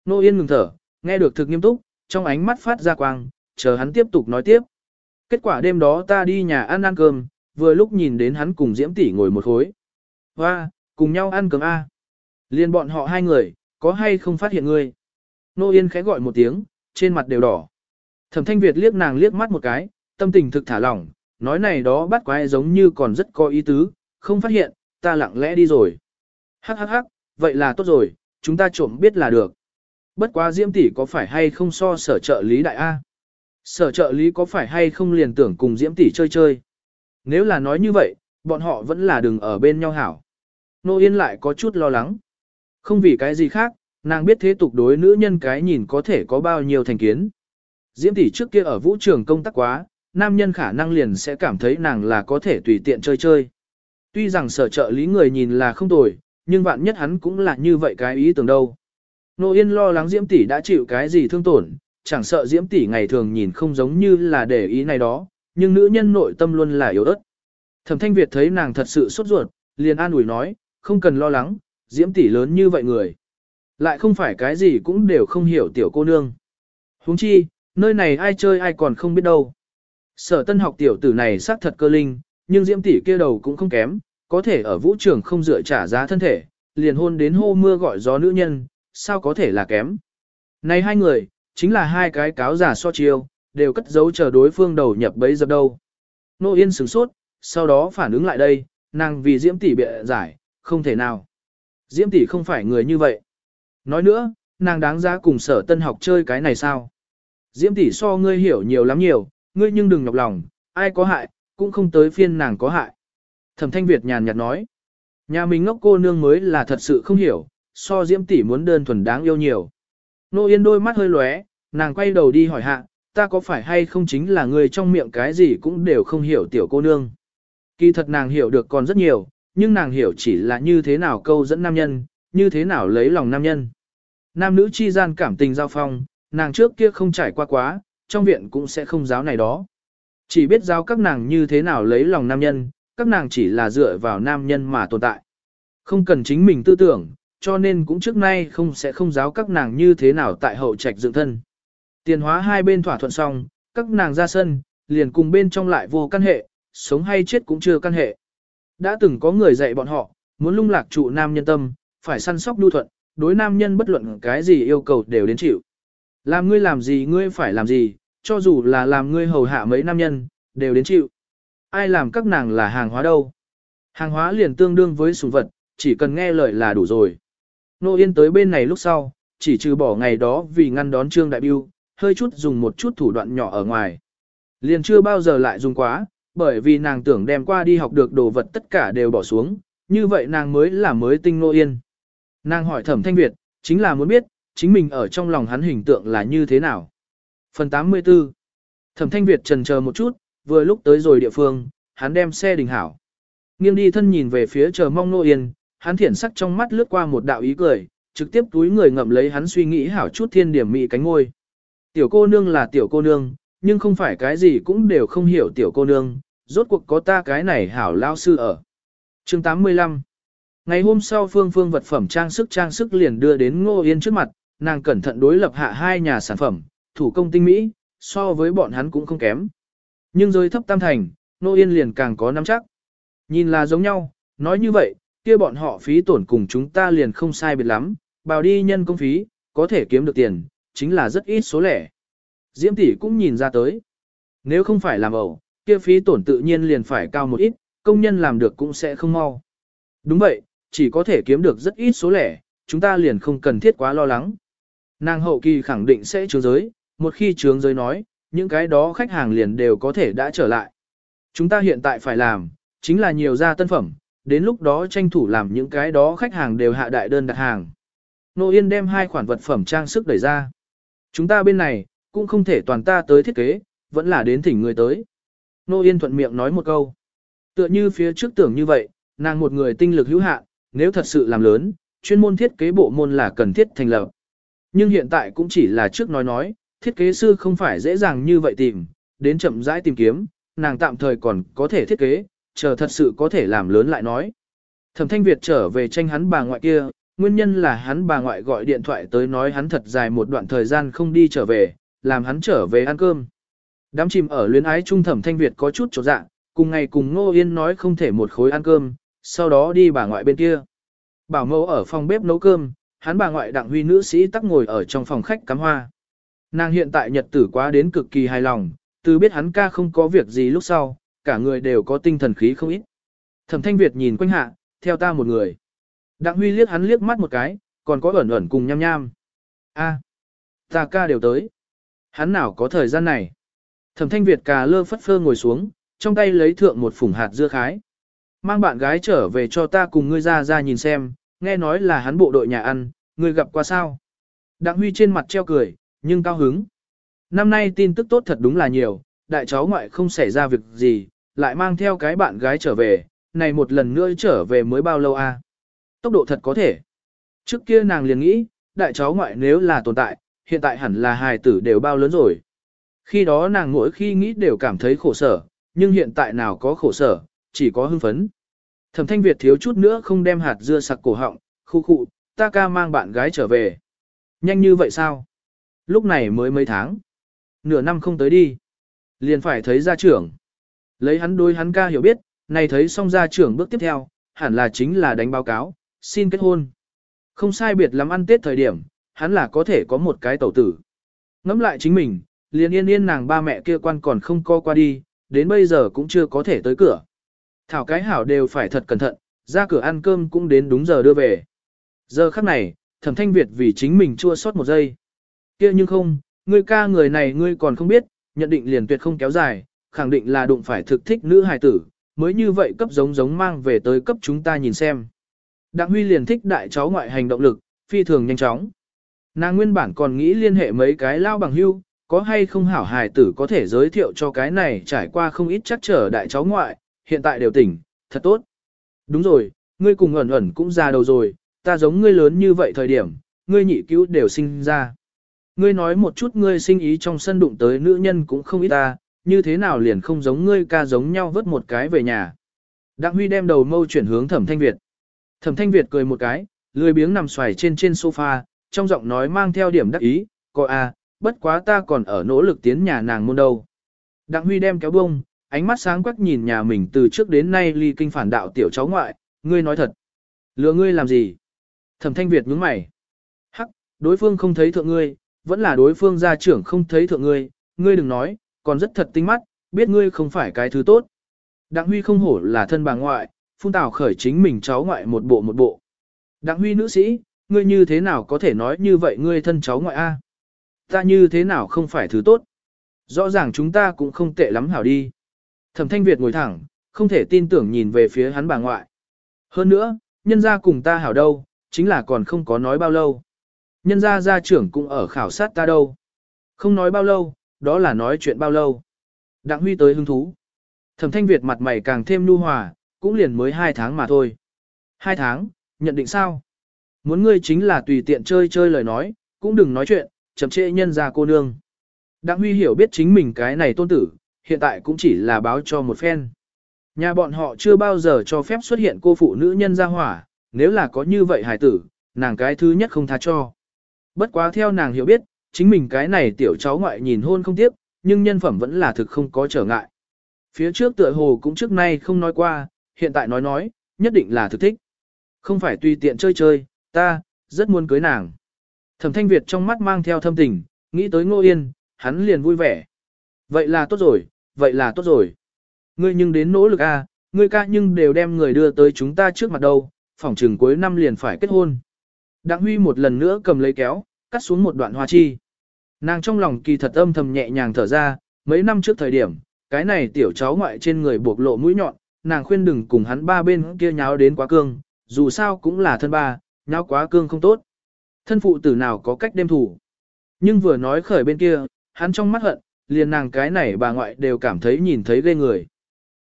[SPEAKER 1] Nô Yên ngừng thở, nghe được thực nghiêm túc, trong ánh mắt phát ra quang, chờ hắn tiếp tục nói tiếp. Kết quả đêm đó ta đi nhà ăn ăn cơm, vừa lúc nhìn đến hắn cùng Diễm tỷ ngồi một khối. Hoa, cùng nhau ăn cơm A. Liên bọn họ hai người, có hay không phát hiện ngươi? Nô Yên khẽ gọi một tiếng, trên mặt đều đỏ. Thẩm Thanh Việt liếc nàng liếc mắt một cái, tâm tình thực thả lỏng, nói này đó bắt quái giống như còn rất có ý tứ, không phát hiện, ta lặng lẽ đi rồi. Hắc hắc hắc, vậy là tốt rồi, chúng ta trộm biết là được. Bất quá Diễm tỷ có phải hay không so sở trợ lý đại A? Sở trợ lý có phải hay không liền tưởng cùng Diễm tỷ chơi chơi? Nếu là nói như vậy, bọn họ vẫn là đừng ở bên nhau hảo. Nô Yên lại có chút lo lắng. Không vì cái gì khác, nàng biết thế tục đối nữ nhân cái nhìn có thể có bao nhiêu thành kiến. Diễm tỷ trước kia ở vũ trường công tác quá, nam nhân khả năng liền sẽ cảm thấy nàng là có thể tùy tiện chơi chơi. Tuy rằng sở trợ lý người nhìn là không tồi, nhưng vạn nhất hắn cũng là như vậy cái ý tưởng đâu. Nô Yên lo lắng Diễm tỷ đã chịu cái gì thương tổn, chẳng sợ Diễm tỷ ngày thường nhìn không giống như là để ý này đó, nhưng nữ nhân nội tâm luôn là yếu ớt. Thẩm Thanh Việt thấy nàng thật sự sốt ruột, liền an ủi nói, không cần lo lắng, Diễm tỷ lớn như vậy người. Lại không phải cái gì cũng đều không hiểu tiểu cô nương. huống chi, nơi này ai chơi ai còn không biết đâu. Sở tân học tiểu tử này xác thật cơ linh, nhưng Diễm tỷ kia đầu cũng không kém, có thể ở vũ trường không dựa trả giá thân thể, liền hôn đến hô mưa gọi gió nữ nhân, sao có thể là kém. Này hai người, chính là hai cái cáo giả so chiêu, đều cất giấu chờ đối phương đầu nhập bấy dập đâu. Nô Yên sửng sốt, sau đó phản ứng lại đây, nàng vì Diễm tỷ bịa giải, không thể nào. Diễm tỷ không phải người như vậy. Nói nữa, nàng đáng giá cùng sở tân học chơi cái này sao? Diễm tỷ so ngươi hiểu nhiều lắm nhiều, ngươi nhưng đừng nhọc lòng, ai có hại, cũng không tới phiên nàng có hại. Thẩm thanh Việt nhàn nhạt nói, nhà mình ngốc cô nương mới là thật sự không hiểu, so diễm tỷ muốn đơn thuần đáng yêu nhiều. Nô Yên đôi mắt hơi lóe, nàng quay đầu đi hỏi hạ, ta có phải hay không chính là người trong miệng cái gì cũng đều không hiểu tiểu cô nương. Kỳ thật nàng hiểu được còn rất nhiều, nhưng nàng hiểu chỉ là như thế nào câu dẫn nam nhân, như thế nào lấy lòng nam nhân. Nam nữ chi gian cảm tình giao phong, nàng trước kia không trải qua quá, trong viện cũng sẽ không giáo này đó. Chỉ biết giáo các nàng như thế nào lấy lòng nam nhân, các nàng chỉ là dựa vào nam nhân mà tồn tại. Không cần chính mình tư tưởng, cho nên cũng trước nay không sẽ không giáo các nàng như thế nào tại hậu trạch dựng thân. Tiền hóa hai bên thỏa thuận xong, các nàng ra sân, liền cùng bên trong lại vô căn hệ, sống hay chết cũng chưa căn hệ. Đã từng có người dạy bọn họ, muốn lung lạc trụ nam nhân tâm, phải săn sóc nhu thuận, đối nam nhân bất luận cái gì yêu cầu đều đến chịu. Làm ngươi làm gì ngươi phải làm gì, cho dù là làm ngươi hầu hạ mấy nam nhân, đều đến chịu. Ai làm các nàng là hàng hóa đâu? Hàng hóa liền tương đương với sủng vật, chỉ cần nghe lời là đủ rồi. Nô Yên tới bên này lúc sau, chỉ trừ bỏ ngày đó vì ngăn đón Trương Đại Biêu, hơi chút dùng một chút thủ đoạn nhỏ ở ngoài. Liền chưa bao giờ lại dùng quá, bởi vì nàng tưởng đem qua đi học được đồ vật tất cả đều bỏ xuống, như vậy nàng mới là mới tinh Nô Yên. Nàng hỏi Thẩm Thanh Việt, chính là muốn biết, chính mình ở trong lòng hắn hình tượng là như thế nào. Phần 84 Thẩm Thanh Việt trần chờ một chút, vừa lúc tới rồi địa phương, hắn đem xe đình hảo. Nghiêng đi thân nhìn về phía chờ mong Nô Yên, hắn thiển sắc trong mắt lướt qua một đạo ý cười, trực tiếp túi người ngậm lấy hắn suy nghĩ hảo chút thiên điểm mị cánh ngôi. Tiểu cô nương là tiểu cô nương, nhưng không phải cái gì cũng đều không hiểu tiểu cô nương, rốt cuộc có ta cái này hảo lao sư ở. chương 85 Ngày hôm sau Phương Phương vật phẩm trang sức trang sức liền đưa đến Ngô Yên trước mặt, nàng cẩn thận đối lập hạ hai nhà sản phẩm, thủ công tinh mỹ, so với bọn hắn cũng không kém. Nhưng rơi thấp tam thành, nô Yên liền càng có nắm chắc. Nhìn là giống nhau, nói như vậy, kia bọn họ phí tổn cùng chúng ta liền không sai biệt lắm, bào đi nhân công phí, có thể kiếm được tiền, chính là rất ít số lẻ. Diễm tỷ cũng nhìn ra tới. Nếu không phải làm ẩu, kia phí tổn tự nhiên liền phải cao một ít, công nhân làm được cũng sẽ không mau. Đúng vậy, chỉ có thể kiếm được rất ít số lẻ, chúng ta liền không cần thiết quá lo lắng. Nàng hậu kỳ khẳng định sẽ trướng giới, một khi trướng giới nói, những cái đó khách hàng liền đều có thể đã trở lại. Chúng ta hiện tại phải làm, chính là nhiều ra tân phẩm, đến lúc đó tranh thủ làm những cái đó khách hàng đều hạ đại đơn đặt hàng. Nô Yên đem hai khoản vật phẩm trang sức đẩy ra. Chúng ta bên này, cũng không thể toàn ta tới thiết kế, vẫn là đến thỉnh người tới. Nô Yên thuận miệng nói một câu. Tựa như phía trước tưởng như vậy, nàng một người tinh lực hữu hạn, nếu thật sự làm lớn, chuyên môn thiết kế bộ môn là cần thiết thành lập. Nhưng hiện tại cũng chỉ là trước nói nói, thiết kế sư không phải dễ dàng như vậy tìm, đến chậm rãi tìm kiếm, nàng tạm thời còn có thể thiết kế, chờ thật sự có thể làm lớn lại nói. Thẩm Thanh Việt trở về tranh hắn bà ngoại kia, nguyên nhân là hắn bà ngoại gọi điện thoại tới nói hắn thật dài một đoạn thời gian không đi trở về, làm hắn trở về ăn cơm. Đám chìm ở luyến ái trung Thẩm Thanh Việt có chút chột dạ, cùng ngày cùng Ngô Yên nói không thể một khối ăn cơm, sau đó đi bà ngoại bên kia. Bảo mẫu ở phòng bếp nấu cơm, hắn bà ngoại đặng huy nữ sĩ tắc ngồi ở trong phòng khách cắm hoa. Nàng hiện tại nhật tử quá đến cực kỳ hài lòng, từ biết hắn ca không có việc gì lúc sau, cả người đều có tinh thần khí không ít. Thẩm Thanh Việt nhìn quanh hạ, theo ta một người. Đặng Huy liếc hắn liếc mắt một cái, còn có ẩn ẩn cùng nham nham. A, ta ca đều tới. Hắn nào có thời gian này. Thẩm Thanh Việt cà lơ phất phơ ngồi xuống, trong tay lấy thượng một phủng hạt dưa khái. Mang bạn gái trở về cho ta cùng ngươi ra ra nhìn xem, nghe nói là hắn bộ đội nhà ăn, người gặp qua sao. Đặng Huy trên mặt treo cười, nhưng cao hứng. Năm nay tin tức tốt thật đúng là nhiều, đại cháu ngoại không xảy ra việc gì, lại mang theo cái bạn gái trở về, này một lần nữa trở về mới bao lâu a? À? Tốc độ thật có thể. Trước kia nàng liền nghĩ, đại cháu ngoại nếu là tồn tại, hiện tại hẳn là hài tử đều bao lớn rồi. Khi đó nàng mỗi khi nghĩ đều cảm thấy khổ sở, nhưng hiện tại nào có khổ sở, chỉ có hưng phấn. Thẩm thanh Việt thiếu chút nữa không đem hạt dưa sặc cổ họng, khu khụ, ta ca mang bạn gái trở về. Nhanh như vậy sao? Lúc này mới mấy tháng. Nửa năm không tới đi. Liền phải thấy gia trưởng. Lấy hắn đối hắn ca hiểu biết, này thấy xong gia trưởng bước tiếp theo, hẳn là chính là đánh báo cáo, xin kết hôn. Không sai biệt lắm ăn tết thời điểm, hắn là có thể có một cái tẩu tử. Ngắm lại chính mình, liền yên yên nàng ba mẹ kia quan còn không co qua đi, đến bây giờ cũng chưa có thể tới cửa. Thảo cái hảo đều phải thật cẩn thận, ra cửa ăn cơm cũng đến đúng giờ đưa về. Giờ khắc này, thẩm thanh Việt vì chính mình chua sót một giây. kia nhưng không, ngươi ca người này ngươi còn không biết, nhận định liền tuyệt không kéo dài, khẳng định là đụng phải thực thích nữ hài tử, mới như vậy cấp giống giống mang về tới cấp chúng ta nhìn xem. Đặng Huy liền thích đại cháu ngoại hành động lực, phi thường nhanh chóng. Nàng nguyên bản còn nghĩ liên hệ mấy cái lao bằng hưu, có hay không hảo hài tử có thể giới thiệu cho cái này trải qua không ít chắc trở đại cháu ngoại, hiện tại đều tỉnh, thật tốt. Đúng rồi, ngươi cùng ẩn ẩn cũng già đầu rồi, ta giống ngươi lớn như vậy thời điểm, ngươi nhị cứu đều sinh ra. Ngươi nói một chút ngươi sinh ý trong sân đụng tới nữ nhân cũng không ít ta, như thế nào liền không giống ngươi ca giống nhau vớt một cái về nhà. Đặng Huy đem đầu mâu chuyển hướng Thẩm Thanh Việt. Thẩm Thanh Việt cười một cái, lười biếng nằm xoài trên trên sofa, trong giọng nói mang theo điểm đắc ý, coi a, à, bất quá ta còn ở nỗ lực tiến nhà nàng môn đâu. Đặng Huy đem kéo bông, ánh mắt sáng quắc nhìn nhà mình từ trước đến nay ly kinh phản đạo tiểu cháu ngoại, ngươi nói thật. Lừa ngươi làm gì? Thẩm Thanh Việt nhướng mày. Hắc, đối phương không thấy thượng ngươi, vẫn là đối phương gia trưởng không thấy thượng ngươi, ngươi đừng nói, còn rất thật tinh mắt, biết ngươi không phải cái thứ tốt. Đặng Huy không hổ là thân bà ngoại, phun tào khởi chính mình cháu ngoại một bộ một bộ. Đặng Huy nữ sĩ, ngươi như thế nào có thể nói như vậy ngươi thân cháu ngoại A? Ta như thế nào không phải thứ tốt? Rõ ràng chúng ta cũng không tệ lắm hảo đi. Thẩm Thanh Việt ngồi thẳng, không thể tin tưởng nhìn về phía hắn bà ngoại. Hơn nữa, nhân gia cùng ta hảo đâu, chính là còn không có nói bao lâu. Nhân gia gia trưởng cũng ở khảo sát ta đâu. Không nói bao lâu, đó là nói chuyện bao lâu. Đặng Huy tới hứng thú. Thẩm Thanh Việt mặt mày càng thêm nu hòa, cũng liền mới hai tháng mà thôi. Hai tháng, nhận định sao? Muốn ngươi chính là tùy tiện chơi chơi lời nói, cũng đừng nói chuyện, chậm trễ nhân gia cô nương. Đặng Huy hiểu biết chính mình cái này tôn tử, hiện tại cũng chỉ là báo cho một phen. Nhà bọn họ chưa bao giờ cho phép xuất hiện cô phụ nữ nhân ra hỏa, nếu là có như vậy hài tử, nàng cái thứ nhất không tha cho. Bất quá theo nàng hiểu biết, chính mình cái này tiểu cháu ngoại nhìn hôn không tiếp, nhưng nhân phẩm vẫn là thực không có trở ngại. Phía trước tựa hồ cũng trước nay không nói qua, hiện tại nói nói, nhất định là thực thích. Không phải tùy tiện chơi chơi, ta, rất muốn cưới nàng. Thẩm Thanh Việt trong mắt mang theo thâm tình, nghĩ tới Ngô Yên, hắn liền vui vẻ. Vậy là tốt rồi, vậy là tốt rồi. Ngươi nhưng đến nỗ lực a, à, ngươi ca nhưng đều đem người đưa tới chúng ta trước mặt đâu, phỏng trừng cuối năm liền phải kết hôn. Đặng Huy một lần nữa cầm lấy kéo, cắt xuống một đoạn hoa chi. Nàng trong lòng kỳ thật âm thầm nhẹ nhàng thở ra, mấy năm trước thời điểm, cái này tiểu cháu ngoại trên người buộc lộ mũi nhọn, nàng khuyên đừng cùng hắn ba bên kia nháo đến quá cương, dù sao cũng là thân ba, nháo quá cương không tốt. Thân phụ tử nào có cách đem thủ. Nhưng vừa nói khởi bên kia, hắn trong mắt hận, liền nàng cái này bà ngoại đều cảm thấy nhìn thấy ghê người.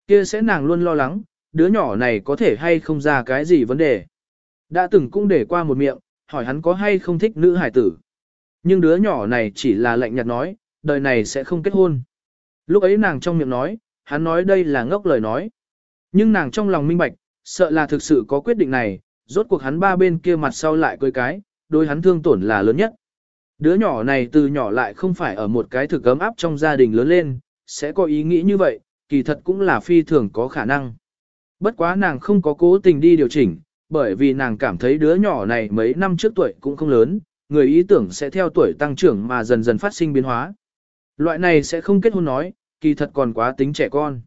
[SPEAKER 1] Kia sẽ nàng luôn lo lắng, đứa nhỏ này có thể hay không ra cái gì vấn đề. Đã từng cũng để qua một miệng, hỏi hắn có hay không thích nữ hải tử. Nhưng đứa nhỏ này chỉ là lạnh nhạt nói, đời này sẽ không kết hôn. Lúc ấy nàng trong miệng nói, hắn nói đây là ngốc lời nói. Nhưng nàng trong lòng minh bạch, sợ là thực sự có quyết định này, rốt cuộc hắn ba bên kia mặt sau lại cưới cái, đối hắn thương tổn là lớn nhất. Đứa nhỏ này từ nhỏ lại không phải ở một cái thực ấm áp trong gia đình lớn lên, sẽ có ý nghĩ như vậy, kỳ thật cũng là phi thường có khả năng. Bất quá nàng không có cố tình đi điều chỉnh, bởi vì nàng cảm thấy đứa nhỏ này mấy năm trước tuổi cũng không lớn, người ý tưởng sẽ theo tuổi tăng trưởng mà dần dần phát sinh biến hóa. Loại này sẽ không kết hôn nói, kỳ thật còn quá tính trẻ con.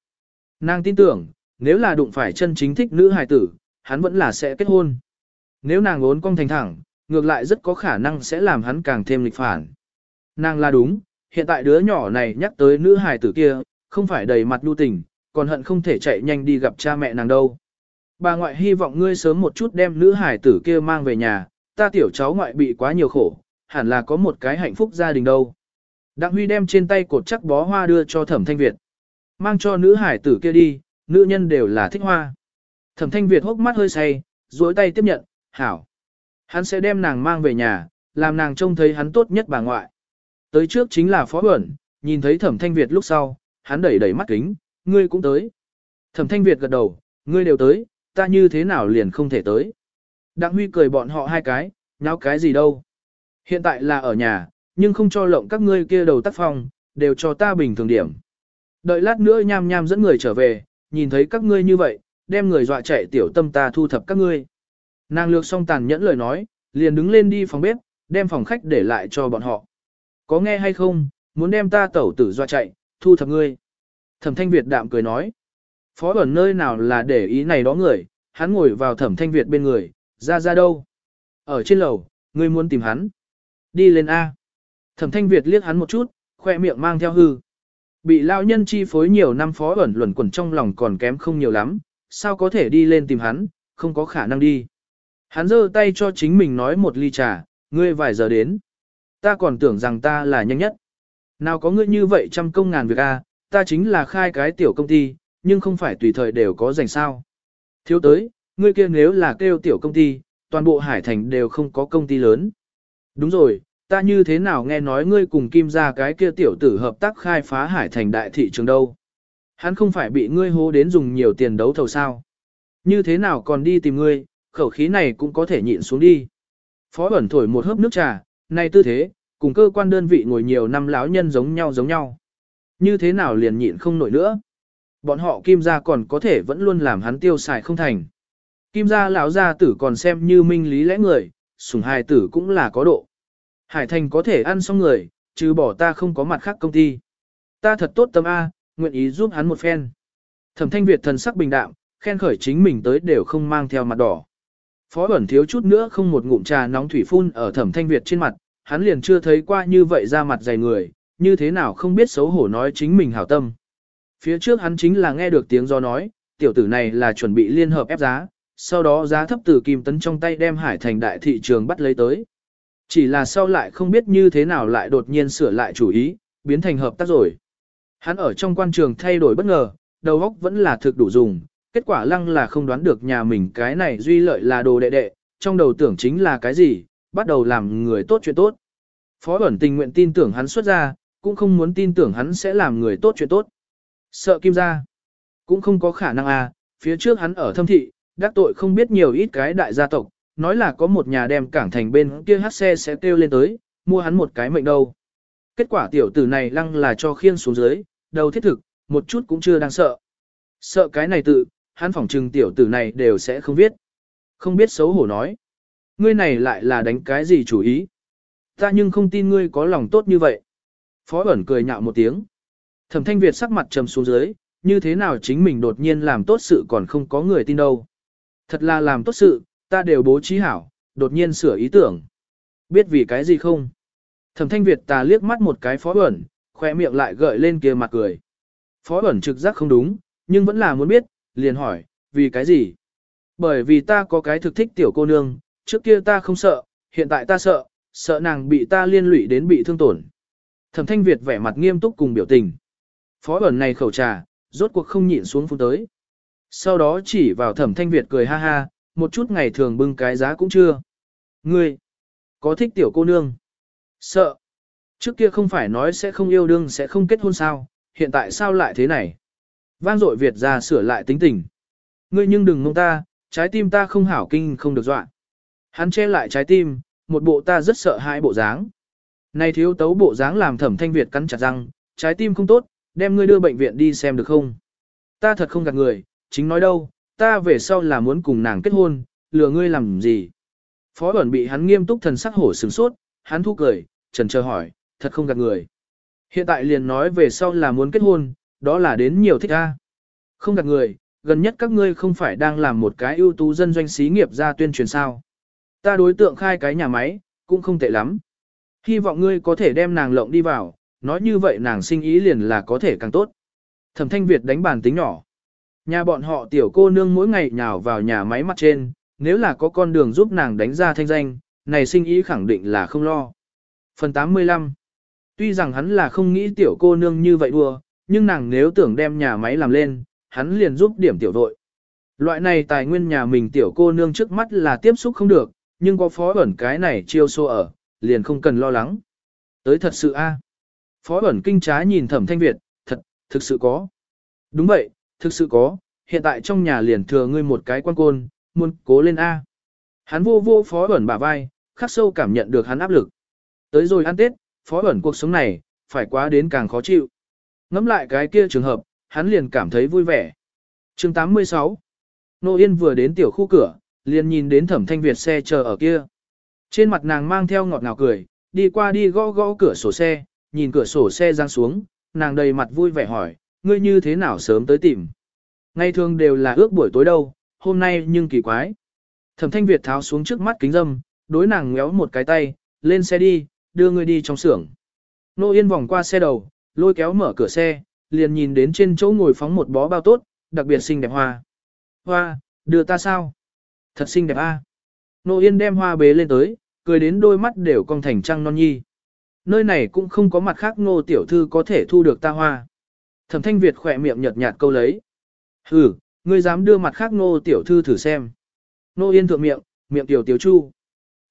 [SPEAKER 1] Nàng tin tưởng, nếu là đụng phải chân chính thích nữ hài tử, hắn vẫn là sẽ kết hôn. Nếu nàng ốn cong thành thẳng, ngược lại rất có khả năng sẽ làm hắn càng thêm lịch phản. Nàng là đúng, hiện tại đứa nhỏ này nhắc tới nữ hài tử kia, không phải đầy mặt nhu tình, còn hận không thể chạy nhanh đi gặp cha mẹ nàng đâu. Bà ngoại hy vọng ngươi sớm một chút đem nữ hài tử kia mang về nhà, ta tiểu cháu ngoại bị quá nhiều khổ, hẳn là có một cái hạnh phúc gia đình đâu. Đặng Huy đem trên tay cột chắc bó hoa đưa cho Thẩm Thanh Việt. Mang cho nữ hải tử kia đi, nữ nhân đều là thích hoa. Thẩm Thanh Việt hốc mắt hơi say, duỗi tay tiếp nhận, hảo. Hắn sẽ đem nàng mang về nhà, làm nàng trông thấy hắn tốt nhất bà ngoại. Tới trước chính là Phó Bẩn, nhìn thấy Thẩm Thanh Việt lúc sau, hắn đẩy đẩy mắt kính, ngươi cũng tới. Thẩm Thanh Việt gật đầu, ngươi đều tới, ta như thế nào liền không thể tới. Đặng Huy cười bọn họ hai cái, nháo cái gì đâu. Hiện tại là ở nhà, nhưng không cho lộng các ngươi kia đầu tác phong, đều cho ta bình thường điểm. Đợi lát nữa nham nham dẫn người trở về, nhìn thấy các ngươi như vậy, đem người dọa chạy tiểu tâm ta thu thập các ngươi. Nàng lược xong tàn nhẫn lời nói, liền đứng lên đi phòng bếp, đem phòng khách để lại cho bọn họ. Có nghe hay không, muốn đem ta tẩu tử doa chạy, thu thập ngươi. Thẩm thanh Việt đạm cười nói. Phó ẩn nơi nào là để ý này đó người, hắn ngồi vào thẩm thanh Việt bên người, ra ra đâu. Ở trên lầu, ngươi muốn tìm hắn. Đi lên A. Thẩm thanh Việt liếc hắn một chút, khoe miệng mang theo hư. Bị lao nhân chi phối nhiều năm phó ẩn luẩn quẩn trong lòng còn kém không nhiều lắm, sao có thể đi lên tìm hắn, không có khả năng đi. Hắn giơ tay cho chính mình nói một ly trà, ngươi vài giờ đến. ta còn tưởng rằng ta là nhanh nhất. Nào có ngươi như vậy trăm công ngàn việc a, à, ta chính là khai cái tiểu công ty, nhưng không phải tùy thời đều có dành sao. Thiếu tới, ngươi kia nếu là kêu tiểu công ty, toàn bộ Hải Thành đều không có công ty lớn. Đúng rồi, ta như thế nào nghe nói ngươi cùng Kim ra cái kia tiểu tử hợp tác khai phá Hải Thành đại thị trường đâu. Hắn không phải bị ngươi hô đến dùng nhiều tiền đấu thầu sao. Như thế nào còn đi tìm ngươi, khẩu khí này cũng có thể nhịn xuống đi. Phó ẩn thổi một hớp nước trà, này tư thế, cùng cơ quan đơn vị ngồi nhiều năm láo nhân giống nhau giống nhau. Như thế nào liền nhịn không nổi nữa. Bọn họ kim gia còn có thể vẫn luôn làm hắn tiêu xài không thành. Kim gia lão gia tử còn xem như minh lý lẽ người, sủng hài tử cũng là có độ. Hải thành có thể ăn xong người, trừ bỏ ta không có mặt khác công ty. Ta thật tốt tâm A, nguyện ý giúp hắn một phen. Thẩm thanh Việt thần sắc bình đạm, khen khởi chính mình tới đều không mang theo mặt đỏ. Phó ẩn thiếu chút nữa không một ngụm trà nóng thủy phun ở thẩm thanh Việt trên mặt, hắn liền chưa thấy qua như vậy ra mặt dày người, như thế nào không biết xấu hổ nói chính mình hảo tâm. Phía trước hắn chính là nghe được tiếng do nói, tiểu tử này là chuẩn bị liên hợp ép giá, sau đó giá thấp từ kim tấn trong tay đem hải thành đại thị trường bắt lấy tới. Chỉ là sau lại không biết như thế nào lại đột nhiên sửa lại chủ ý, biến thành hợp tác rồi. Hắn ở trong quan trường thay đổi bất ngờ, đầu óc vẫn là thực đủ dùng, kết quả lăng là không đoán được nhà mình cái này duy lợi là đồ đệ đệ, trong đầu tưởng chính là cái gì, bắt đầu làm người tốt chuyện tốt. Phó ẩn tình nguyện tin tưởng hắn xuất ra, cũng không muốn tin tưởng hắn sẽ làm người tốt chuyện tốt. Sợ kim ra, cũng không có khả năng à, phía trước hắn ở thâm thị, đắc tội không biết nhiều ít cái đại gia tộc, nói là có một nhà đem cảng thành bên kia hát xe sẽ kêu lên tới, mua hắn một cái mệnh đâu. Kết quả tiểu tử này lăng là cho khiên xuống dưới, đầu thiết thực, một chút cũng chưa đang sợ. Sợ cái này tự, hắn phỏng trừng tiểu tử này đều sẽ không biết. Không biết xấu hổ nói. Ngươi này lại là đánh cái gì chủ ý. Ta nhưng không tin ngươi có lòng tốt như vậy. Phó ẩn cười nhạo một tiếng. Thẩm thanh Việt sắc mặt trầm xuống dưới, như thế nào chính mình đột nhiên làm tốt sự còn không có người tin đâu. Thật là làm tốt sự, ta đều bố trí hảo, đột nhiên sửa ý tưởng. Biết vì cái gì không? Thẩm thanh Việt ta liếc mắt một cái phó ẩn, khoe miệng lại gợi lên kia mặt cười. Phó ẩn trực giác không đúng, nhưng vẫn là muốn biết, liền hỏi, vì cái gì? Bởi vì ta có cái thực thích tiểu cô nương, trước kia ta không sợ, hiện tại ta sợ, sợ nàng bị ta liên lụy đến bị thương tổn. Thẩm thanh Việt vẻ mặt nghiêm túc cùng biểu tình. Phó ẩn này khẩu trà, rốt cuộc không nhịn xuống phun tới. Sau đó chỉ vào thẩm thanh Việt cười ha ha, một chút ngày thường bưng cái giá cũng chưa. Ngươi, có thích tiểu cô nương? Sợ. Trước kia không phải nói sẽ không yêu đương sẽ không kết hôn sao, hiện tại sao lại thế này? Vang dội Việt ra sửa lại tính tình. Ngươi nhưng đừng mong ta, trái tim ta không hảo kinh không được dọa. Hắn che lại trái tim, một bộ ta rất sợ hãi bộ dáng. Này thiếu tấu bộ dáng làm thẩm thanh Việt cắn chặt răng, trái tim không tốt, đem ngươi đưa bệnh viện đi xem được không? Ta thật không gạt người, chính nói đâu, ta về sau là muốn cùng nàng kết hôn, lừa ngươi làm gì? Phó ẩn bị hắn nghiêm túc thần sắc hổ sừng sốt, hắn thu cười, trần chờ hỏi, thật không gạt người. Hiện tại liền nói về sau là muốn kết hôn, đó là đến nhiều thích a. Không gạt người, gần nhất các ngươi không phải đang làm một cái ưu tú dân doanh xí nghiệp ra tuyên truyền sao. Ta đối tượng khai cái nhà máy, cũng không tệ lắm. Hy vọng ngươi có thể đem nàng lộng đi vào, nói như vậy nàng sinh ý liền là có thể càng tốt. Thẩm thanh Việt đánh bàn tính nhỏ. Nhà bọn họ tiểu cô nương mỗi ngày nhào vào nhà máy mặt trên, nếu là có con đường giúp nàng đánh ra thanh danh, này sinh ý khẳng định là không lo. Phần 85 Tuy rằng hắn là không nghĩ tiểu cô nương như vậy đùa, nhưng nàng nếu tưởng đem nhà máy làm lên, hắn liền giúp điểm tiểu vội Loại này tài nguyên nhà mình tiểu cô nương trước mắt là tiếp xúc không được, nhưng có phó ẩn cái này chiêu xô ở, liền không cần lo lắng. Tới thật sự a Phó ẩn kinh trái nhìn thẩm thanh Việt, thật, thực sự có. Đúng vậy, thực sự có, hiện tại trong nhà liền thừa ngươi một cái quan côn, muốn cố lên A. Hắn vô vô phó ẩn bả vai, khắc sâu cảm nhận được hắn áp lực. Tới rồi ăn Tết, phó ẩn cuộc sống này, phải quá đến càng khó chịu. Ngắm lại cái kia trường hợp, hắn liền cảm thấy vui vẻ. chương 86 Nô Yên vừa đến tiểu khu cửa, liền nhìn đến thẩm thanh Việt xe chờ ở kia. Trên mặt nàng mang theo ngọt ngào cười, đi qua đi gõ gõ cửa sổ xe, nhìn cửa sổ xe giang xuống, nàng đầy mặt vui vẻ hỏi, ngươi như thế nào sớm tới tìm. Ngày thường đều là ước buổi tối đâu, hôm nay nhưng kỳ quái. Thẩm thanh Việt tháo xuống trước mắt kính dâm, đối nàng ngéo một cái tay, lên xe đi, đưa ngươi đi trong xưởng. Nô Yên vòng qua xe đầu, lôi kéo mở cửa xe, liền nhìn đến trên chỗ ngồi phóng một bó bao tốt, đặc biệt xinh đẹp hoa. Hoa, đưa ta sao? Thật xinh đẹp a. Nô Yên đem hoa bế lên tới, cười đến đôi mắt đều cong thành trăng non nhi. nơi này cũng không có mặt khác ngô tiểu thư có thể thu được ta hoa. Thẩm thanh Việt khỏe miệng nhật nhạt câu lấy. Ừ, ngươi dám đưa mặt khác ngô tiểu thư thử xem. Nô yên thượng miệng, miệng tiểu tiểu chu.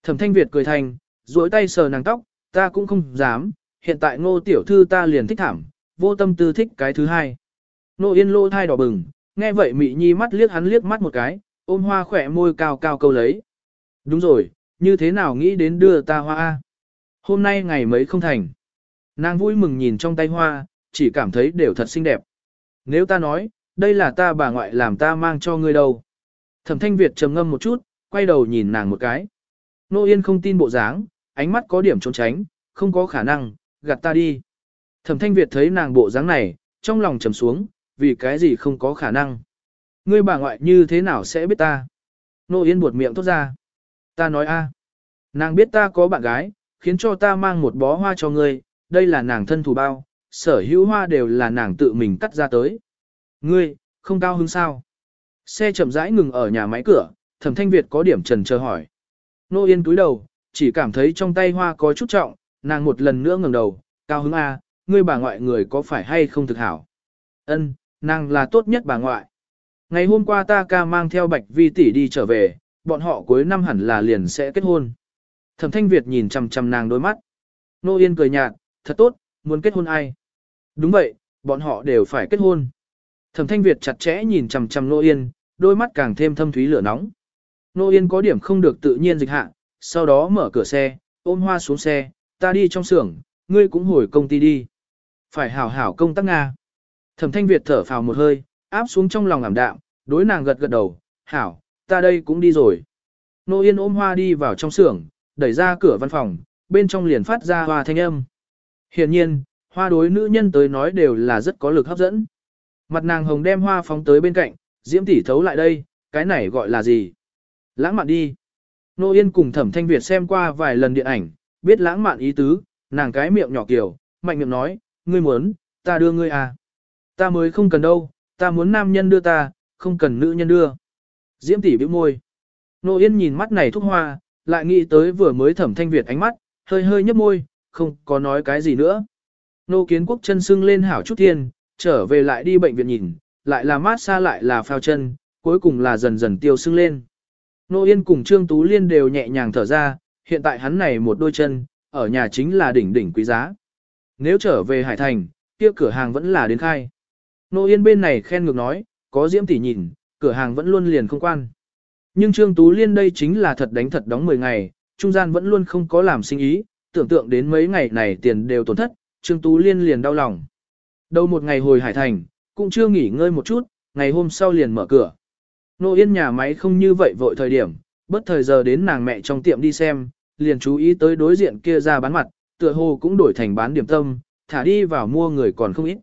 [SPEAKER 1] Thẩm thanh Việt cười thành, duỗi tay sờ nàng tóc, ta cũng không dám, hiện tại ngô tiểu thư ta liền thích thảm, vô tâm tư thích cái thứ hai. Nô yên lô thai đỏ bừng, nghe vậy mị nhi mắt liếc hắn liếc mắt một cái, ôm hoa khỏe môi cao cao câu lấy. Đúng rồi, như thế nào nghĩ đến đưa ta hoa A? Hôm nay ngày mấy không thành. Nàng vui mừng nhìn trong tay hoa, chỉ cảm thấy đều thật xinh đẹp. Nếu ta nói, đây là ta bà ngoại làm ta mang cho ngươi đâu. Thẩm thanh Việt trầm ngâm một chút, quay đầu nhìn nàng một cái. Nô Yên không tin bộ dáng, ánh mắt có điểm trốn tránh, không có khả năng, gạt ta đi. Thẩm thanh Việt thấy nàng bộ dáng này, trong lòng trầm xuống, vì cái gì không có khả năng. Ngươi bà ngoại như thế nào sẽ biết ta? Nô Yên buột miệng tốt ra. Ta nói a Nàng biết ta có bạn gái, khiến cho ta mang một bó hoa cho ngươi, đây là nàng thân thủ bao, sở hữu hoa đều là nàng tự mình cắt ra tới. Ngươi, không cao hứng sao? Xe chậm rãi ngừng ở nhà máy cửa, thẩm thanh Việt có điểm trần chờ hỏi. Nô Yên túi đầu, chỉ cảm thấy trong tay hoa có chút trọng, nàng một lần nữa ngẩng đầu, cao hứng A, ngươi bà ngoại người có phải hay không thực hảo? Ân, nàng là tốt nhất bà ngoại. Ngày hôm qua ta ca mang theo bạch vi tỷ đi trở về, bọn họ cuối năm hẳn là liền sẽ kết hôn. Thẩm thanh Việt nhìn chăm chăm nàng đôi mắt. Nô Yên cười nhạt, thật tốt, muốn kết hôn ai? Đúng vậy, bọn họ đều phải kết hôn. Thẩm thanh Việt chặt chẽ nhìn chăm chăm Nô Yên, đôi mắt càng thêm thâm thúy lửa nóng. Nô Yên có điểm không được tự nhiên dịch hạ, sau đó mở cửa xe, ôm hoa xuống xe, ta đi trong xưởng, ngươi cũng hồi công ty đi. Phải hảo hảo công tác Nga. Thẩm thanh Việt thở phào một hơi, áp xuống trong lòng ảm đạm, đối nàng gật gật đầu, hảo, ta đây cũng đi rồi. Nô Yên ôm hoa đi vào trong xưởng, đẩy ra cửa văn phòng, bên trong liền phát ra hoa thanh âm. Hiển nhiên, hoa đối nữ nhân tới nói đều là rất có lực hấp dẫn. Mặt nàng hồng đem hoa phóng tới bên cạnh, diễm tỷ thấu lại đây, cái này gọi là gì? Lãng mạn đi. Nô Yên cùng thẩm thanh Việt xem qua vài lần điện ảnh, biết lãng mạn ý tứ, nàng cái miệng nhỏ kiểu, mạnh miệng nói, ngươi muốn, ta đưa ngươi à. Ta mới không cần đâu, ta muốn nam nhân đưa ta, không cần nữ nhân đưa. Diễm tỷ bĩu môi. Nô Yên nhìn mắt này thúc hoa, lại nghĩ tới vừa mới thẩm thanh Việt ánh mắt, hơi hơi nhấp môi, không có nói cái gì nữa. Nô kiến quốc chân sưng lên hảo chút thiên, trở về lại đi bệnh viện nhìn, lại là mát xa lại là phao chân, cuối cùng là dần dần tiêu sưng lên. Nô Yên cùng Trương Tú Liên đều nhẹ nhàng thở ra, hiện tại hắn này một đôi chân, ở nhà chính là đỉnh đỉnh quý giá. Nếu trở về Hải Thành, kia cửa hàng vẫn là đến khai. Nô Yên bên này khen ngược nói, có diễm tỷ nhìn, cửa hàng vẫn luôn liền không quan. Nhưng Trương Tú Liên đây chính là thật đánh thật đóng 10 ngày, trung gian vẫn luôn không có làm sinh ý, tưởng tượng đến mấy ngày này tiền đều tổn thất, Trương Tú Liên liền đau lòng. Đầu một ngày hồi Hải Thành, cũng chưa nghỉ ngơi một chút, ngày hôm sau liền mở cửa. Nô Yên nhà máy không như vậy vội thời điểm, bất thời giờ đến nàng mẹ trong tiệm đi xem, liền chú ý tới đối diện kia ra bán mặt, tựa hồ cũng đổi thành bán điểm tâm, thả đi vào mua người còn không ít.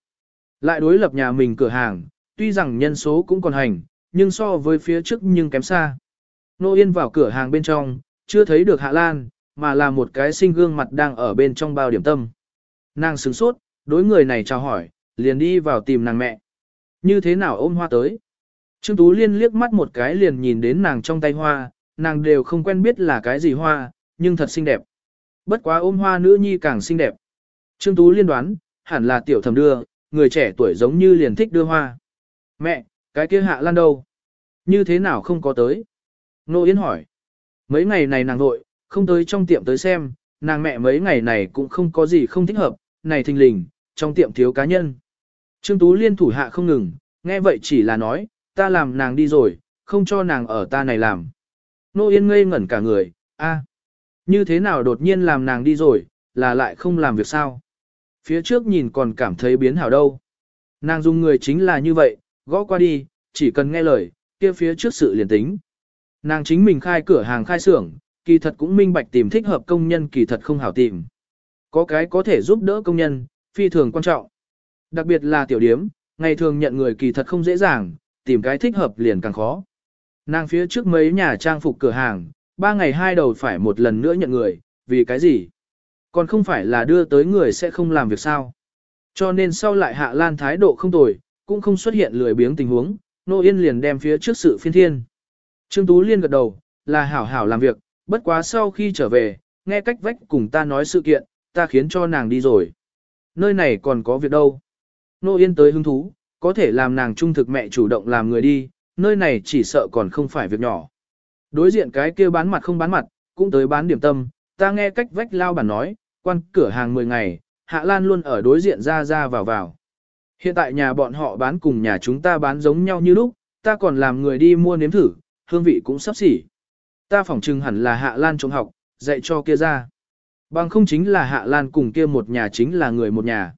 [SPEAKER 1] Lại đối lập nhà mình cửa hàng, tuy rằng nhân số cũng còn hành, nhưng so với phía trước nhưng kém xa. Nô Yên vào cửa hàng bên trong, chưa thấy được Hạ Lan, mà là một cái sinh gương mặt đang ở bên trong bao điểm tâm. Nàng sửng sốt, đối người này chào hỏi, liền đi vào tìm nàng mẹ. Như thế nào ôm hoa tới? Trương Tú Liên liếc mắt một cái liền nhìn đến nàng trong tay hoa, nàng đều không quen biết là cái gì hoa, nhưng thật xinh đẹp. Bất quá ôm hoa nữ nhi càng xinh đẹp. Trương Tú Liên đoán, hẳn là tiểu thầm đưa, người trẻ tuổi giống như liền thích đưa hoa. Mẹ, cái kia hạ lan đâu? Như thế nào không có tới? Nô Yến hỏi. Mấy ngày này nàng nội, không tới trong tiệm tới xem, nàng mẹ mấy ngày này cũng không có gì không thích hợp, này thình lình, trong tiệm thiếu cá nhân. Trương Tú Liên thủ hạ không ngừng, nghe vậy chỉ là nói, ta làm nàng đi rồi, không cho nàng ở ta này làm. Nô Yên ngây ngẩn cả người, a như thế nào đột nhiên làm nàng đi rồi, là lại không làm việc sao? Phía trước nhìn còn cảm thấy biến hảo đâu. Nàng dùng người chính là như vậy, gõ qua đi, chỉ cần nghe lời, kia phía trước sự liền tính. Nàng chính mình khai cửa hàng khai xưởng, kỳ thật cũng minh bạch tìm thích hợp công nhân kỳ thật không hảo tìm. Có cái có thể giúp đỡ công nhân, phi thường quan trọng. Đặc biệt là tiểu điếm, ngày thường nhận người kỳ thật không dễ dàng, tìm cái thích hợp liền càng khó. Nàng phía trước mấy nhà trang phục cửa hàng, ba ngày hai đầu phải một lần nữa nhận người, vì cái gì? Còn không phải là đưa tới người sẽ không làm việc sao? Cho nên sau lại hạ lan thái độ không tồi, cũng không xuất hiện lười biếng tình huống, Nô Yên liền đem phía trước sự phiên thiên. Trương Tú Liên gật đầu, là hảo hảo làm việc, bất quá sau khi trở về, nghe cách vách cùng ta nói sự kiện, ta khiến cho nàng đi rồi. Nơi này còn có việc đâu. Nô Yên tới hứng thú, có thể làm nàng trung thực mẹ chủ động làm người đi, nơi này chỉ sợ còn không phải việc nhỏ. Đối diện cái kia bán mặt không bán mặt, cũng tới bán điểm tâm, ta nghe cách vách lao bản nói, quan cửa hàng 10 ngày, Hạ Lan luôn ở đối diện ra ra vào vào. Hiện tại nhà bọn họ bán cùng nhà chúng ta bán giống nhau như lúc, ta còn làm người đi mua nếm thử, hương vị cũng sắp xỉ. Ta phỏng chừng hẳn là Hạ Lan trông học, dạy cho kia ra. Bằng không chính là Hạ Lan cùng kia một nhà chính là người một nhà.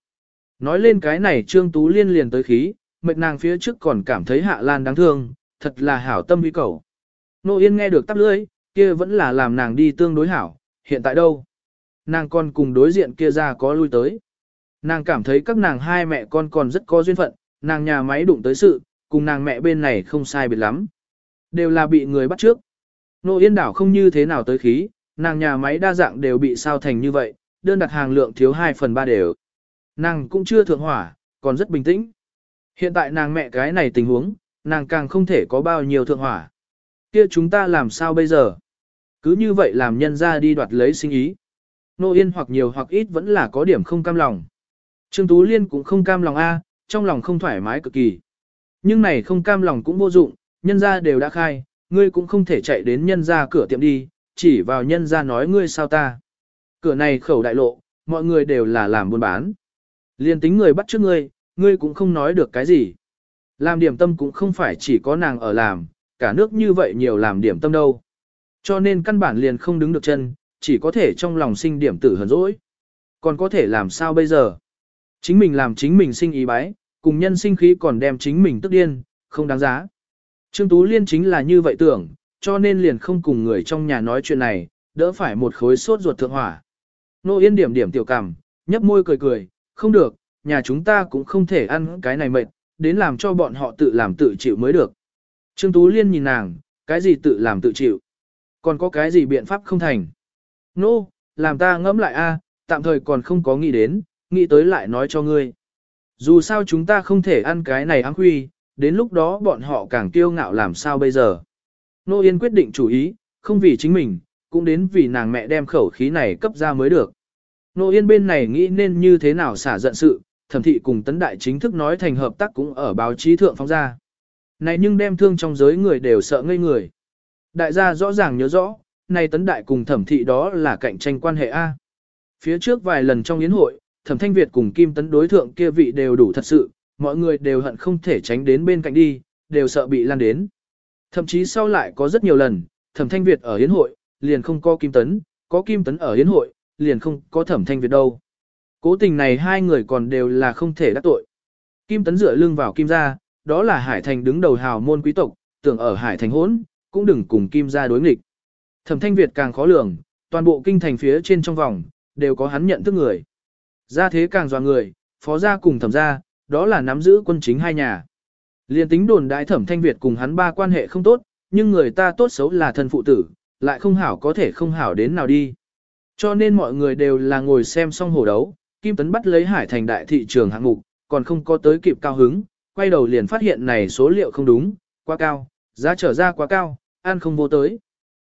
[SPEAKER 1] Nói lên cái này Trương Tú Liên liền tới khí, mệt nàng phía trước còn cảm thấy Hạ Lan đáng thương, thật là hảo tâm uy cầu. Nô Yên nghe được tắp lưỡi, kia vẫn là làm nàng đi tương đối hảo, hiện tại đâu? Nàng con cùng đối diện kia ra có lui tới. Nàng cảm thấy các nàng hai mẹ con còn rất có duyên phận, nàng nhà máy đụng tới sự, cùng nàng mẹ bên này không sai biệt lắm. Đều là bị người bắt trước. Nô Yên đảo không như thế nào tới khí, nàng nhà máy đa dạng đều bị sao thành như vậy, đơn đặt hàng lượng thiếu 2 phần 3 đều. Nàng cũng chưa thượng hỏa, còn rất bình tĩnh. Hiện tại nàng mẹ cái này tình huống, nàng càng không thể có bao nhiêu thượng hỏa. Kia chúng ta làm sao bây giờ? Cứ như vậy làm nhân ra đi đoạt lấy sinh ý. Nô Yên hoặc nhiều hoặc ít vẫn là có điểm không cam lòng. Trương Tú Liên cũng không cam lòng A, trong lòng không thoải mái cực kỳ. Nhưng này không cam lòng cũng vô dụng, nhân ra đều đã khai, ngươi cũng không thể chạy đến nhân ra cửa tiệm đi, chỉ vào nhân ra nói ngươi sao ta. Cửa này khẩu đại lộ, mọi người đều là làm buôn bán. Liên tính người bắt trước ngươi, ngươi cũng không nói được cái gì. Làm điểm tâm cũng không phải chỉ có nàng ở làm, cả nước như vậy nhiều làm điểm tâm đâu. Cho nên căn bản liền không đứng được chân, chỉ có thể trong lòng sinh điểm tử hờn dỗi. Còn có thể làm sao bây giờ? Chính mình làm chính mình sinh ý bái, cùng nhân sinh khí còn đem chính mình tức điên, không đáng giá. Trương Tú Liên chính là như vậy tưởng, cho nên liền không cùng người trong nhà nói chuyện này, đỡ phải một khối sốt ruột thượng hỏa. Nô Yên điểm điểm tiểu cảm, nhấp môi cười cười, không được, nhà chúng ta cũng không thể ăn cái này mệt, đến làm cho bọn họ tự làm tự chịu mới được. Trương Tú Liên nhìn nàng, cái gì tự làm tự chịu? Còn có cái gì biện pháp không thành? Nô, làm ta ngẫm lại a, tạm thời còn không có nghĩ đến, nghĩ tới lại nói cho ngươi. Dù sao chúng ta không thể ăn cái này áng huy, đến lúc đó bọn họ càng kiêu ngạo làm sao bây giờ. Nô Yên quyết định chủ ý, không vì chính mình, cũng đến vì nàng mẹ đem khẩu khí này cấp ra mới được. Nô Yên bên này nghĩ nên như thế nào xả giận sự, thẩm thị cùng tấn đại chính thức nói thành hợp tác cũng ở báo chí thượng phóng ra. Này nhưng đem thương trong giới người đều sợ ngây người. Đại gia rõ ràng nhớ rõ, này tấn đại cùng thẩm thị đó là cạnh tranh quan hệ A. Phía trước vài lần trong yến hội, thẩm thanh Việt cùng Kim tấn đối thượng kia vị đều đủ thật sự, mọi người đều hận không thể tránh đến bên cạnh đi, đều sợ bị lan đến. Thậm chí sau lại có rất nhiều lần, thẩm thanh Việt ở yến hội, liền không có Kim tấn, có Kim tấn ở yến hội, liền không có thẩm thanh Việt đâu. Cố tình này hai người còn đều là không thể đắc tội. Kim tấn dựa lưng vào Kim gia, đó là Hải Thành đứng đầu hào môn quý tộc, tưởng ở Hải Thành hỗn, cũng đừng cùng Kim gia đối nghịch. Thẩm Thanh Việt càng khó lường, toàn bộ kinh thành phía trên trong vòng, đều có hắn nhận thức người. Gia thế càng dò người, phó gia cùng thẩm gia, đó là nắm giữ quân chính hai nhà. Liên tính đồn đại thẩm Thanh Việt cùng hắn ba quan hệ không tốt, nhưng người ta tốt xấu là thân phụ tử, lại không hảo có thể không hảo đến nào đi. Cho nên mọi người đều là ngồi xem xong hổ đấu, Kim Tấn bắt lấy Hải Thành đại thị trường hạng mục, còn không có tới kịp cao hứng, quay đầu liền phát hiện này số liệu không đúng, quá cao, giá trở ra quá cao, ăn không vô tới.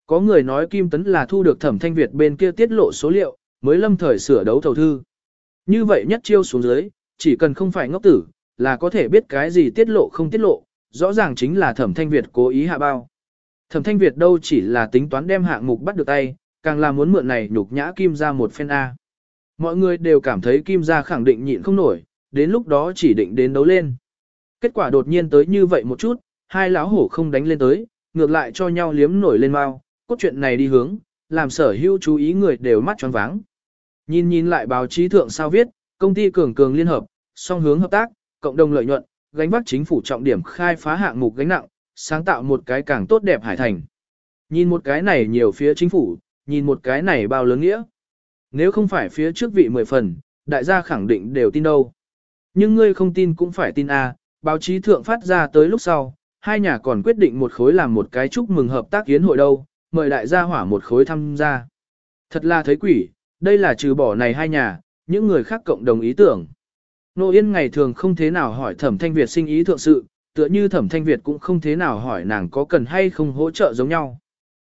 [SPEAKER 1] Có người nói Kim Tấn là thu được thẩm thanh Việt bên kia tiết lộ số liệu, mới lâm thời sửa đấu thầu thư. Như vậy nhất chiêu xuống dưới, chỉ cần không phải ngốc tử, là có thể biết cái gì tiết lộ không tiết lộ, rõ ràng chính là thẩm thanh Việt cố ý hạ bao. Thẩm thanh Việt đâu chỉ là tính toán đem hạng mục bắt được tay, càng là muốn mượn này nhục nhã Kim ra một phen A. Mọi người đều cảm thấy Kim gia khẳng định nhịn không nổi, đến lúc đó chỉ định đến đấu lên. Kết quả đột nhiên tới như vậy một chút, hai lão hổ không đánh lên tới, ngược lại cho nhau liếm nổi lên mau, cốt truyện này đi hướng, làm sở hữu chú ý người đều mắt tròn váng. Nhìn nhìn lại báo chí thượng sao viết, công ty cường cường liên hợp, song hướng hợp tác, cộng đồng lợi nhuận, gánh vác chính phủ trọng điểm khai phá hạng mục gánh nặng, sáng tạo một cái càng tốt đẹp hải thành. Nhìn một cái này nhiều phía chính phủ, nhìn một cái này bao lớn nghĩa. Nếu không phải phía trước vị mười phần, đại gia khẳng định đều tin đâu. Nhưng ngươi không tin cũng phải tin a. báo chí thượng phát ra tới lúc sau, hai nhà còn quyết định một khối làm một cái chúc mừng hợp tác kiến hội đâu, mời đại gia hỏa một khối tham gia. Thật là thấy quỷ, đây là trừ bỏ này hai nhà, những người khác cộng đồng ý tưởng. Nô Yên ngày thường không thế nào hỏi Thẩm Thanh Việt sinh ý thượng sự, tựa như Thẩm Thanh Việt cũng không thế nào hỏi nàng có cần hay không hỗ trợ giống nhau.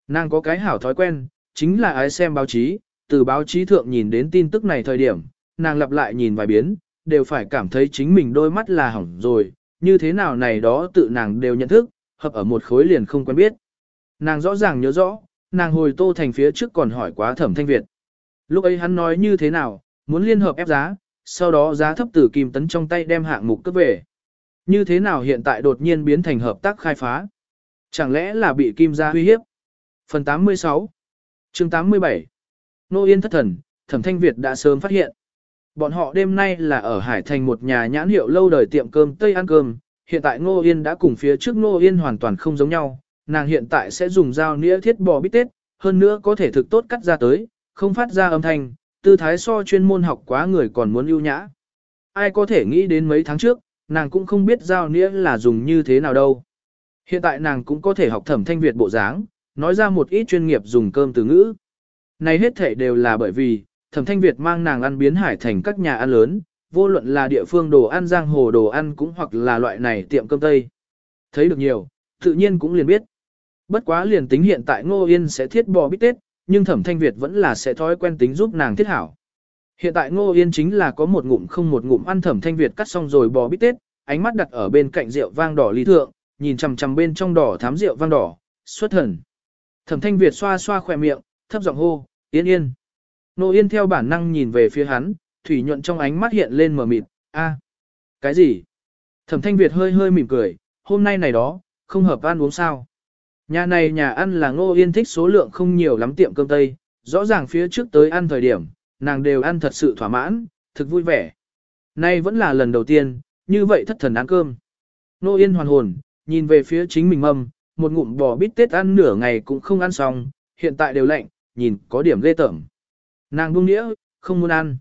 [SPEAKER 1] Nàng có cái hảo thói quen, chính là ái xem báo chí, từ báo chí thượng nhìn đến tin tức này thời điểm, nàng lặp lại nhìn vài biến, đều phải cảm thấy chính mình đôi mắt là hỏng rồi, như thế nào này đó tự nàng đều nhận thức, hợp ở một khối liền không quen biết. Nàng rõ ràng nhớ rõ, nàng hồi tô thành phía trước còn hỏi quá thẩm thanh Việt. Lúc ấy hắn nói như thế nào, muốn liên hợp ép giá, sau đó giá thấp từ kim tấn trong tay đem hạng mục cấp về. Như thế nào hiện tại đột nhiên biến thành hợp tác khai phá? Chẳng lẽ là bị kim gia uy hiếp? Phần 86 chương 87 Nô Yên thất thần, thẩm thanh Việt đã sớm phát hiện. Bọn họ đêm nay là ở Hải Thành một nhà nhãn hiệu lâu đời tiệm cơm Tây ăn cơm, hiện tại Ngô Yên đã cùng phía trước Ngô Yên hoàn toàn không giống nhau, nàng hiện tại sẽ dùng dao nĩa thiết bò bít tết, hơn nữa có thể thực tốt cắt ra tới, không phát ra âm thanh, tư thái so chuyên môn học quá người còn muốn ưu nhã. Ai có thể nghĩ đến mấy tháng trước, nàng cũng không biết dao nĩa là dùng như thế nào đâu. Hiện tại nàng cũng có thể học thẩm thanh Việt bộ dáng, nói ra một ít chuyên nghiệp dùng cơm từ ngữ. Này hết thể đều là bởi vì, thẩm thanh Việt mang nàng ăn biến hải thành các nhà ăn lớn, vô luận là địa phương đồ ăn giang hồ đồ ăn cũng hoặc là loại này tiệm cơm tây. Thấy được nhiều, tự nhiên cũng liền biết. Bất quá liền tính hiện tại Ngô Yên sẽ thiết bò bít tết, nhưng thẩm thanh Việt vẫn là sẽ thói quen tính giúp nàng thiết hảo. Hiện tại Ngô Yên chính là có một ngụm không một ngụm ăn thẩm thanh Việt cắt xong rồi bò bít tết, ánh mắt đặt ở bên cạnh rượu vang đỏ ly thượng, nhìn chằm chằm bên trong đỏ thám rượu vang đỏ, xuất thần. Thẩm thanh Việt xoa xoa khỏe miệng, thấp giọng hô, yên yên. Nô Yên theo bản năng nhìn về phía hắn, thủy nhuận trong ánh mắt hiện lên mờ mịt, a cái gì? Thẩm thanh Việt hơi hơi mỉm cười, hôm nay này đó, không hợp ăn uống sao. Nhà này nhà ăn là ngô yên thích số lượng không nhiều lắm tiệm cơm tây, rõ ràng phía trước tới ăn thời điểm, nàng đều ăn thật sự thỏa mãn, thực vui vẻ. Nay vẫn là lần đầu tiên, như vậy thất thần ăn cơm. Ngô yên hoàn hồn, nhìn về phía chính mình mâm, một ngụm bò bít tết ăn nửa ngày cũng không ăn xong, hiện tại đều lạnh, nhìn có điểm ghê tởm. Nàng buông nghĩa không muốn ăn.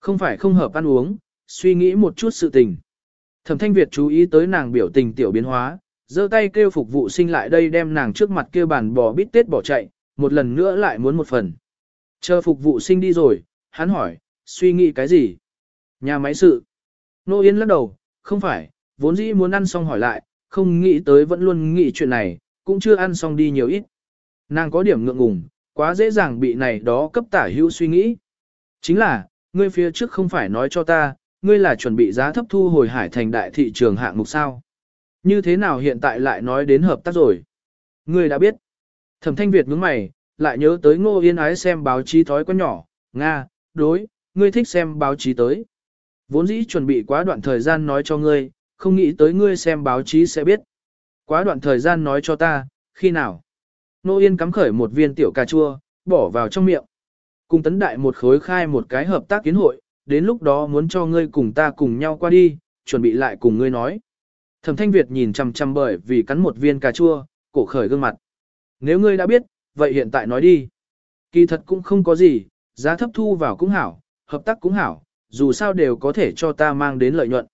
[SPEAKER 1] Không phải không hợp ăn uống, suy nghĩ một chút sự tình. Thẩm thanh Việt chú ý tới nàng biểu tình tiểu biến hóa, giơ tay kêu phục vụ sinh lại đây đem nàng trước mặt kia bàn bò bít tết bỏ chạy, một lần nữa lại muốn một phần. Chờ phục vụ sinh đi rồi, hắn hỏi, suy nghĩ cái gì? Nhà máy sự. Nô Yên lắc đầu, không phải, vốn dĩ muốn ăn xong hỏi lại, không nghĩ tới vẫn luôn nghĩ chuyện này, cũng chưa ăn xong đi nhiều ít. Nàng có điểm ngượng ngùng, quá dễ dàng bị này đó cấp tả hữu suy nghĩ. Chính là, ngươi phía trước không phải nói cho ta, ngươi là chuẩn bị giá thấp thu hồi hải thành đại thị trường hạng mục sao. Như thế nào hiện tại lại nói đến hợp tác rồi? Ngươi đã biết. Thẩm thanh Việt nhướng mày, lại nhớ tới ngô yên ái xem báo chí thói quen nhỏ, Nga, đối, ngươi thích xem báo chí tới. Vốn dĩ chuẩn bị quá đoạn thời gian nói cho ngươi, không nghĩ tới ngươi xem báo chí sẽ biết. Quá đoạn thời gian nói cho ta, khi nào? Nô Yên cắm khởi một viên tiểu cà chua, bỏ vào trong miệng. Cùng tấn đại một khối khai một cái hợp tác kiến hội, đến lúc đó muốn cho ngươi cùng ta cùng nhau qua đi, chuẩn bị lại cùng ngươi nói. Thẩm Thanh Việt nhìn chằm chằm bởi vì cắn một viên cà chua, cổ khởi gương mặt. Nếu ngươi đã biết, vậy hiện tại nói đi. Kỳ thật cũng không có gì, giá thấp thu vào cũng hảo, hợp tác cũng hảo, dù sao đều có thể cho ta mang đến lợi nhuận.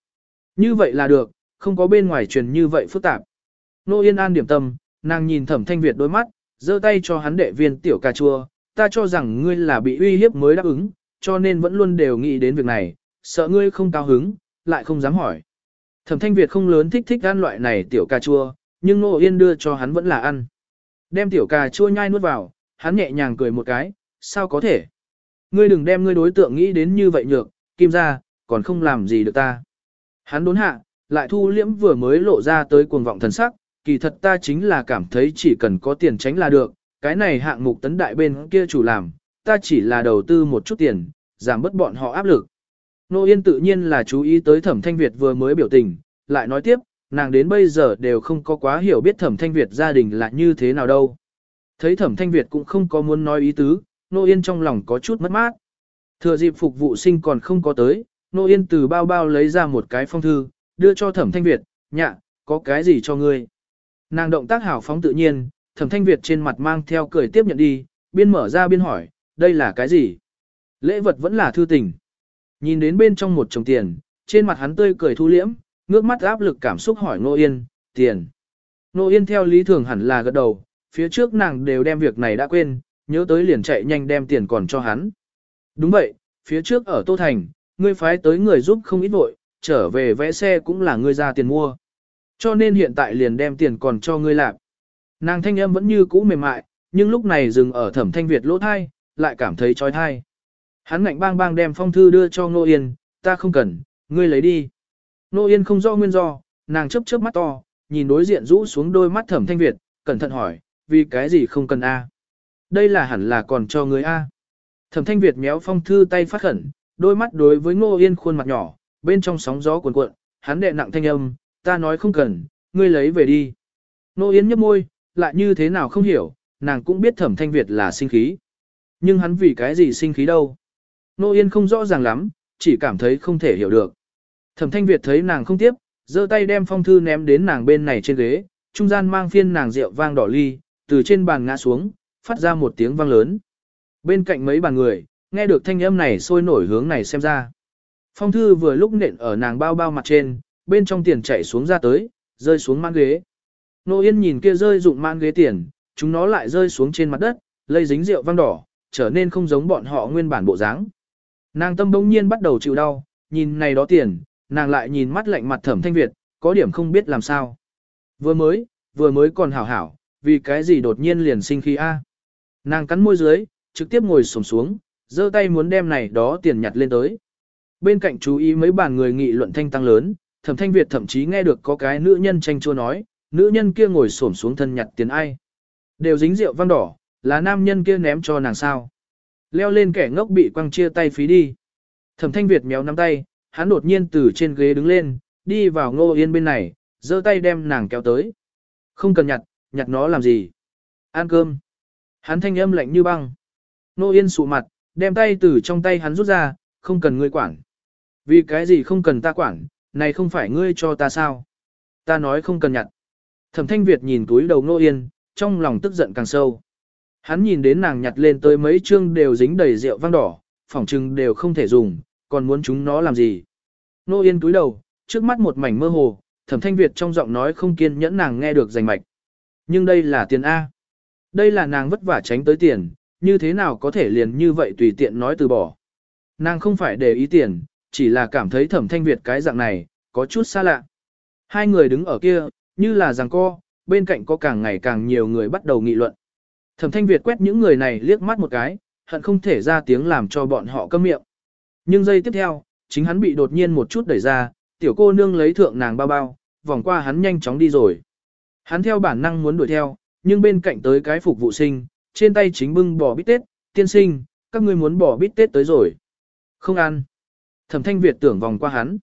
[SPEAKER 1] Như vậy là được, không có bên ngoài truyền như vậy phức tạp. Nô Yên An điểm tâm, nàng nhìn Thẩm Thanh Việt đôi mắt, giơ tay cho hắn đệ viên tiểu cà chua, ta cho rằng ngươi là bị uy hiếp mới đáp ứng, cho nên vẫn luôn đều nghĩ đến việc này, sợ ngươi không cao hứng, lại không dám hỏi. Thẩm Thanh Việt không lớn thích thích ăn loại này tiểu cà chua, nhưng Nô Yên đưa cho hắn vẫn là ăn. Đem tiểu cà chua nhai nuốt vào, hắn nhẹ nhàng cười một cái, sao có thể? Ngươi đừng đem ngươi đối tượng nghĩ đến như vậy nhược, kim ra, còn không làm gì được ta. Hắn đốn hạ, lại thu liễm vừa mới lộ ra tới cuồng vọng thần sắc, kỳ thật ta chính là cảm thấy chỉ cần có tiền tránh là được, cái này hạng mục tấn đại bên kia chủ làm, ta chỉ là đầu tư một chút tiền, giảm bớt bọn họ áp lực. Nô Yên tự nhiên là chú ý tới thẩm thanh Việt vừa mới biểu tình, lại nói tiếp, nàng đến bây giờ đều không có quá hiểu biết thẩm thanh Việt gia đình là như thế nào đâu. Thấy thẩm thanh Việt cũng không có muốn nói ý tứ, Nô Yên trong lòng có chút mất mát. Thừa dịp phục vụ sinh còn không có tới, Nô Yên từ bao bao lấy ra một cái phong thư, đưa cho thẩm thanh Việt, nhạ, có cái gì cho ngươi. Nàng động tác hào phóng tự nhiên, thẩm thanh Việt trên mặt mang theo cười tiếp nhận đi, biên mở ra biên hỏi, đây là cái gì? Lễ vật vẫn là thư tình. Nhìn đến bên trong một chồng tiền, trên mặt hắn tươi cười thu liễm, ngước mắt áp lực cảm xúc hỏi Nô Yên, tiền. Nô Yên theo lý thường hẳn là gật đầu, phía trước nàng đều đem việc này đã quên, nhớ tới liền chạy nhanh đem tiền còn cho hắn. Đúng vậy, phía trước ở Tô Thành, ngươi phái tới người giúp không ít vội, trở về vẽ xe cũng là ngươi ra tiền mua. Cho nên hiện tại liền đem tiền còn cho ngươi làm. Nàng thanh âm vẫn như cũ mềm mại, nhưng lúc này dừng ở thẩm thanh Việt lỗ thai, lại cảm thấy trói thai. Hắn ngạnh bang bang đem phong thư đưa cho Nô Yên, ta không cần, ngươi lấy đi. Nô Yên không rõ nguyên do, nàng chấp chớp mắt to, nhìn đối diện rũ xuống đôi mắt thẩm thanh Việt, cẩn thận hỏi, vì cái gì không cần A. Đây là hẳn là còn cho ngươi A. Thẩm thanh Việt méo phong thư tay phát khẩn, đôi mắt đối với Ngô Yên khuôn mặt nhỏ, bên trong sóng gió cuồn cuộn, hắn đệ nặng thanh âm, ta nói không cần, ngươi lấy về đi. Nô Yến nhấp môi, lại như thế nào không hiểu, nàng cũng biết thẩm thanh Việt là sinh khí. Nhưng hắn vì cái gì sinh khí đâu. Nô Yên không rõ ràng lắm, chỉ cảm thấy không thể hiểu được. Thẩm thanh Việt thấy nàng không tiếp, giơ tay đem phong thư ném đến nàng bên này trên ghế, trung gian mang phiên nàng rượu vang đỏ ly, từ trên bàn ngã xuống, phát ra một tiếng vang lớn. Bên cạnh mấy bàn người, nghe được thanh âm này sôi nổi hướng này xem ra. Phong thư vừa lúc nện ở nàng bao bao mặt trên, bên trong tiền chảy xuống ra tới, rơi xuống mang ghế. Nô Yên nhìn kia rơi dụng mang ghế tiền, chúng nó lại rơi xuống trên mặt đất, lây dính rượu vang đỏ, trở nên không giống bọn họ nguyên bản bộ dáng. Nàng tâm bỗng nhiên bắt đầu chịu đau, nhìn này đó tiền, nàng lại nhìn mắt lạnh mặt thẩm thanh Việt, có điểm không biết làm sao. Vừa mới, vừa mới còn hảo hảo, vì cái gì đột nhiên liền sinh khí A. Nàng cắn môi dưới, trực tiếp ngồi xổm xuống, giơ tay muốn đem này đó tiền nhặt lên tới. Bên cạnh chú ý mấy bàn người nghị luận thanh tăng lớn, thẩm thanh Việt thậm chí nghe được có cái nữ nhân tranh chua nói, nữ nhân kia ngồi xổm xuống thân nhặt tiền ai. Đều dính rượu vang đỏ, là nam nhân kia ném cho nàng sao. Leo lên kẻ ngốc bị quăng chia tay phí đi. Thẩm thanh Việt méo nắm tay, hắn đột nhiên từ trên ghế đứng lên, đi vào ngô yên bên này, giơ tay đem nàng kéo tới. Không cần nhặt, nhặt nó làm gì. Ăn cơm. Hắn thanh âm lạnh như băng. Ngô yên sụ mặt, đem tay từ trong tay hắn rút ra, không cần ngươi quản. Vì cái gì không cần ta quản, này không phải ngươi cho ta sao? Ta nói không cần nhặt. Thẩm thanh Việt nhìn túi đầu Ngô Yên, trong lòng tức giận càng sâu. Hắn nhìn đến nàng nhặt lên tới mấy chương đều dính đầy rượu vang đỏ, phỏng trừng đều không thể dùng, còn muốn chúng nó làm gì. Nô Yên túi đầu, trước mắt một mảnh mơ hồ, thẩm thanh Việt trong giọng nói không kiên nhẫn nàng nghe được rành mạch. Nhưng đây là tiền A. Đây là nàng vất vả tránh tới tiền, như thế nào có thể liền như vậy tùy tiện nói từ bỏ. Nàng không phải để ý tiền, chỉ là cảm thấy thẩm thanh Việt cái dạng này, có chút xa lạ. Hai người đứng ở kia, như là rằng co, bên cạnh có càng ngày càng nhiều người bắt đầu nghị luận. Thẩm thanh Việt quét những người này liếc mắt một cái, hận không thể ra tiếng làm cho bọn họ câm miệng. Nhưng giây tiếp theo, chính hắn bị đột nhiên một chút đẩy ra, tiểu cô nương lấy thượng nàng bao bao, vòng qua hắn nhanh chóng đi rồi. Hắn theo bản năng muốn đuổi theo, nhưng bên cạnh tới cái phục vụ sinh, trên tay chính bưng bò bít tết, tiên sinh, các ngươi muốn bò bít tết tới rồi. Không ăn. Thẩm thanh Việt tưởng vòng qua hắn.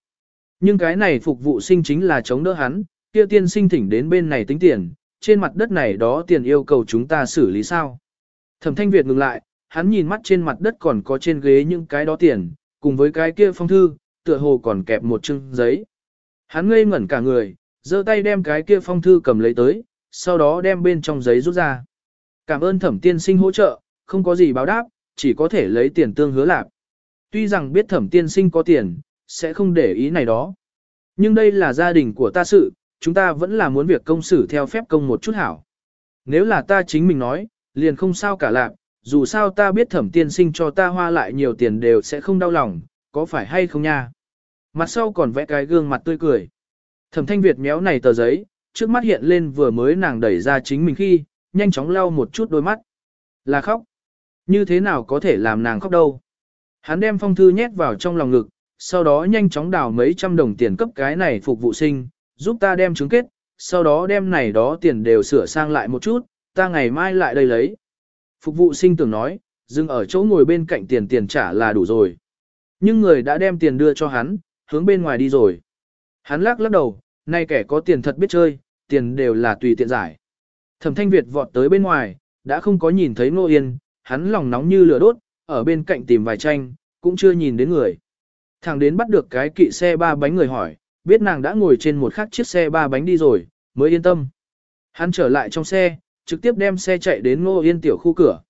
[SPEAKER 1] Nhưng cái này phục vụ sinh chính là chống đỡ hắn, kia tiên sinh thỉnh đến bên này tính tiền, trên mặt đất này đó tiền yêu cầu chúng ta xử lý sao. Thẩm thanh Việt ngừng lại, hắn nhìn mắt trên mặt đất còn có trên ghế những cái đó tiền, cùng với cái kia phong thư, tựa hồ còn kẹp một chưng giấy. Hắn ngây ngẩn cả người, giơ tay đem cái kia phong thư cầm lấy tới, sau đó đem bên trong giấy rút ra. Cảm ơn thẩm tiên sinh hỗ trợ, không có gì báo đáp, chỉ có thể lấy tiền tương hứa lạc. Tuy rằng biết thẩm tiên sinh có tiền, sẽ không để ý này đó. Nhưng đây là gia đình của ta sự, chúng ta vẫn là muốn việc công xử theo phép công một chút hảo. Nếu là ta chính mình nói, liền không sao cả lạc, dù sao ta biết thẩm tiên sinh cho ta hoa lại nhiều tiền đều sẽ không đau lòng, có phải hay không nha? Mặt sau còn vẽ cái gương mặt tươi cười. Thẩm thanh Việt méo này tờ giấy, trước mắt hiện lên vừa mới nàng đẩy ra chính mình khi, nhanh chóng lau một chút đôi mắt. Là khóc. Như thế nào có thể làm nàng khóc đâu? Hắn đem phong thư nhét vào trong lòng ngực, sau đó nhanh chóng đào mấy trăm đồng tiền cấp cái này phục vụ sinh, giúp ta đem chứng kết, sau đó đem này đó tiền đều sửa sang lại một chút, ta ngày mai lại đây lấy. Phục vụ sinh tưởng nói, dừng ở chỗ ngồi bên cạnh tiền tiền trả là đủ rồi. Nhưng người đã đem tiền đưa cho hắn, hướng bên ngoài đi rồi. Hắn lắc lắc đầu, nay kẻ có tiền thật biết chơi, tiền đều là tùy tiện giải. Thẩm thanh Việt vọt tới bên ngoài, đã không có nhìn thấy Nô Yên, hắn lòng nóng như lửa đốt, ở bên cạnh tìm vài tranh, cũng chưa nhìn đến người. Thằng đến bắt được cái kỵ xe ba bánh người hỏi, biết nàng đã ngồi trên một khắc chiếc xe ba bánh đi rồi, mới yên tâm. Hắn trở lại trong xe, trực tiếp đem xe chạy đến Ngô Yên tiểu khu cửa.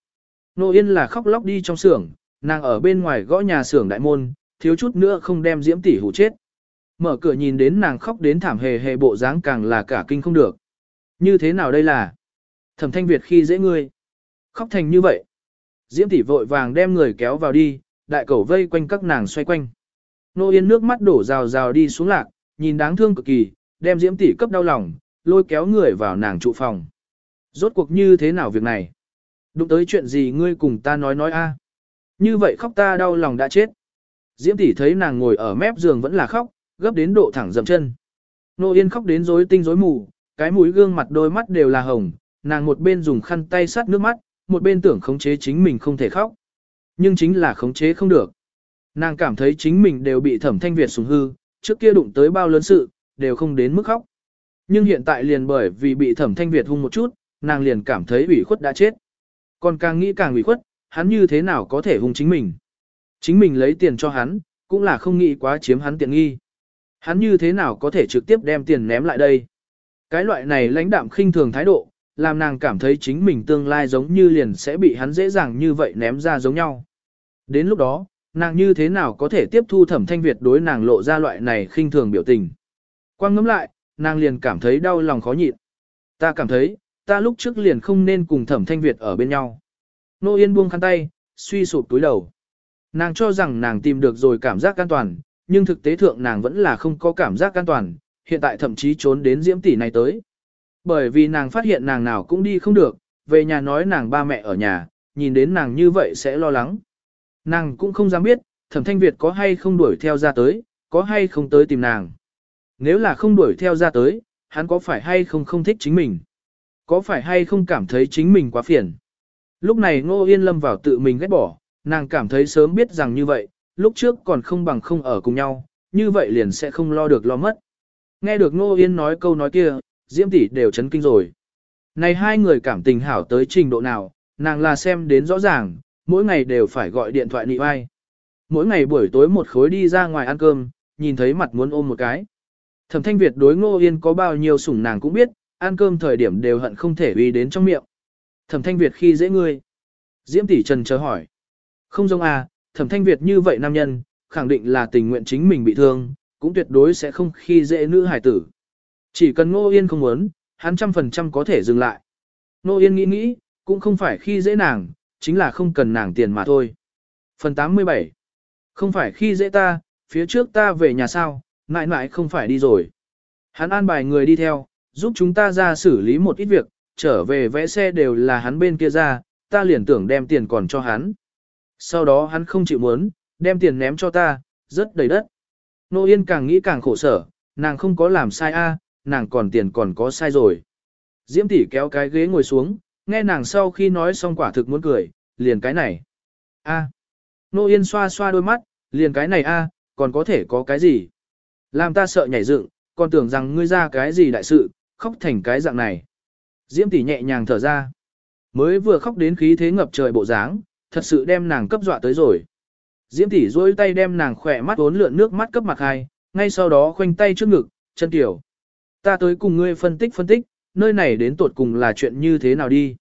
[SPEAKER 1] Ngô Yên là khóc lóc đi trong xưởng, nàng ở bên ngoài gõ nhà xưởng đại môn, thiếu chút nữa không đem Diễm tỷ hủ chết. Mở cửa nhìn đến nàng khóc đến thảm hề hề bộ dáng càng là cả kinh không được. Như thế nào đây là? Thẩm Thanh Việt khi dễ ngươi. Khóc thành như vậy. Diễm tỷ vội vàng đem người kéo vào đi, đại cẩu vây quanh các nàng xoay quanh. Nô Yên nước mắt đổ rào rào đi xuống lạc, nhìn đáng thương cực kỳ, đem Diễm tỷ cấp đau lòng, lôi kéo người vào nàng trụ phòng. Rốt cuộc như thế nào việc này? Đụng tới chuyện gì ngươi cùng ta nói nói a. Như vậy khóc ta đau lòng đã chết. Diễm tỷ thấy nàng ngồi ở mép giường vẫn là khóc, gấp đến độ thẳng dậm chân. Nô Yên khóc đến rối tinh rối mù, cái mũi gương mặt đôi mắt đều là hồng, nàng một bên dùng khăn tay sát nước mắt, một bên tưởng khống chế chính mình không thể khóc. Nhưng chính là khống chế không được. Nàng cảm thấy chính mình đều bị thẩm thanh Việt sùng hư, trước kia đụng tới bao lớn sự, đều không đến mức khóc. Nhưng hiện tại liền bởi vì bị thẩm thanh Việt hung một chút, nàng liền cảm thấy ủy khuất đã chết. Còn càng nghĩ càng ủy khuất, hắn như thế nào có thể hung chính mình. Chính mình lấy tiền cho hắn, cũng là không nghĩ quá chiếm hắn tiện nghi. Hắn như thế nào có thể trực tiếp đem tiền ném lại đây. Cái loại này lãnh đạm khinh thường thái độ, làm nàng cảm thấy chính mình tương lai giống như liền sẽ bị hắn dễ dàng như vậy ném ra giống nhau. Đến lúc đó, nàng như thế nào có thể tiếp thu thẩm thanh Việt đối nàng lộ ra loại này khinh thường biểu tình. Quang ngắm lại, nàng liền cảm thấy đau lòng khó nhịn. Ta cảm thấy, ta lúc trước liền không nên cùng thẩm thanh Việt ở bên nhau. Nô Yên buông khăn tay, suy sụp túi đầu. Nàng cho rằng nàng tìm được rồi cảm giác an toàn, nhưng thực tế thượng nàng vẫn là không có cảm giác an toàn, hiện tại thậm chí trốn đến diễm tỷ này tới. Bởi vì nàng phát hiện nàng nào cũng đi không được, về nhà nói nàng ba mẹ ở nhà, nhìn đến nàng như vậy sẽ lo lắng. Nàng cũng không dám biết, thẩm thanh Việt có hay không đuổi theo ra tới, có hay không tới tìm nàng. Nếu là không đuổi theo ra tới, hắn có phải hay không không thích chính mình? Có phải hay không cảm thấy chính mình quá phiền? Lúc này Ngô Yên lâm vào tự mình ghét bỏ, nàng cảm thấy sớm biết rằng như vậy, lúc trước còn không bằng không ở cùng nhau, như vậy liền sẽ không lo được lo mất. Nghe được Ngô Yên nói câu nói kia, Diễm tỷ đều chấn kinh rồi. Này hai người cảm tình hảo tới trình độ nào, nàng là xem đến rõ ràng, mỗi ngày đều phải gọi điện thoại nị vai. Mỗi ngày buổi tối một khối đi ra ngoài ăn cơm, nhìn thấy mặt muốn ôm một cái. Thẩm thanh Việt đối Ngô Yên có bao nhiêu sủng nàng cũng biết, ăn cơm thời điểm đều hận không thể uy đến trong miệng. Thẩm thanh Việt khi dễ ngươi. Diễm tỷ trần chờ hỏi. Không giống à, thẩm thanh Việt như vậy nam nhân, khẳng định là tình nguyện chính mình bị thương, cũng tuyệt đối sẽ không khi dễ nữ hải tử. Chỉ cần Ngô Yên không muốn, hắn trăm phần trăm có thể dừng lại. Ngô Yên nghĩ nghĩ, cũng không phải khi dễ nàng, chính là không cần nàng tiền mà thôi. Phần 87 Không phải khi dễ ta, phía trước ta về nhà sao, mãi mãi không phải đi rồi. Hắn an bài người đi theo, giúp chúng ta ra xử lý một ít việc, trở về vẽ xe đều là hắn bên kia ra, ta liền tưởng đem tiền còn cho hắn. Sau đó hắn không chịu muốn, đem tiền ném cho ta, rất đầy đất. Nô Yên càng nghĩ càng khổ sở, nàng không có làm sai a nàng còn tiền còn có sai rồi. Diễm tỷ kéo cái ghế ngồi xuống, nghe nàng sau khi nói xong quả thực muốn cười, liền cái này. a Nô Yên xoa xoa đôi mắt, liền cái này a còn có thể có cái gì? Làm ta sợ nhảy dựng, còn tưởng rằng ngươi ra cái gì đại sự, khóc thành cái dạng này. Diễm tỷ nhẹ nhàng thở ra. Mới vừa khóc đến khí thế ngập trời bộ dáng, thật sự đem nàng cấp dọa tới rồi. Diễm tỷ duỗi tay đem nàng khỏe mắt uốn lượn nước mắt cấp mặt hai, ngay sau đó khoanh tay trước ngực, chân tiểu. Ta tới cùng ngươi phân tích phân tích, nơi này đến tột cùng là chuyện như thế nào đi.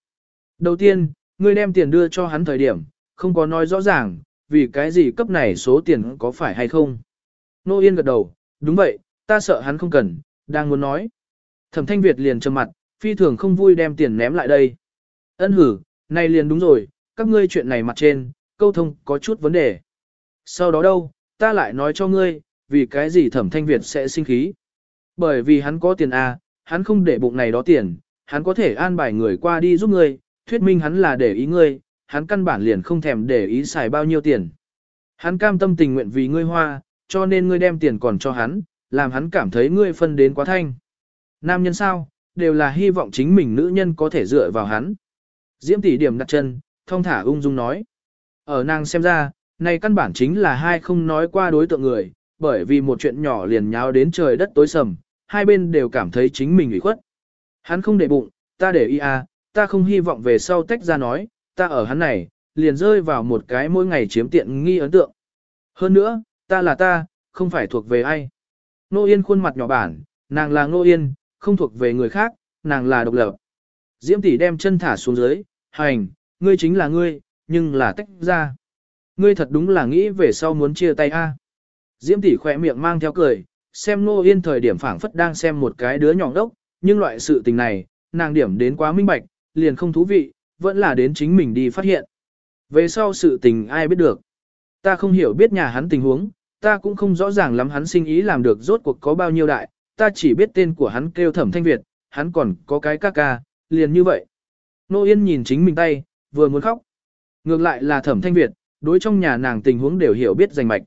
[SPEAKER 1] Đầu tiên, ngươi đem tiền đưa cho hắn thời điểm, không có nói rõ ràng, vì cái gì cấp này số tiền có phải hay không. Nô Yên gật đầu, đúng vậy, ta sợ hắn không cần, đang muốn nói. Thẩm Thanh Việt liền trầm mặt, phi thường không vui đem tiền ném lại đây. Ân hử, này liền đúng rồi, các ngươi chuyện này mặt trên, câu thông có chút vấn đề. Sau đó đâu, ta lại nói cho ngươi, vì cái gì Thẩm Thanh Việt sẽ sinh khí. Bởi vì hắn có tiền A, hắn không để bụng này đó tiền, hắn có thể an bài người qua đi giúp ngươi, thuyết minh hắn là để ý ngươi, hắn căn bản liền không thèm để ý xài bao nhiêu tiền. Hắn cam tâm tình nguyện vì ngươi hoa, cho nên ngươi đem tiền còn cho hắn, làm hắn cảm thấy ngươi phân đến quá thanh. Nam nhân sao, đều là hy vọng chính mình nữ nhân có thể dựa vào hắn. Diễm tỷ điểm đặt chân, thông thả ung dung nói. Ở nàng xem ra, này căn bản chính là hai không nói qua đối tượng người, bởi vì một chuyện nhỏ liền nháo đến trời đất tối sầm, hai bên đều cảm thấy chính mình ủy khuất. Hắn không để bụng, ta để ý à, ta không hy vọng về sau tách ra nói, ta ở hắn này, liền rơi vào một cái mỗi ngày chiếm tiện nghi ấn tượng. Hơn nữa, ta là ta, không phải thuộc về ai. Nô Yên khuôn mặt nhỏ bản, nàng là Nô Yên, không thuộc về người khác, nàng là độc lập. Diễm tỷ đem chân thả xuống dưới, hành, ngươi chính là ngươi, nhưng là tách ra. Ngươi thật đúng là nghĩ về sau muốn chia tay a. Diễm tỷ khỏe miệng mang theo cười, xem Nô Yên thời điểm phảng phất đang xem một cái đứa nhỏ đốc, nhưng loại sự tình này, nàng điểm đến quá minh bạch, liền không thú vị, vẫn là đến chính mình đi phát hiện. Về sau sự tình ai biết được. Ta không hiểu biết nhà hắn tình huống, ta cũng không rõ ràng lắm hắn sinh ý làm được rốt cuộc có bao nhiêu đại, ta chỉ biết tên của hắn kêu thẩm thanh Việt, hắn còn có cái ca ca, liền như vậy. Nô Yên nhìn chính mình tay, vừa muốn khóc. Ngược lại là thẩm thanh Việt, đối trong nhà nàng tình huống đều hiểu biết rành mạch.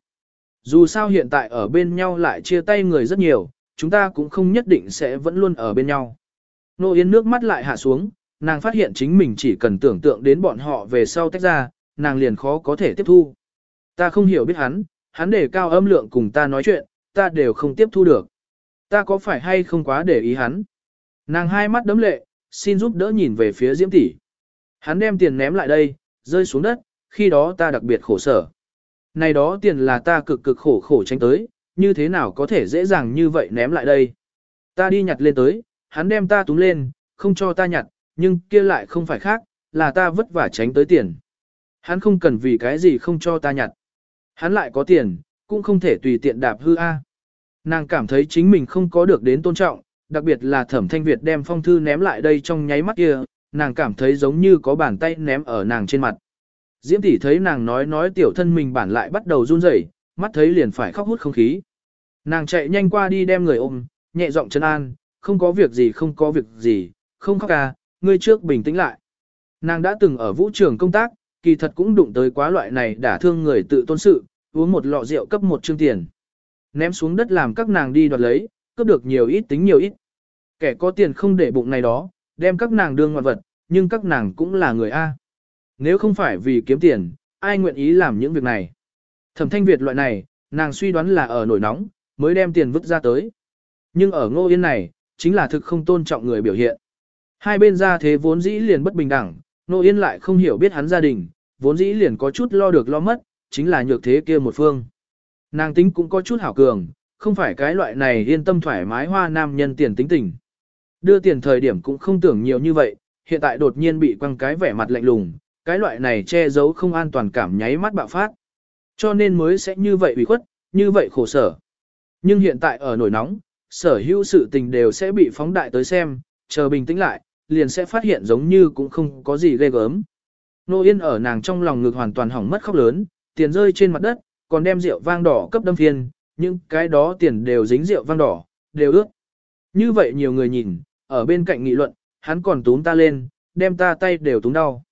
[SPEAKER 1] Dù sao hiện tại ở bên nhau lại chia tay người rất nhiều, chúng ta cũng không nhất định sẽ vẫn luôn ở bên nhau. Nô Yến nước mắt lại hạ xuống, nàng phát hiện chính mình chỉ cần tưởng tượng đến bọn họ về sau tách ra, nàng liền khó có thể tiếp thu. Ta không hiểu biết hắn, hắn để cao âm lượng cùng ta nói chuyện, ta đều không tiếp thu được. Ta có phải hay không quá để ý hắn? Nàng hai mắt đấm lệ, xin giúp đỡ nhìn về phía Diễm tỷ. Hắn đem tiền ném lại đây, rơi xuống đất, khi đó ta đặc biệt khổ sở. Này đó tiền là ta cực cực khổ khổ tránh tới, như thế nào có thể dễ dàng như vậy ném lại đây. Ta đi nhặt lên tới, hắn đem ta túm lên, không cho ta nhặt, nhưng kia lại không phải khác, là ta vất vả tránh tới tiền. Hắn không cần vì cái gì không cho ta nhặt. Hắn lại có tiền, cũng không thể tùy tiện đạp hư a. Nàng cảm thấy chính mình không có được đến tôn trọng, đặc biệt là thẩm thanh Việt đem phong thư ném lại đây trong nháy mắt kia, nàng cảm thấy giống như có bàn tay ném ở nàng trên mặt. Diễm tỷ thấy nàng nói nói tiểu thân mình bản lại bắt đầu run rẩy, mắt thấy liền phải khóc hút không khí. Nàng chạy nhanh qua đi đem người ôm, nhẹ giọng chân an, không có việc gì không có việc gì, không khóc ca, ngươi trước bình tĩnh lại. Nàng đã từng ở vũ trường công tác, kỳ thật cũng đụng tới quá loại này đả thương người tự tôn sự, uống một lọ rượu cấp một chương tiền. Ném xuống đất làm các nàng đi đoạt lấy, cướp được nhiều ít tính nhiều ít. Kẻ có tiền không để bụng này đó, đem các nàng đương ngoạn vật, nhưng các nàng cũng là người A. Nếu không phải vì kiếm tiền, ai nguyện ý làm những việc này. Thẩm thanh Việt loại này, nàng suy đoán là ở nổi nóng, mới đem tiền vứt ra tới. Nhưng ở ngô yên này, chính là thực không tôn trọng người biểu hiện. Hai bên ra thế vốn dĩ liền bất bình đẳng, ngô yên lại không hiểu biết hắn gia đình, vốn dĩ liền có chút lo được lo mất, chính là nhược thế kia một phương. Nàng tính cũng có chút hảo cường, không phải cái loại này yên tâm thoải mái hoa nam nhân tiền tính tình. Đưa tiền thời điểm cũng không tưởng nhiều như vậy, hiện tại đột nhiên bị quăng cái vẻ mặt lạnh lùng, cái loại này che giấu không an toàn cảm nháy mắt bạo phát. Cho nên mới sẽ như vậy ủy khuất, như vậy khổ sở. Nhưng hiện tại ở nổi nóng, sở hữu sự tình đều sẽ bị phóng đại tới xem, chờ bình tĩnh lại, liền sẽ phát hiện giống như cũng không có gì ghê gớm. Nô Yên ở nàng trong lòng ngực hoàn toàn hỏng mất khóc lớn, tiền rơi trên mặt đất, còn đem rượu vang đỏ cấp đâm phiên, nhưng cái đó tiền đều dính rượu vang đỏ, đều ướt. Như vậy nhiều người nhìn, ở bên cạnh nghị luận, hắn còn túm ta lên, đem ta tay đều túm đau.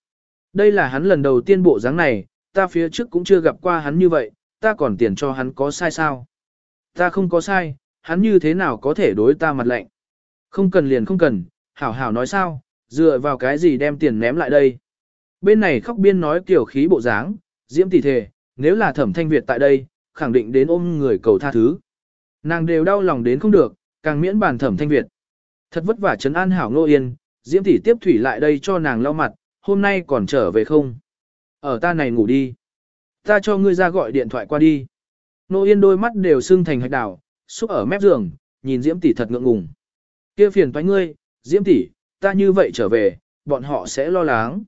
[SPEAKER 1] Đây là hắn lần đầu tiên bộ dáng này, ta phía trước cũng chưa gặp qua hắn như vậy, ta còn tiền cho hắn có sai sao. Ta không có sai, hắn như thế nào có thể đối ta mặt lạnh. Không cần liền không cần, hảo hảo nói sao, dựa vào cái gì đem tiền ném lại đây. Bên này khóc biên nói kiểu khí bộ dáng, diễm tỷ thề, nếu là thẩm thanh Việt tại đây, khẳng định đến ôm người cầu tha thứ. Nàng đều đau lòng đến không được, càng miễn bàn thẩm thanh Việt. Thật vất vả trấn an hảo nô yên, diễm tỷ tiếp thủy lại đây cho nàng lau mặt, hôm nay còn trở về không? Ở ta này ngủ đi. Ta cho ngươi ra gọi điện thoại qua đi. Nô yên đôi mắt đều sưng thành hạch đảo, xúc ở mép giường, nhìn diễm tỷ thật ngượng ngùng. kia phiền toái ngươi, diễm tỷ, ta như vậy trở về, bọn họ sẽ lo lắng.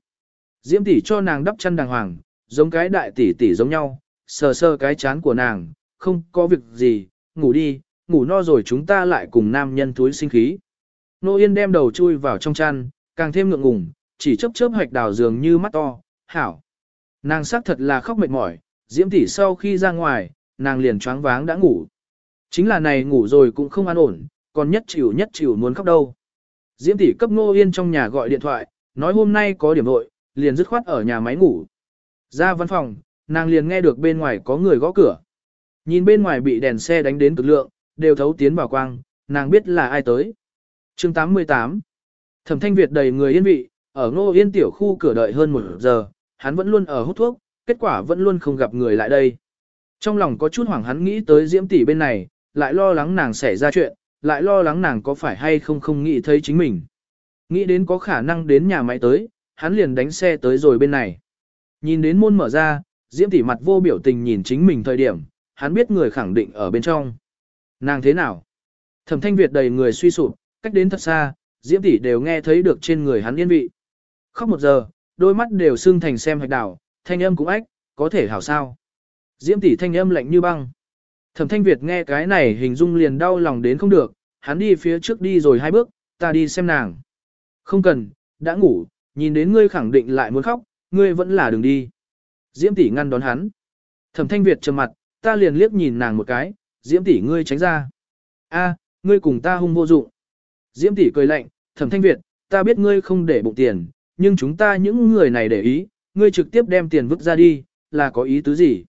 [SPEAKER 1] Diễm tỷ cho nàng đắp chăn đàng hoàng, giống cái đại tỷ tỷ giống nhau, sờ sờ cái chán của nàng, không có việc gì, ngủ đi, ngủ no rồi chúng ta lại cùng nam nhân túi sinh khí. Nô Yên đem đầu chui vào trong chăn, càng thêm ngượng ngùng, chỉ chớp chớp hoạch đào dường như mắt to, hảo. Nàng xác thật là khóc mệt mỏi, diễm tỷ sau khi ra ngoài, nàng liền choáng váng đã ngủ. Chính là này ngủ rồi cũng không an ổn, còn nhất chịu nhất chịu muốn khóc đâu. Diễm tỷ cấp Ngô Yên trong nhà gọi điện thoại, nói hôm nay có điểm vội, liền dứt khoát ở nhà máy ngủ. Ra văn phòng, nàng liền nghe được bên ngoài có người gõ cửa. Nhìn bên ngoài bị đèn xe đánh đến cực lượng, đều thấu tiến vào quang, nàng biết là ai tới. chương 88 Thẩm thanh Việt đầy người yên vị, ở ngô yên tiểu khu cửa đợi hơn một giờ, hắn vẫn luôn ở hút thuốc, kết quả vẫn luôn không gặp người lại đây. Trong lòng có chút hoảng hắn nghĩ tới diễm tỷ bên này, lại lo lắng nàng xảy ra chuyện, lại lo lắng nàng có phải hay không không nghĩ thấy chính mình. Nghĩ đến có khả năng đến nhà máy tới, hắn liền đánh xe tới rồi bên này. Nhìn đến môn mở ra, Diễm tỷ mặt vô biểu tình nhìn chính mình thời điểm, hắn biết người khẳng định ở bên trong. Nàng thế nào? Thẩm thanh Việt đầy người suy sụp, cách đến thật xa, Diễm tỷ đều nghe thấy được trên người hắn yên vị. Khóc một giờ, đôi mắt đều sưng thành xem hạch đảo, thanh âm cũng ách, có thể hảo sao. Diễm tỷ thanh âm lạnh như băng. Thẩm thanh Việt nghe cái này hình dung liền đau lòng đến không được, hắn đi phía trước đi rồi hai bước, ta đi xem nàng. Không cần, đã ngủ, nhìn đến ngươi khẳng định lại muốn khóc, ngươi vẫn là đừng đi. Diễm tỷ ngăn đón hắn. Thẩm thanh Việt trầm mặt, ta liền liếc nhìn nàng một cái, Diễm tỷ ngươi tránh ra. A, ngươi cùng ta hung vô dụng. Diễm tỷ cười lạnh, thẩm thanh Việt, ta biết ngươi không để bụng tiền, nhưng chúng ta những người này để ý, ngươi trực tiếp đem tiền vứt ra đi, là có ý tứ gì?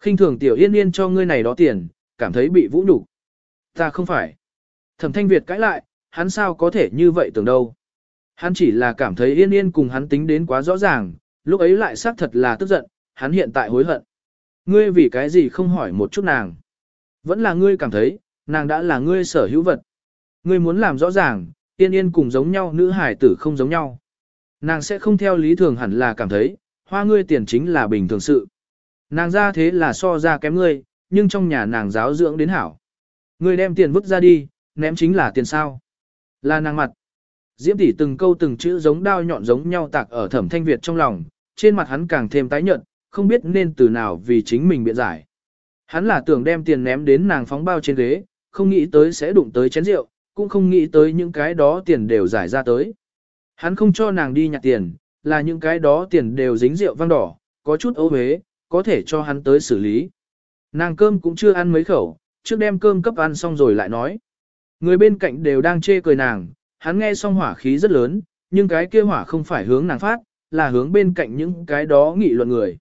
[SPEAKER 1] khinh thường tiểu yên yên cho ngươi này đó tiền, cảm thấy bị vũ nhục. Ta không phải. Thẩm thanh Việt cãi lại, hắn sao có thể như vậy tưởng đâu. Hắn chỉ là cảm thấy yên yên cùng hắn tính đến quá rõ ràng, lúc ấy lại xác thật là tức giận, hắn hiện tại hối hận. Ngươi vì cái gì không hỏi một chút nàng. Vẫn là ngươi cảm thấy, nàng đã là ngươi sở hữu vật. Ngươi muốn làm rõ ràng, yên yên cùng giống nhau nữ hải tử không giống nhau. Nàng sẽ không theo lý thường hẳn là cảm thấy, hoa ngươi tiền chính là bình thường sự. Nàng ra thế là so ra kém ngươi, nhưng trong nhà nàng giáo dưỡng đến hảo. Ngươi đem tiền vứt ra đi, ném chính là tiền sao. Là nàng mặt. Diễm tỷ từng câu từng chữ giống đao nhọn giống nhau tạc ở thẩm thanh Việt trong lòng, trên mặt hắn càng thêm tái nhợt, không biết nên từ nào vì chính mình biện giải. Hắn là tưởng đem tiền ném đến nàng phóng bao trên ghế, không nghĩ tới sẽ đụng tới chén rượu, cũng không nghĩ tới những cái đó tiền đều giải ra tới. Hắn không cho nàng đi nhặt tiền, là những cái đó tiền đều dính rượu vang đỏ, có chút ấu hế, có thể cho hắn tới xử lý. Nàng cơm cũng chưa ăn mấy khẩu, trước đem cơm cấp ăn xong rồi lại nói. Người bên cạnh đều đang chê cười nàng, hắn nghe xong hỏa khí rất lớn, nhưng cái kia hỏa không phải hướng nàng phát, là hướng bên cạnh những cái đó nghị luận người.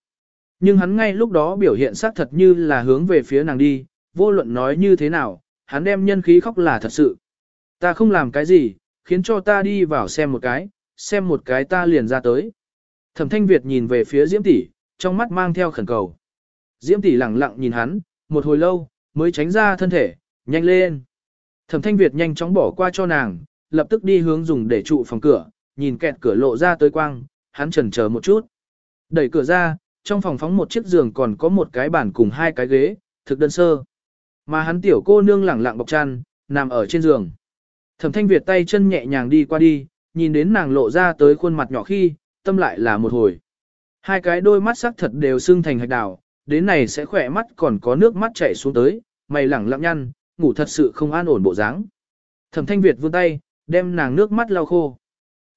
[SPEAKER 1] Nhưng hắn ngay lúc đó biểu hiện xác thật như là hướng về phía nàng đi, vô luận nói như thế nào, hắn đem nhân khí khóc là thật sự. Ta không làm cái gì, khiến cho ta đi vào xem một cái, xem một cái ta liền ra tới. Thẩm thanh Việt nhìn về phía Diễm tỷ, trong mắt mang theo khẩn cầu. Diễm tỷ lặng lặng nhìn hắn, một hồi lâu, mới tránh ra thân thể, nhanh lên. Thẩm thanh Việt nhanh chóng bỏ qua cho nàng, lập tức đi hướng dùng để trụ phòng cửa, nhìn kẹt cửa lộ ra tới quang, hắn chần chờ một chút. Đẩy cửa ra, trong phòng phóng một chiếc giường còn có một cái bàn cùng hai cái ghế, thực đơn sơ. Mà hắn tiểu cô nương lẳng lặng bọc chăn, nằm ở trên giường. Thẩm thanh Việt tay chân nhẹ nhàng đi qua đi, nhìn đến nàng lộ ra tới khuôn mặt nhỏ khi, tâm lại là một hồi. Hai cái đôi mắt sắc thật đều sưng thành hạch đào, đến này sẽ khỏe mắt còn có nước mắt chảy xuống tới, mày lẳng lặng nhăn, ngủ thật sự không an ổn bộ dáng. Thẩm thanh Việt vươn tay, đem nàng nước mắt lau khô.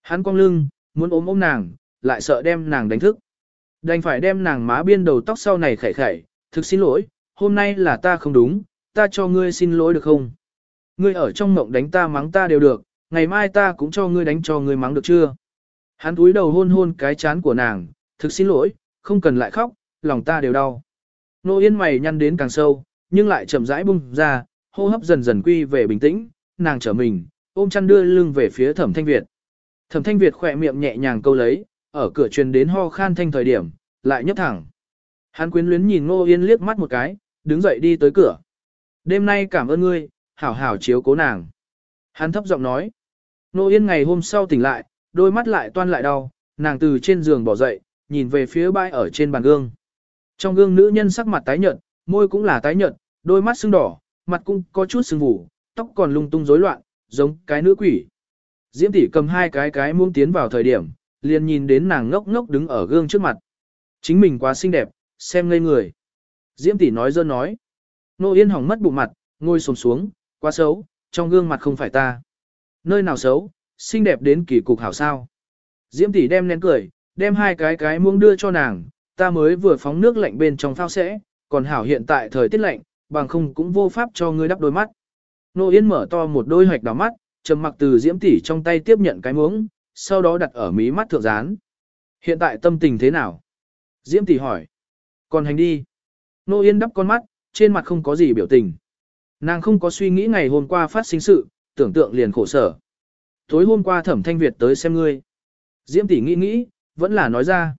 [SPEAKER 1] Hắn cong lưng, muốn ôm ôm nàng, lại sợ đem nàng đánh thức. Đành phải đem nàng má biên đầu tóc sau này khẩy khẩy, thực xin lỗi, hôm nay là ta không đúng, ta cho ngươi xin lỗi được không? Ngươi ở trong mộng đánh ta mắng ta đều được, ngày mai ta cũng cho ngươi đánh cho ngươi mắng được chưa? Hắn túi đầu hôn hôn cái chán của nàng, thực xin lỗi, không cần lại khóc, lòng ta đều đau. Nô yên mày nhăn đến càng sâu, nhưng lại chậm rãi bung ra, hô hấp dần dần quy về bình tĩnh, nàng trở mình, ôm chăn đưa lưng về phía thẩm thanh Việt. Thẩm thanh Việt khỏe miệng nhẹ nhàng câu lấy, ở cửa truyền đến ho khan thanh thời điểm, lại nhấp thẳng. Hắn quyến luyến nhìn Nô Yên liếc mắt một cái, đứng dậy đi tới cửa. Đêm nay cảm ơn ngươi, hảo hảo chiếu cố nàng. Hắn thấp giọng nói. Nô Yên ngày hôm sau tỉnh lại, đôi mắt lại toan lại đau, nàng từ trên giường bỏ dậy, nhìn về phía bãi ở trên bàn gương. Trong gương nữ nhân sắc mặt tái nhợt, môi cũng là tái nhợt, đôi mắt sưng đỏ, mặt cũng có chút sưng vù, tóc còn lung tung rối loạn, giống cái nữ quỷ. Diễm tỷ cầm hai cái cái muông tiến vào thời điểm, liền nhìn đến nàng ngốc ngốc đứng ở gương trước mặt. Chính mình quá xinh đẹp, xem ngây người. Diễm tỷ nói dơ nói. Nô Yên hỏng mất bụng mặt, ngồi xổm xuống, quá xấu, trong gương mặt không phải ta. Nơi nào xấu, xinh đẹp đến kỳ cục hảo sao. Diễm tỷ đem nén cười, đem hai cái cái muông đưa cho nàng, ta mới vừa phóng nước lạnh bên trong phao sẽ, còn hảo hiện tại thời tiết lạnh, bằng không cũng vô pháp cho ngươi đắp đôi mắt. Nô Yên mở to một đôi hoạch đỏ mắt, trầm mặc từ Diễm tỷ trong tay tiếp nhận cái muỗng, sau đó đặt ở mí mắt thượng dán. Hiện tại tâm tình thế nào? Diễm tỷ hỏi. Còn hành đi. Nô Yên đắp con mắt, trên mặt không có gì biểu tình. Nàng không có suy nghĩ ngày hôm qua phát sinh sự, tưởng tượng liền khổ sở. Tối hôm qua thẩm thanh Việt tới xem ngươi. Diễm tỷ nghĩ nghĩ, vẫn là nói ra.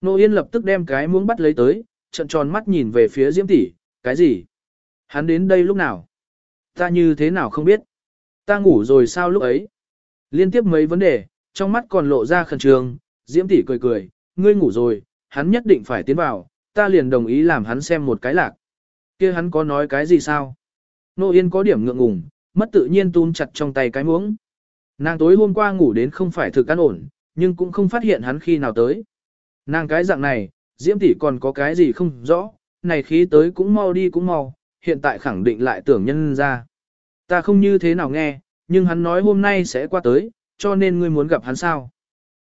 [SPEAKER 1] Nô Yên lập tức đem cái muỗng bắt lấy tới, trận tròn mắt nhìn về phía Diễm tỷ, cái gì? Hắn đến đây lúc nào? Ta như thế nào không biết? Ta ngủ rồi sao lúc ấy? Liên tiếp mấy vấn đề, trong mắt còn lộ ra khẩn trương, Diễm tỷ cười cười, ngươi ngủ rồi, hắn nhất định phải tiến vào, ta liền đồng ý làm hắn xem một cái lạc. kia hắn có nói cái gì sao? Nô Yên có điểm ngượng ngùng, mất tự nhiên túm chặt trong tay cái muỗng. Nàng tối hôm qua ngủ đến không phải thực ăn ổn, nhưng cũng không phát hiện hắn khi nào tới. Nàng cái dạng này, Diễm tỷ còn có cái gì không rõ, này khí tới cũng mau đi cũng mau, hiện tại khẳng định lại tưởng nhân ra. Ta không như thế nào nghe, nhưng hắn nói hôm nay sẽ qua tới, cho nên ngươi muốn gặp hắn sao.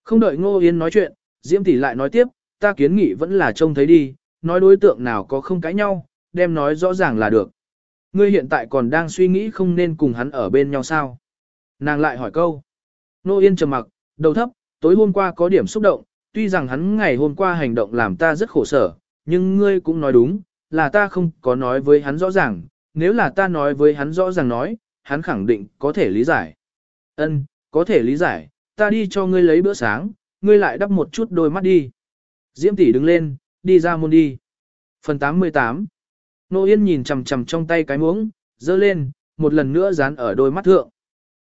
[SPEAKER 1] Không đợi Ngô Yên nói chuyện, Diễm tỷ lại nói tiếp, ta kiến nghị vẫn là trông thấy đi, nói đối tượng nào có không cãi nhau, đem nói rõ ràng là được. Ngươi hiện tại còn đang suy nghĩ không nên cùng hắn ở bên nhau sao? Nàng lại hỏi câu. Nô Yên trầm mặc, đầu thấp, tối hôm qua có điểm xúc động, tuy rằng hắn ngày hôm qua hành động làm ta rất khổ sở, nhưng ngươi cũng nói đúng, là ta không có nói với hắn rõ ràng, nếu là ta nói với hắn rõ ràng nói, hắn khẳng định có thể lý giải. Ân, có thể lý giải, ta đi cho ngươi lấy bữa sáng, ngươi lại đắp một chút đôi mắt đi. Diễm tỷ đứng lên, đi ra môn đi. Phần 88 Nô Yên nhìn chằm chằm trong tay cái muỗng, dơ lên, một lần nữa dán ở đôi mắt thượng.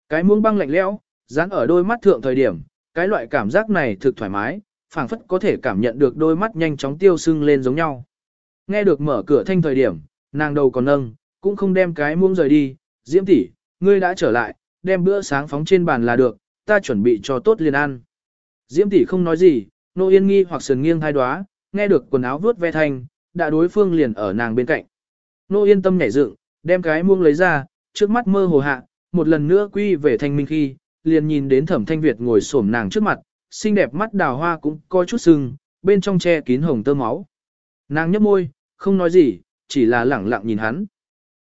[SPEAKER 1] Cái muỗng băng lạnh lẽo, dán ở đôi mắt thượng thời điểm, cái loại cảm giác này thực thoải mái, phảng phất có thể cảm nhận được đôi mắt nhanh chóng tiêu sưng lên giống nhau. Nghe được mở cửa thanh thời điểm, nàng đầu còn nâng, cũng không đem cái muỗng rời đi, Diễm tỷ, ngươi đã trở lại, đem bữa sáng phóng trên bàn là được, ta chuẩn bị cho tốt liền ăn. Diễm tỷ không nói gì, nô yên nghi hoặc sườn nghiêng thai đoá, nghe được quần áo vuốt ve thanh, đã đối phương liền ở nàng bên cạnh. Nô yên tâm nhảy dựng, đem cái muông lấy ra, trước mắt mơ hồ hạ, một lần nữa quy về thanh minh khi, liền nhìn đến thẩm thanh Việt ngồi xổm nàng trước mặt, xinh đẹp mắt đào hoa cũng có chút sưng, bên trong che kín hồng tơ máu. Nàng nhấp môi, không nói gì, chỉ là lẳng lặng nhìn hắn.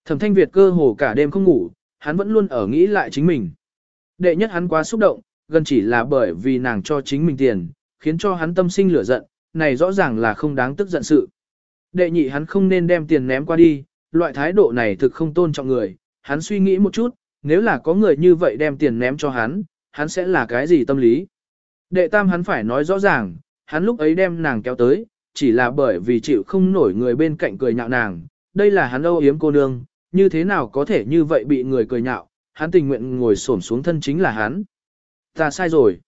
[SPEAKER 1] Thẩm thanh Việt cơ hồ cả đêm không ngủ, hắn vẫn luôn ở nghĩ lại chính mình. Đệ nhất hắn quá xúc động, gần chỉ là bởi vì nàng cho chính mình tiền, khiến cho hắn tâm sinh lửa giận, này rõ ràng là không đáng tức giận sự. Đệ nhị hắn không nên đem tiền ném qua đi, loại thái độ này thực không tôn trọng người, hắn suy nghĩ một chút, nếu là có người như vậy đem tiền ném cho hắn, hắn sẽ là cái gì tâm lý. Đệ tam hắn phải nói rõ ràng, hắn lúc ấy đem nàng kéo tới, chỉ là bởi vì chịu không nổi người bên cạnh cười nhạo nàng, đây là hắn âu yếm cô nương, như thế nào có thể như vậy bị người cười nhạo, hắn tình nguyện ngồi xổm xuống thân chính là hắn. Ta sai rồi.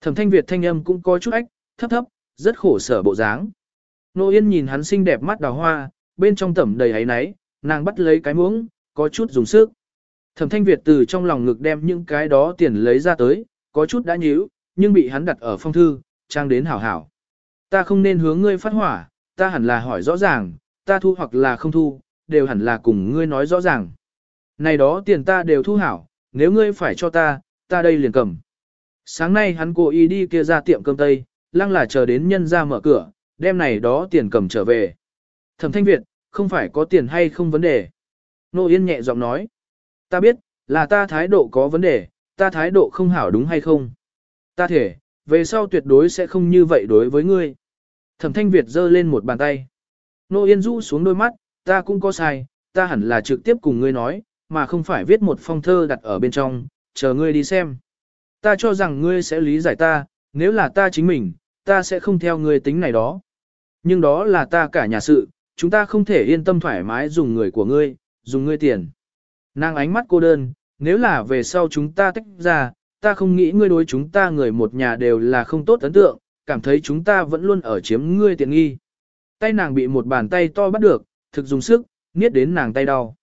[SPEAKER 1] Thẩm thanh Việt thanh âm cũng có chút ách, thấp thấp, rất khổ sở bộ dáng. Nô Yên nhìn hắn xinh đẹp mắt đào hoa, bên trong tẩm đầy ấy náy, nàng bắt lấy cái muỗng, có chút dùng sức. Thẩm thanh Việt từ trong lòng ngực đem những cái đó tiền lấy ra tới, có chút đã nhíu, nhưng bị hắn đặt ở phong thư, trang đến hảo hảo. Ta không nên hướng ngươi phát hỏa, ta hẳn là hỏi rõ ràng, ta thu hoặc là không thu, đều hẳn là cùng ngươi nói rõ ràng. Này đó tiền ta đều thu hảo, nếu ngươi phải cho ta, ta đây liền cầm. Sáng nay hắn cố ý đi kia ra tiệm cơm tây, lăng là chờ đến nhân ra mở cửa, đem này đó tiền cầm trở về. Thẩm thanh Việt, không phải có tiền hay không vấn đề. Nô Yên nhẹ giọng nói. Ta biết, là ta thái độ có vấn đề, ta thái độ không hảo đúng hay không. Ta thể, về sau tuyệt đối sẽ không như vậy đối với ngươi. Thẩm thanh Việt giơ lên một bàn tay. Nô Yên rũ xuống đôi mắt, ta cũng có sai, ta hẳn là trực tiếp cùng ngươi nói, mà không phải viết một phong thơ đặt ở bên trong, chờ ngươi đi xem. Ta cho rằng ngươi sẽ lý giải ta, nếu là ta chính mình, ta sẽ không theo ngươi tính này đó. Nhưng đó là ta cả nhà sự, chúng ta không thể yên tâm thoải mái dùng người của ngươi, dùng ngươi tiền. Nàng ánh mắt cô đơn, nếu là về sau chúng ta tách ra, ta không nghĩ ngươi đối chúng ta người một nhà đều là không tốt ấn tượng, cảm thấy chúng ta vẫn luôn ở chiếm ngươi tiện nghi. Tay nàng bị một bàn tay to bắt được, thực dùng sức, niết đến nàng tay đau.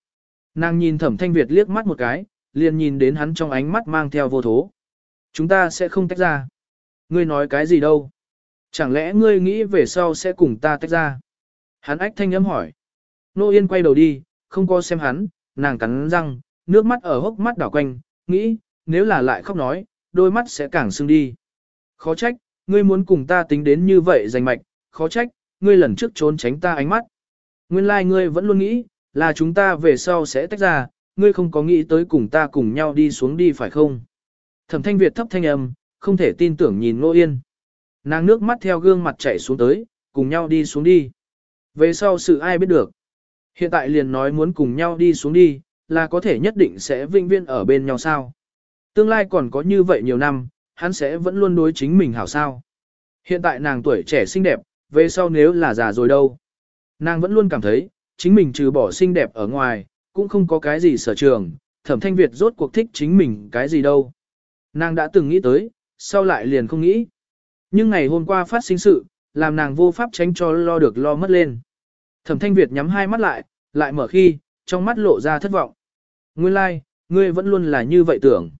[SPEAKER 1] Nàng nhìn thẩm thanh Việt liếc mắt một cái, liền nhìn đến hắn trong ánh mắt mang theo vô thố. Chúng ta sẽ không tách ra. Ngươi nói cái gì đâu? Chẳng lẽ ngươi nghĩ về sau sẽ cùng ta tách ra? Hắn ách thanh âm hỏi. Nô Yên quay đầu đi, không có xem hắn, nàng cắn răng, nước mắt ở hốc mắt đảo quanh, nghĩ, nếu là lại khóc nói, đôi mắt sẽ càng sưng đi. Khó trách, ngươi muốn cùng ta tính đến như vậy dành mạch, khó trách, ngươi lần trước trốn tránh ta ánh mắt. Nguyên lai like ngươi vẫn luôn nghĩ, là chúng ta về sau sẽ tách ra, ngươi không có nghĩ tới cùng ta cùng nhau đi xuống đi phải không? Thẩm thanh Việt thấp thanh âm, không thể tin tưởng nhìn Nô Yên. Nàng nước mắt theo gương mặt chảy xuống tới, cùng nhau đi xuống đi. Về sau sự ai biết được. Hiện tại liền nói muốn cùng nhau đi xuống đi, là có thể nhất định sẽ vinh viên ở bên nhau sao. Tương lai còn có như vậy nhiều năm, hắn sẽ vẫn luôn đối chính mình hảo sao. Hiện tại nàng tuổi trẻ xinh đẹp, về sau nếu là già rồi đâu. Nàng vẫn luôn cảm thấy, chính mình trừ bỏ xinh đẹp ở ngoài, cũng không có cái gì sở trường, thẩm thanh Việt rốt cuộc thích chính mình cái gì đâu. Nàng đã từng nghĩ tới, sau lại liền không nghĩ. Nhưng ngày hôm qua phát sinh sự, làm nàng vô pháp tránh cho lo được lo mất lên. Thẩm thanh Việt nhắm hai mắt lại, lại mở khi, trong mắt lộ ra thất vọng. Nguyên lai, like, ngươi vẫn luôn là như vậy tưởng.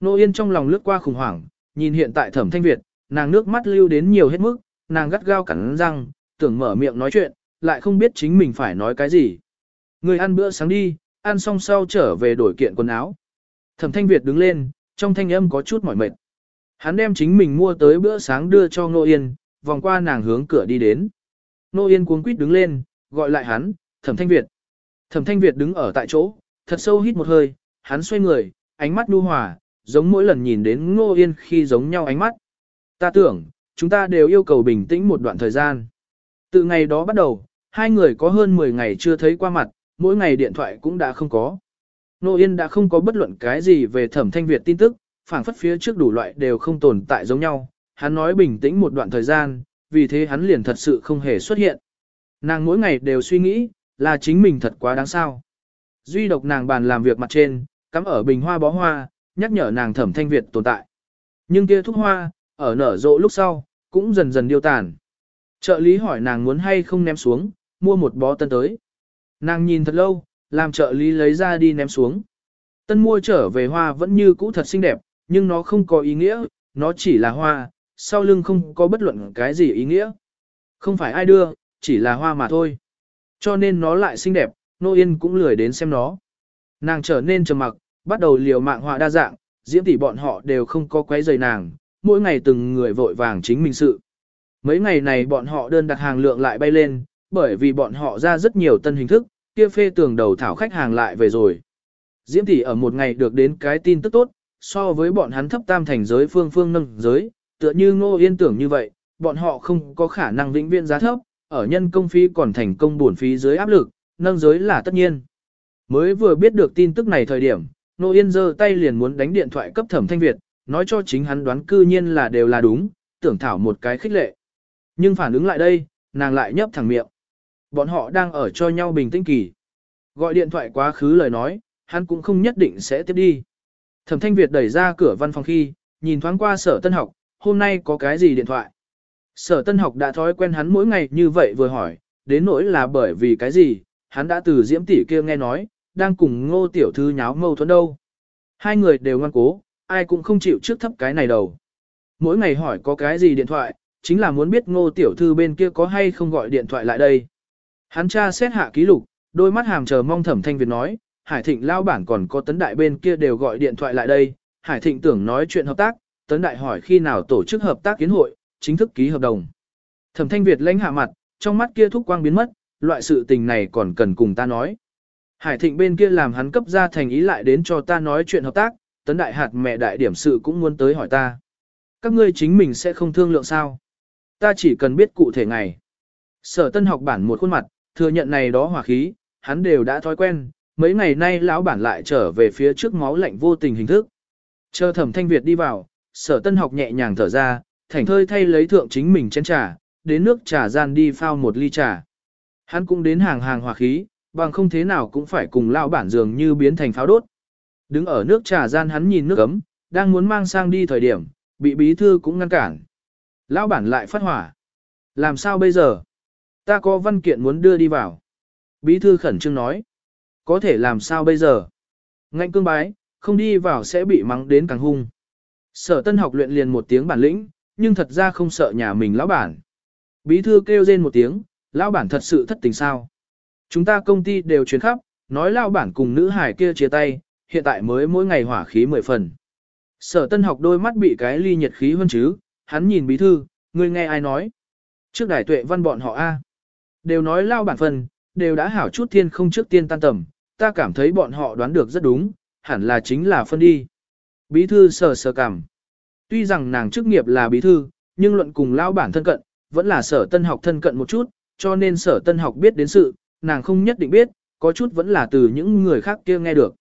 [SPEAKER 1] Nô Yên trong lòng lướt qua khủng hoảng, nhìn hiện tại thẩm thanh Việt, nàng nước mắt lưu đến nhiều hết mức, nàng gắt gao cắn răng, tưởng mở miệng nói chuyện, lại không biết chính mình phải nói cái gì. Ngươi ăn bữa sáng đi, ăn xong sau trở về đổi kiện quần áo. Thẩm thanh Việt đứng lên, trong thanh âm có chút mỏi mệt. Hắn đem chính mình mua tới bữa sáng đưa cho Nô Yên, vòng qua nàng hướng cửa đi đến. Nô Yên cuống quýt đứng lên, gọi lại hắn, Thẩm Thanh Việt. Thẩm Thanh Việt đứng ở tại chỗ, thật sâu hít một hơi, hắn xoay người, ánh mắt nhu hòa, giống mỗi lần nhìn đến Ngô Yên khi giống nhau ánh mắt. Ta tưởng, chúng ta đều yêu cầu bình tĩnh một đoạn thời gian. Từ ngày đó bắt đầu, hai người có hơn 10 ngày chưa thấy qua mặt, mỗi ngày điện thoại cũng đã không có. Nô Yên đã không có bất luận cái gì về thẩm thanh Việt tin tức, phản phất phía trước đủ loại đều không tồn tại giống nhau. Hắn nói bình tĩnh một đoạn thời gian, vì thế hắn liền thật sự không hề xuất hiện. Nàng mỗi ngày đều suy nghĩ, là chính mình thật quá đáng sao. Duy độc nàng bàn làm việc mặt trên, cắm ở bình hoa bó hoa, nhắc nhở nàng thẩm thanh Việt tồn tại. Nhưng kia thúc hoa, ở nở rộ lúc sau, cũng dần dần điêu tàn. Trợ lý hỏi nàng muốn hay không ném xuống, mua một bó tân tới. Nàng nhìn thật lâu, làm trợ lý lấy ra đi ném xuống. Tân mua trở về hoa vẫn như cũ thật xinh đẹp, nhưng nó không có ý nghĩa, nó chỉ là hoa, sau lưng không có bất luận cái gì ý nghĩa. Không phải ai đưa, chỉ là hoa mà thôi. Cho nên nó lại xinh đẹp, Nô Yên cũng lười đến xem nó. Nàng trở nên trầm mặc, bắt đầu liều mạng họa đa dạng, diễm tỷ bọn họ đều không có quấy rầy nàng, mỗi ngày từng người vội vàng chính mình sự. Mấy ngày này bọn họ đơn đặt hàng lượng lại bay lên, bởi vì bọn họ ra rất nhiều tân hình thức, kia phê tường đầu thảo khách hàng lại về rồi. Diễm tỷ ở một ngày được đến cái tin tức tốt, so với bọn hắn thấp tam thành giới phương phương nâng giới, tựa như ngô yên tưởng như vậy, bọn họ không có khả năng vĩnh viễn giá thấp, ở nhân công phí còn thành công buồn phí dưới áp lực, nâng giới là tất nhiên. Mới vừa biết được tin tức này thời điểm, Nô Yên giơ tay liền muốn đánh điện thoại cấp thẩm thanh Việt, nói cho chính hắn đoán cư nhiên là đều là đúng, tưởng thảo một cái khích lệ. Nhưng phản ứng lại đây, nàng lại nhấp thẳng miệng. Bọn họ đang ở cho nhau bình tĩnh kỳ. Gọi điện thoại quá khứ lời nói, hắn cũng không nhất định sẽ tiếp đi. Thẩm thanh Việt đẩy ra cửa văn phòng khi, nhìn thoáng qua sở tân học, hôm nay có cái gì điện thoại. Sở tân học đã thói quen hắn mỗi ngày như vậy vừa hỏi, đến nỗi là bởi vì cái gì, hắn đã từ diễm tỷ kia nghe nói, đang cùng ngô tiểu thư nháo mâu thuẫn đâu. Hai người đều ngoan cố, ai cũng không chịu trước thấp cái này đầu. Mỗi ngày hỏi có cái gì điện thoại, chính là muốn biết ngô tiểu thư bên kia có hay không gọi điện thoại lại đây. Hắn tra xét hạ ký lục, đôi mắt hàm chờ mong thẩm thanh Việt nói, Hải Thịnh lao bản còn có tấn đại bên kia đều gọi điện thoại lại đây, Hải Thịnh tưởng nói chuyện hợp tác, tấn đại hỏi khi nào tổ chức hợp tác kiến hội, chính thức ký hợp đồng. Thẩm thanh Việt lãnh hạ mặt, trong mắt kia thúc quang biến mất, loại sự tình này còn cần cùng ta nói. Hải Thịnh bên kia làm hắn cấp ra thành ý lại đến cho ta nói chuyện hợp tác, tấn đại hạt mẹ đại điểm sự cũng muốn tới hỏi ta. Các ngươi chính mình sẽ không thương lượng sao. Ta chỉ cần biết cụ thể ngày. Sở tân học bản một khuôn mặt, thừa nhận này đó hỏa khí, hắn đều đã thói quen, mấy ngày nay lão bản lại trở về phía trước máu lạnh vô tình hình thức. Chờ thẩm thanh Việt đi vào, sở tân học nhẹ nhàng thở ra, thảnh thơi thay lấy thượng chính mình chén trà, đến nước trà gian đi phao một ly trà. Hắn cũng đến hàng hàng hỏa khí, bằng không thế nào cũng phải cùng lão bản dường như biến thành pháo đốt. Đứng ở nước trà gian hắn nhìn nước ấm, đang muốn mang sang đi thời điểm, bị bí thư cũng ngăn cản. Lão bản lại phát hỏa. Làm sao bây giờ? Ta có văn kiện muốn đưa đi vào. Bí thư khẩn trương nói. Có thể làm sao bây giờ? Ngạnh cương bái, không đi vào sẽ bị mắng đến càng hung. Sở tân học luyện liền một tiếng bản lĩnh, nhưng thật ra không sợ nhà mình lão bản. Bí thư kêu rên một tiếng, lão bản thật sự thất tình sao. Chúng ta công ty đều chuyến khắp, nói lão bản cùng nữ hải kia chia tay, hiện tại mới mỗi ngày hỏa khí mười phần. Sở tân học đôi mắt bị cái ly nhiệt khí hơn chứ, hắn nhìn bí thư, ngươi nghe ai nói. Trước đài tuệ văn bọn họ A. Đều nói lao bản phần, đều đã hảo chút thiên không trước tiên tan tầm, ta cảm thấy bọn họ đoán được rất đúng, hẳn là chính là phân đi. Bí thư sờ sờ cảm. Tuy rằng nàng chức nghiệp là bí thư, nhưng luận cùng lão bản thân cận, vẫn là sở tân học thân cận một chút, cho nên sở tân học biết đến sự, nàng không nhất định biết, có chút vẫn là từ những người khác kia nghe được.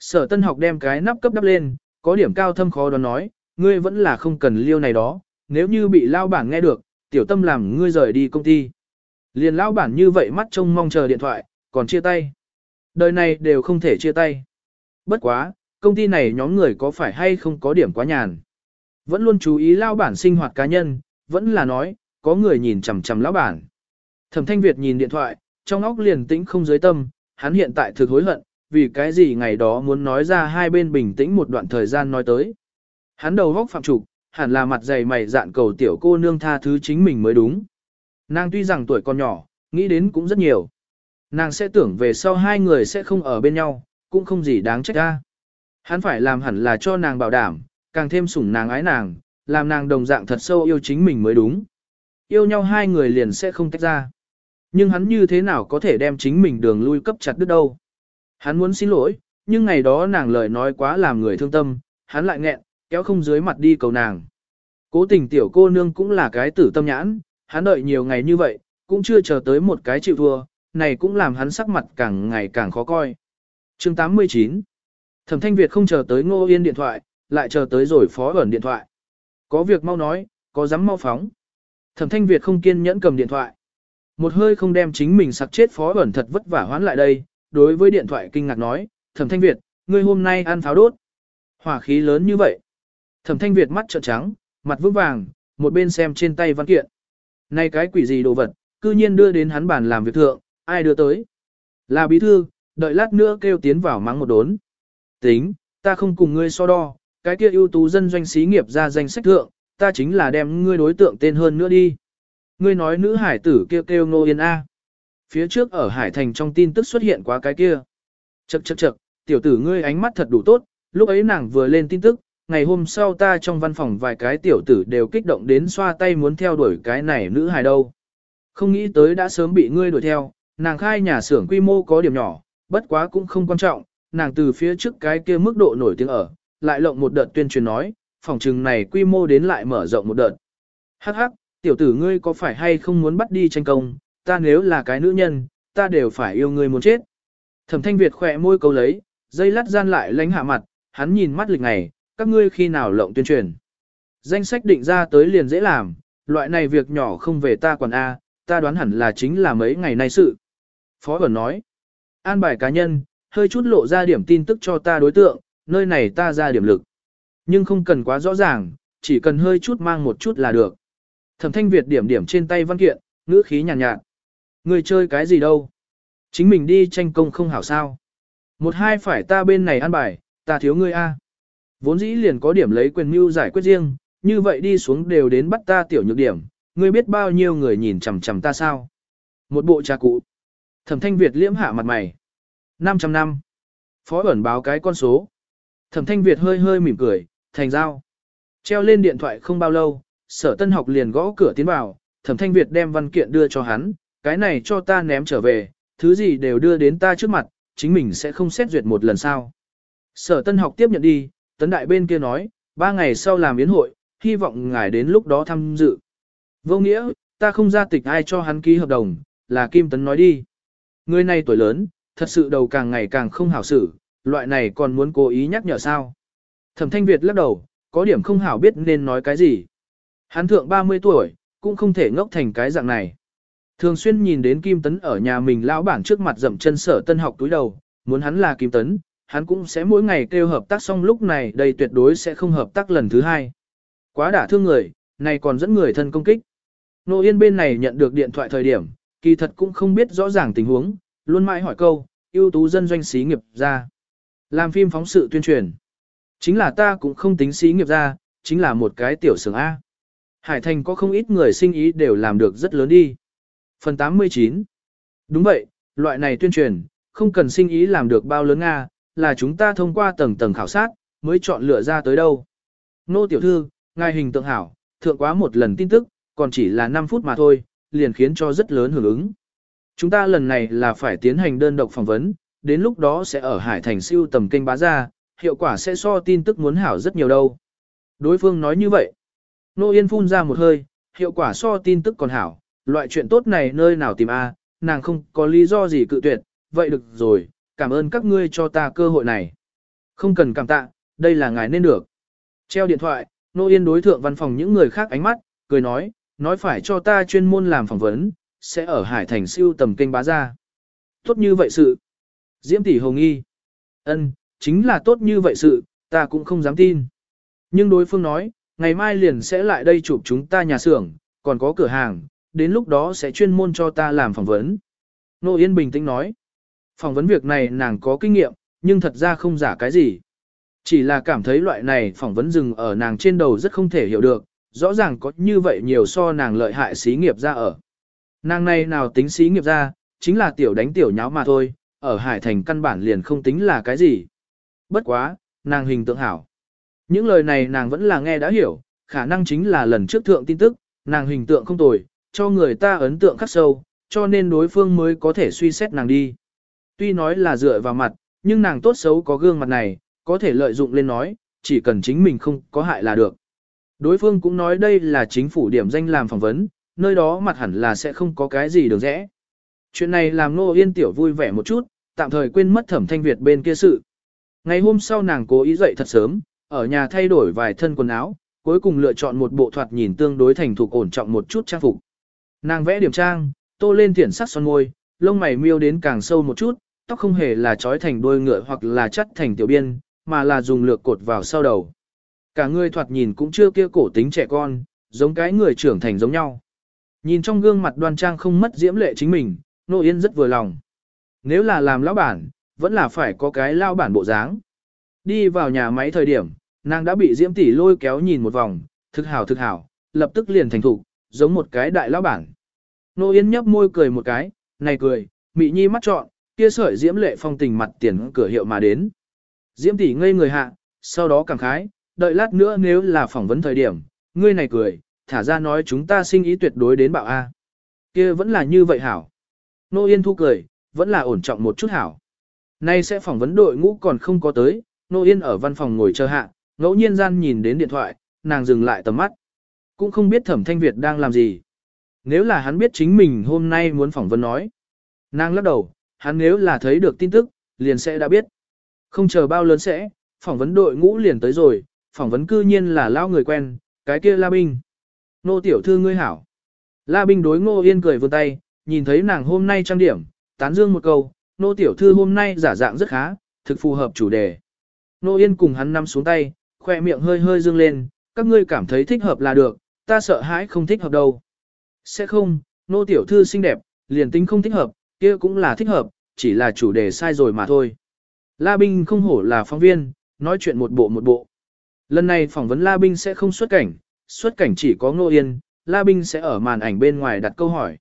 [SPEAKER 1] Sở tân học đem cái nắp cấp đắp lên, có điểm cao thâm khó đoán nói, ngươi vẫn là không cần liêu này đó, nếu như bị lao bản nghe được, tiểu tâm làm ngươi rời đi công ty. Liền lao bản như vậy mắt trông mong chờ điện thoại, còn chia tay. Đời này đều không thể chia tay. Bất quá, công ty này nhóm người có phải hay không có điểm quá nhàn. Vẫn luôn chú ý lao bản sinh hoạt cá nhân, vẫn là nói, có người nhìn chằm chằm lão bản. Thẩm Thanh Việt nhìn điện thoại, trong óc liền tĩnh không dưới tâm, hắn hiện tại thực hối hận, vì cái gì ngày đó muốn nói ra hai bên bình tĩnh một đoạn thời gian nói tới. Hắn đầu góc phạm trục, hẳn là mặt dày mày dạn cầu tiểu cô nương tha thứ chính mình mới đúng. Nàng tuy rằng tuổi còn nhỏ, nghĩ đến cũng rất nhiều. Nàng sẽ tưởng về sau hai người sẽ không ở bên nhau, cũng không gì đáng trách ra. Hắn phải làm hẳn là cho nàng bảo đảm, càng thêm sủng nàng ái nàng, làm nàng đồng dạng thật sâu yêu chính mình mới đúng. Yêu nhau hai người liền sẽ không tách ra. Nhưng hắn như thế nào có thể đem chính mình đường lui cấp chặt đứt đâu. Hắn muốn xin lỗi, nhưng ngày đó nàng lời nói quá làm người thương tâm, hắn lại nghẹn, kéo không dưới mặt đi cầu nàng. Cố tình tiểu cô nương cũng là cái tử tâm nhãn, hắn đợi nhiều ngày như vậy, cũng chưa chờ tới một cái chịu thua, này cũng làm hắn sắc mặt càng ngày càng khó coi. chương 89 Thẩm Thanh Việt không chờ tới Ngô Yên điện thoại, lại chờ tới rồi phó ẩn điện thoại. Có việc mau nói, có dám mau phóng. Thẩm Thanh Việt không kiên nhẫn cầm điện thoại. Một hơi không đem chính mình sặc chết phó ẩn thật vất vả hoán lại đây, đối với điện thoại kinh ngạc nói, Thẩm Thanh Việt, ngươi hôm nay ăn pháo đốt. Hỏa khí lớn như vậy. Thẩm Thanh Việt mắt trợn trắng, mặt vững vàng, một bên xem trên tay văn kiện. Này cái quỷ gì đồ vật, cư nhiên đưa đến hắn bàn làm việc thượng, ai đưa tới? Là bí thư, đợi lát nữa kêu tiến vào mắng một đốn. Tính, ta không cùng ngươi so đo, cái kia ưu tú dân doanh xí nghiệp ra danh sách thượng, ta chính là đem ngươi đối tượng tên hơn nữa đi. Ngươi nói nữ hải tử kêu kêu Ngô Yên A. Phía trước ở Hải Thành trong tin tức xuất hiện quá cái kia. Chậc chậc chậc, tiểu tử ngươi ánh mắt thật đủ tốt, lúc ấy nàng vừa lên tin tức, ngày hôm sau ta trong văn phòng vài cái tiểu tử đều kích động đến xoa tay muốn theo đuổi cái này nữ hài đâu. Không nghĩ tới đã sớm bị ngươi đuổi theo, nàng khai nhà xưởng quy mô có điểm nhỏ, bất quá cũng không quan trọng, nàng từ phía trước cái kia mức độ nổi tiếng ở, lại lộng một đợt tuyên truyền nói, phòng trừng này quy mô đến lại mở rộng một đợt. Hắc hắc, tiểu tử ngươi có phải hay không muốn bắt đi tranh công, ta nếu là cái nữ nhân, ta đều phải yêu ngươi muốn chết. Thẩm thanh Việt khỏe môi câu lấy, dây lát gian lại lánh hạ mặt, hắn nhìn mắt lịch ngày, các ngươi khi nào lộng tuyên truyền. Danh sách định ra tới liền dễ làm, loại này việc nhỏ không về ta quản A, ta đoán hẳn là chính là mấy ngày nay sự. Phó Bẩn nói, an bài cá nhân, hơi chút lộ ra điểm tin tức cho ta đối tượng, nơi này ta ra điểm lực. Nhưng không cần quá rõ ràng, chỉ cần hơi chút mang một chút là được. Thẩm thanh Việt điểm điểm trên tay văn kiện, ngữ khí nhàn nhạt, nhạt. Người chơi cái gì đâu? Chính mình đi tranh công không hảo sao. Một hai phải ta bên này ăn bài, ta thiếu ngươi A. Vốn dĩ liền có điểm lấy quyền mưu giải quyết riêng, như vậy đi xuống đều đến bắt ta tiểu nhược điểm, ngươi biết bao nhiêu người nhìn chằm chằm ta sao? Một bộ trà cụ. Thẩm Thanh Việt liễm hạ mặt mày. 500 năm. Phó ẩn báo cái con số. Thẩm Thanh Việt hơi hơi mỉm cười, thành giao. Treo lên điện thoại không bao lâu, sở tân học liền gõ cửa tiến vào, Thẩm Thanh Việt đem văn kiện đưa cho hắn, cái này cho ta ném trở về, thứ gì đều đưa đến ta trước mặt, chính mình sẽ không xét duyệt một lần sau. Sở tân học tiếp nhận đi, tấn đại bên kia nói, ba ngày sau làm yến hội, hy vọng ngài đến lúc đó tham dự. Vô nghĩa, ta không ra tịch ai cho hắn ký hợp đồng, là Kim Tấn nói đi. Người này tuổi lớn, thật sự đầu càng ngày càng không hảo xử, loại này còn muốn cố ý nhắc nhở sao. Thẩm Thanh Việt lắc đầu, có điểm không hảo biết nên nói cái gì. Hắn thượng 30 tuổi, cũng không thể ngốc thành cái dạng này. Thường xuyên nhìn đến Kim Tấn ở nhà mình lão bản trước mặt dậm chân sở tân học túi đầu, muốn hắn là Kim Tấn, hắn cũng sẽ mỗi ngày kêu hợp tác xong lúc này đây tuyệt đối sẽ không hợp tác lần thứ hai. Quá đả thương người, này còn dẫn người thân công kích. Nô Yên bên này nhận được điện thoại thời điểm, kỳ thật cũng không biết rõ ràng tình huống, luôn mãi hỏi câu, ưu tú dân doanh xí nghiệp ra. Làm phim phóng sự tuyên truyền. Chính là ta cũng không tính xí nghiệp ra, chính là một cái tiểu xưởng A. Hải Thành có không ít người sinh ý đều làm được rất lớn đi. Phần 89 Đúng vậy, loại này tuyên truyền, không cần sinh ý làm được bao lớn Nga, là chúng ta thông qua tầng tầng khảo sát, mới chọn lựa ra tới đâu. Nô tiểu thư, ngài hình tượng hảo, thượng quá một lần tin tức, còn chỉ là 5 phút mà thôi, liền khiến cho rất lớn hưởng ứng. Chúng ta lần này là phải tiến hành đơn độc phỏng vấn, đến lúc đó sẽ ở Hải Thành siêu tầm kênh bá ra, hiệu quả sẽ so tin tức muốn hảo rất nhiều đâu. Đối phương nói như vậy. Nô Yên phun ra một hơi, hiệu quả so tin tức còn hảo, loại chuyện tốt này nơi nào tìm a nàng không có lý do gì cự tuyệt, vậy được rồi, cảm ơn các ngươi cho ta cơ hội này. Không cần cảm tạ, đây là ngài nên được. Treo điện thoại, Nô Yên đối thượng văn phòng những người khác ánh mắt, cười nói, nói phải cho ta chuyên môn làm phỏng vấn, sẽ ở Hải Thành siêu tầm kênh bá ra. Tốt như vậy sự. Diễm tỷ hồng nghi. ân chính là tốt như vậy sự, ta cũng không dám tin. Nhưng đối phương nói, ngày mai liền sẽ lại đây chụp chúng ta nhà xưởng, còn có cửa hàng, đến lúc đó sẽ chuyên môn cho ta làm phỏng vấn. Nô Yên bình tĩnh nói. Phỏng vấn việc này nàng có kinh nghiệm, nhưng thật ra không giả cái gì. Chỉ là cảm thấy loại này phỏng vấn dừng ở nàng trên đầu rất không thể hiểu được, rõ ràng có như vậy nhiều so nàng lợi hại xí nghiệp ra ở. Nàng này nào tính xí nghiệp ra, chính là tiểu đánh tiểu nháo mà thôi, ở Hải Thành căn bản liền không tính là cái gì. Bất quá, nàng hình tượng hảo. Những lời này nàng vẫn là nghe đã hiểu, khả năng chính là lần trước thượng tin tức, nàng hình tượng không tồi, cho người ta ấn tượng khắc sâu, cho nên đối phương mới có thể suy xét nàng đi. Tuy nói là dựa vào mặt, nhưng nàng tốt xấu có gương mặt này, có thể lợi dụng lên nói, chỉ cần chính mình không có hại là được. Đối phương cũng nói đây là chính phủ điểm danh làm phỏng vấn, nơi đó mặt hẳn là sẽ không có cái gì đường rẽ. Chuyện này làm Nô Yên Tiểu vui vẻ một chút, tạm thời quên mất thẩm thanh Việt bên kia sự. Ngày hôm sau nàng cố ý dậy thật sớm, ở nhà thay đổi vài thân quần áo, cuối cùng lựa chọn một bộ thoạt nhìn tương đối thành thục ổn trọng một chút trang phục. Nàng vẽ điểm trang, tô lên thiển sắc son môi, lông mày miêu đến càng sâu một chút, tóc không hề là trói thành đôi ngựa hoặc là chắt thành tiểu biên, mà là dùng lược cột vào sau đầu. Cả người thoạt nhìn cũng chưa kia cổ tính trẻ con, giống cái người trưởng thành giống nhau. Nhìn trong gương mặt đoan trang không mất diễm lệ chính mình, Nô Yên rất vừa lòng. Nếu là làm lão bản, vẫn là phải có cái lao bản bộ dáng. Đi vào nhà máy thời điểm, nàng đã bị Diễm tỷ lôi kéo nhìn một vòng, thực hảo thực hảo, lập tức liền thành thủ, giống một cái đại lão bản. Nô Yên nhấp môi cười một cái, này cười, mị nhi mắt trọn, kia sợi Diễm lệ phong tình mặt tiền cửa hiệu mà đến. Diễm tỷ ngây người hạ, sau đó cảm khái, đợi lát nữa nếu là phỏng vấn thời điểm, ngươi này cười, thả ra nói chúng ta sinh ý tuyệt đối đến bạo A. kia vẫn là như vậy hảo. Nô Yên thu cười, vẫn là ổn trọng một chút hảo. Nay sẽ phỏng vấn đội ngũ còn không có tới, Nô Yên ở văn phòng ngồi chờ hạ, ngẫu nhiên gian nhìn đến điện thoại, nàng dừng lại tầm mắt. Cũng không biết Thẩm Thanh Việt đang làm gì. Nếu là hắn biết chính mình hôm nay muốn phỏng vấn nói. Nàng lắc đầu, hắn nếu là thấy được tin tức, liền sẽ đã biết. Không chờ bao lớn sẽ, phỏng vấn đội ngũ liền tới rồi, phỏng vấn cư nhiên là lao người quen, cái kia La Binh. Nô tiểu thư ngươi hảo. La Binh đối Ngô Yên cười vươn tay, nhìn thấy nàng hôm nay trang điểm, tán dương một câu, nô tiểu thư hôm nay giả dạng rất khá, thực phù hợp chủ đề. Nô Yên cùng hắn nắm xuống tay, khoe miệng hơi hơi dương lên, các ngươi cảm thấy thích hợp là được, ta sợ hãi không thích hợp đâu. Sẽ không, nô tiểu thư xinh đẹp, liền tính không thích hợp, kia cũng là thích hợp, chỉ là chủ đề sai rồi mà thôi. La Binh không hổ là phóng viên, nói chuyện một bộ một bộ. Lần này phỏng vấn La Binh sẽ không xuất cảnh, xuất cảnh chỉ có Ngô Yên, La Binh sẽ ở màn ảnh bên ngoài đặt câu hỏi.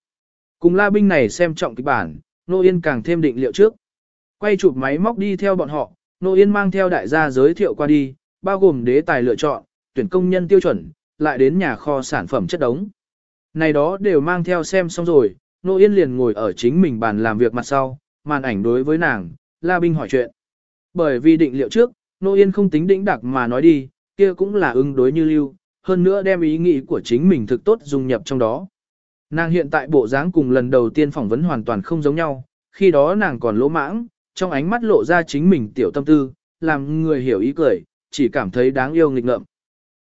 [SPEAKER 1] Cùng La Binh này xem trọng kịch bản, Nô Yên càng thêm định liệu trước. Quay chụp máy móc đi theo bọn họ, Nô Yên mang theo đại gia giới thiệu qua đi, bao gồm đế tài lựa chọn, tuyển công nhân tiêu chuẩn, lại đến nhà kho sản phẩm chất đống. Này đó đều mang theo xem xong rồi, Nô Yên liền ngồi ở chính mình bàn làm việc mặt sau, màn ảnh đối với nàng, La Binh hỏi chuyện. Bởi vì định liệu trước, Nô Yên không tính đĩnh đặc mà nói đi, kia cũng là ứng đối như lưu, hơn nữa đem ý nghĩ của chính mình thực tốt dung nhập trong đó. Nàng hiện tại bộ dáng cùng lần đầu tiên phỏng vấn hoàn toàn không giống nhau, khi đó nàng còn lỗ mãng, trong ánh mắt lộ ra chính mình tiểu tâm tư, làm người hiểu ý cười, chỉ cảm thấy đáng yêu nghịch ngợm.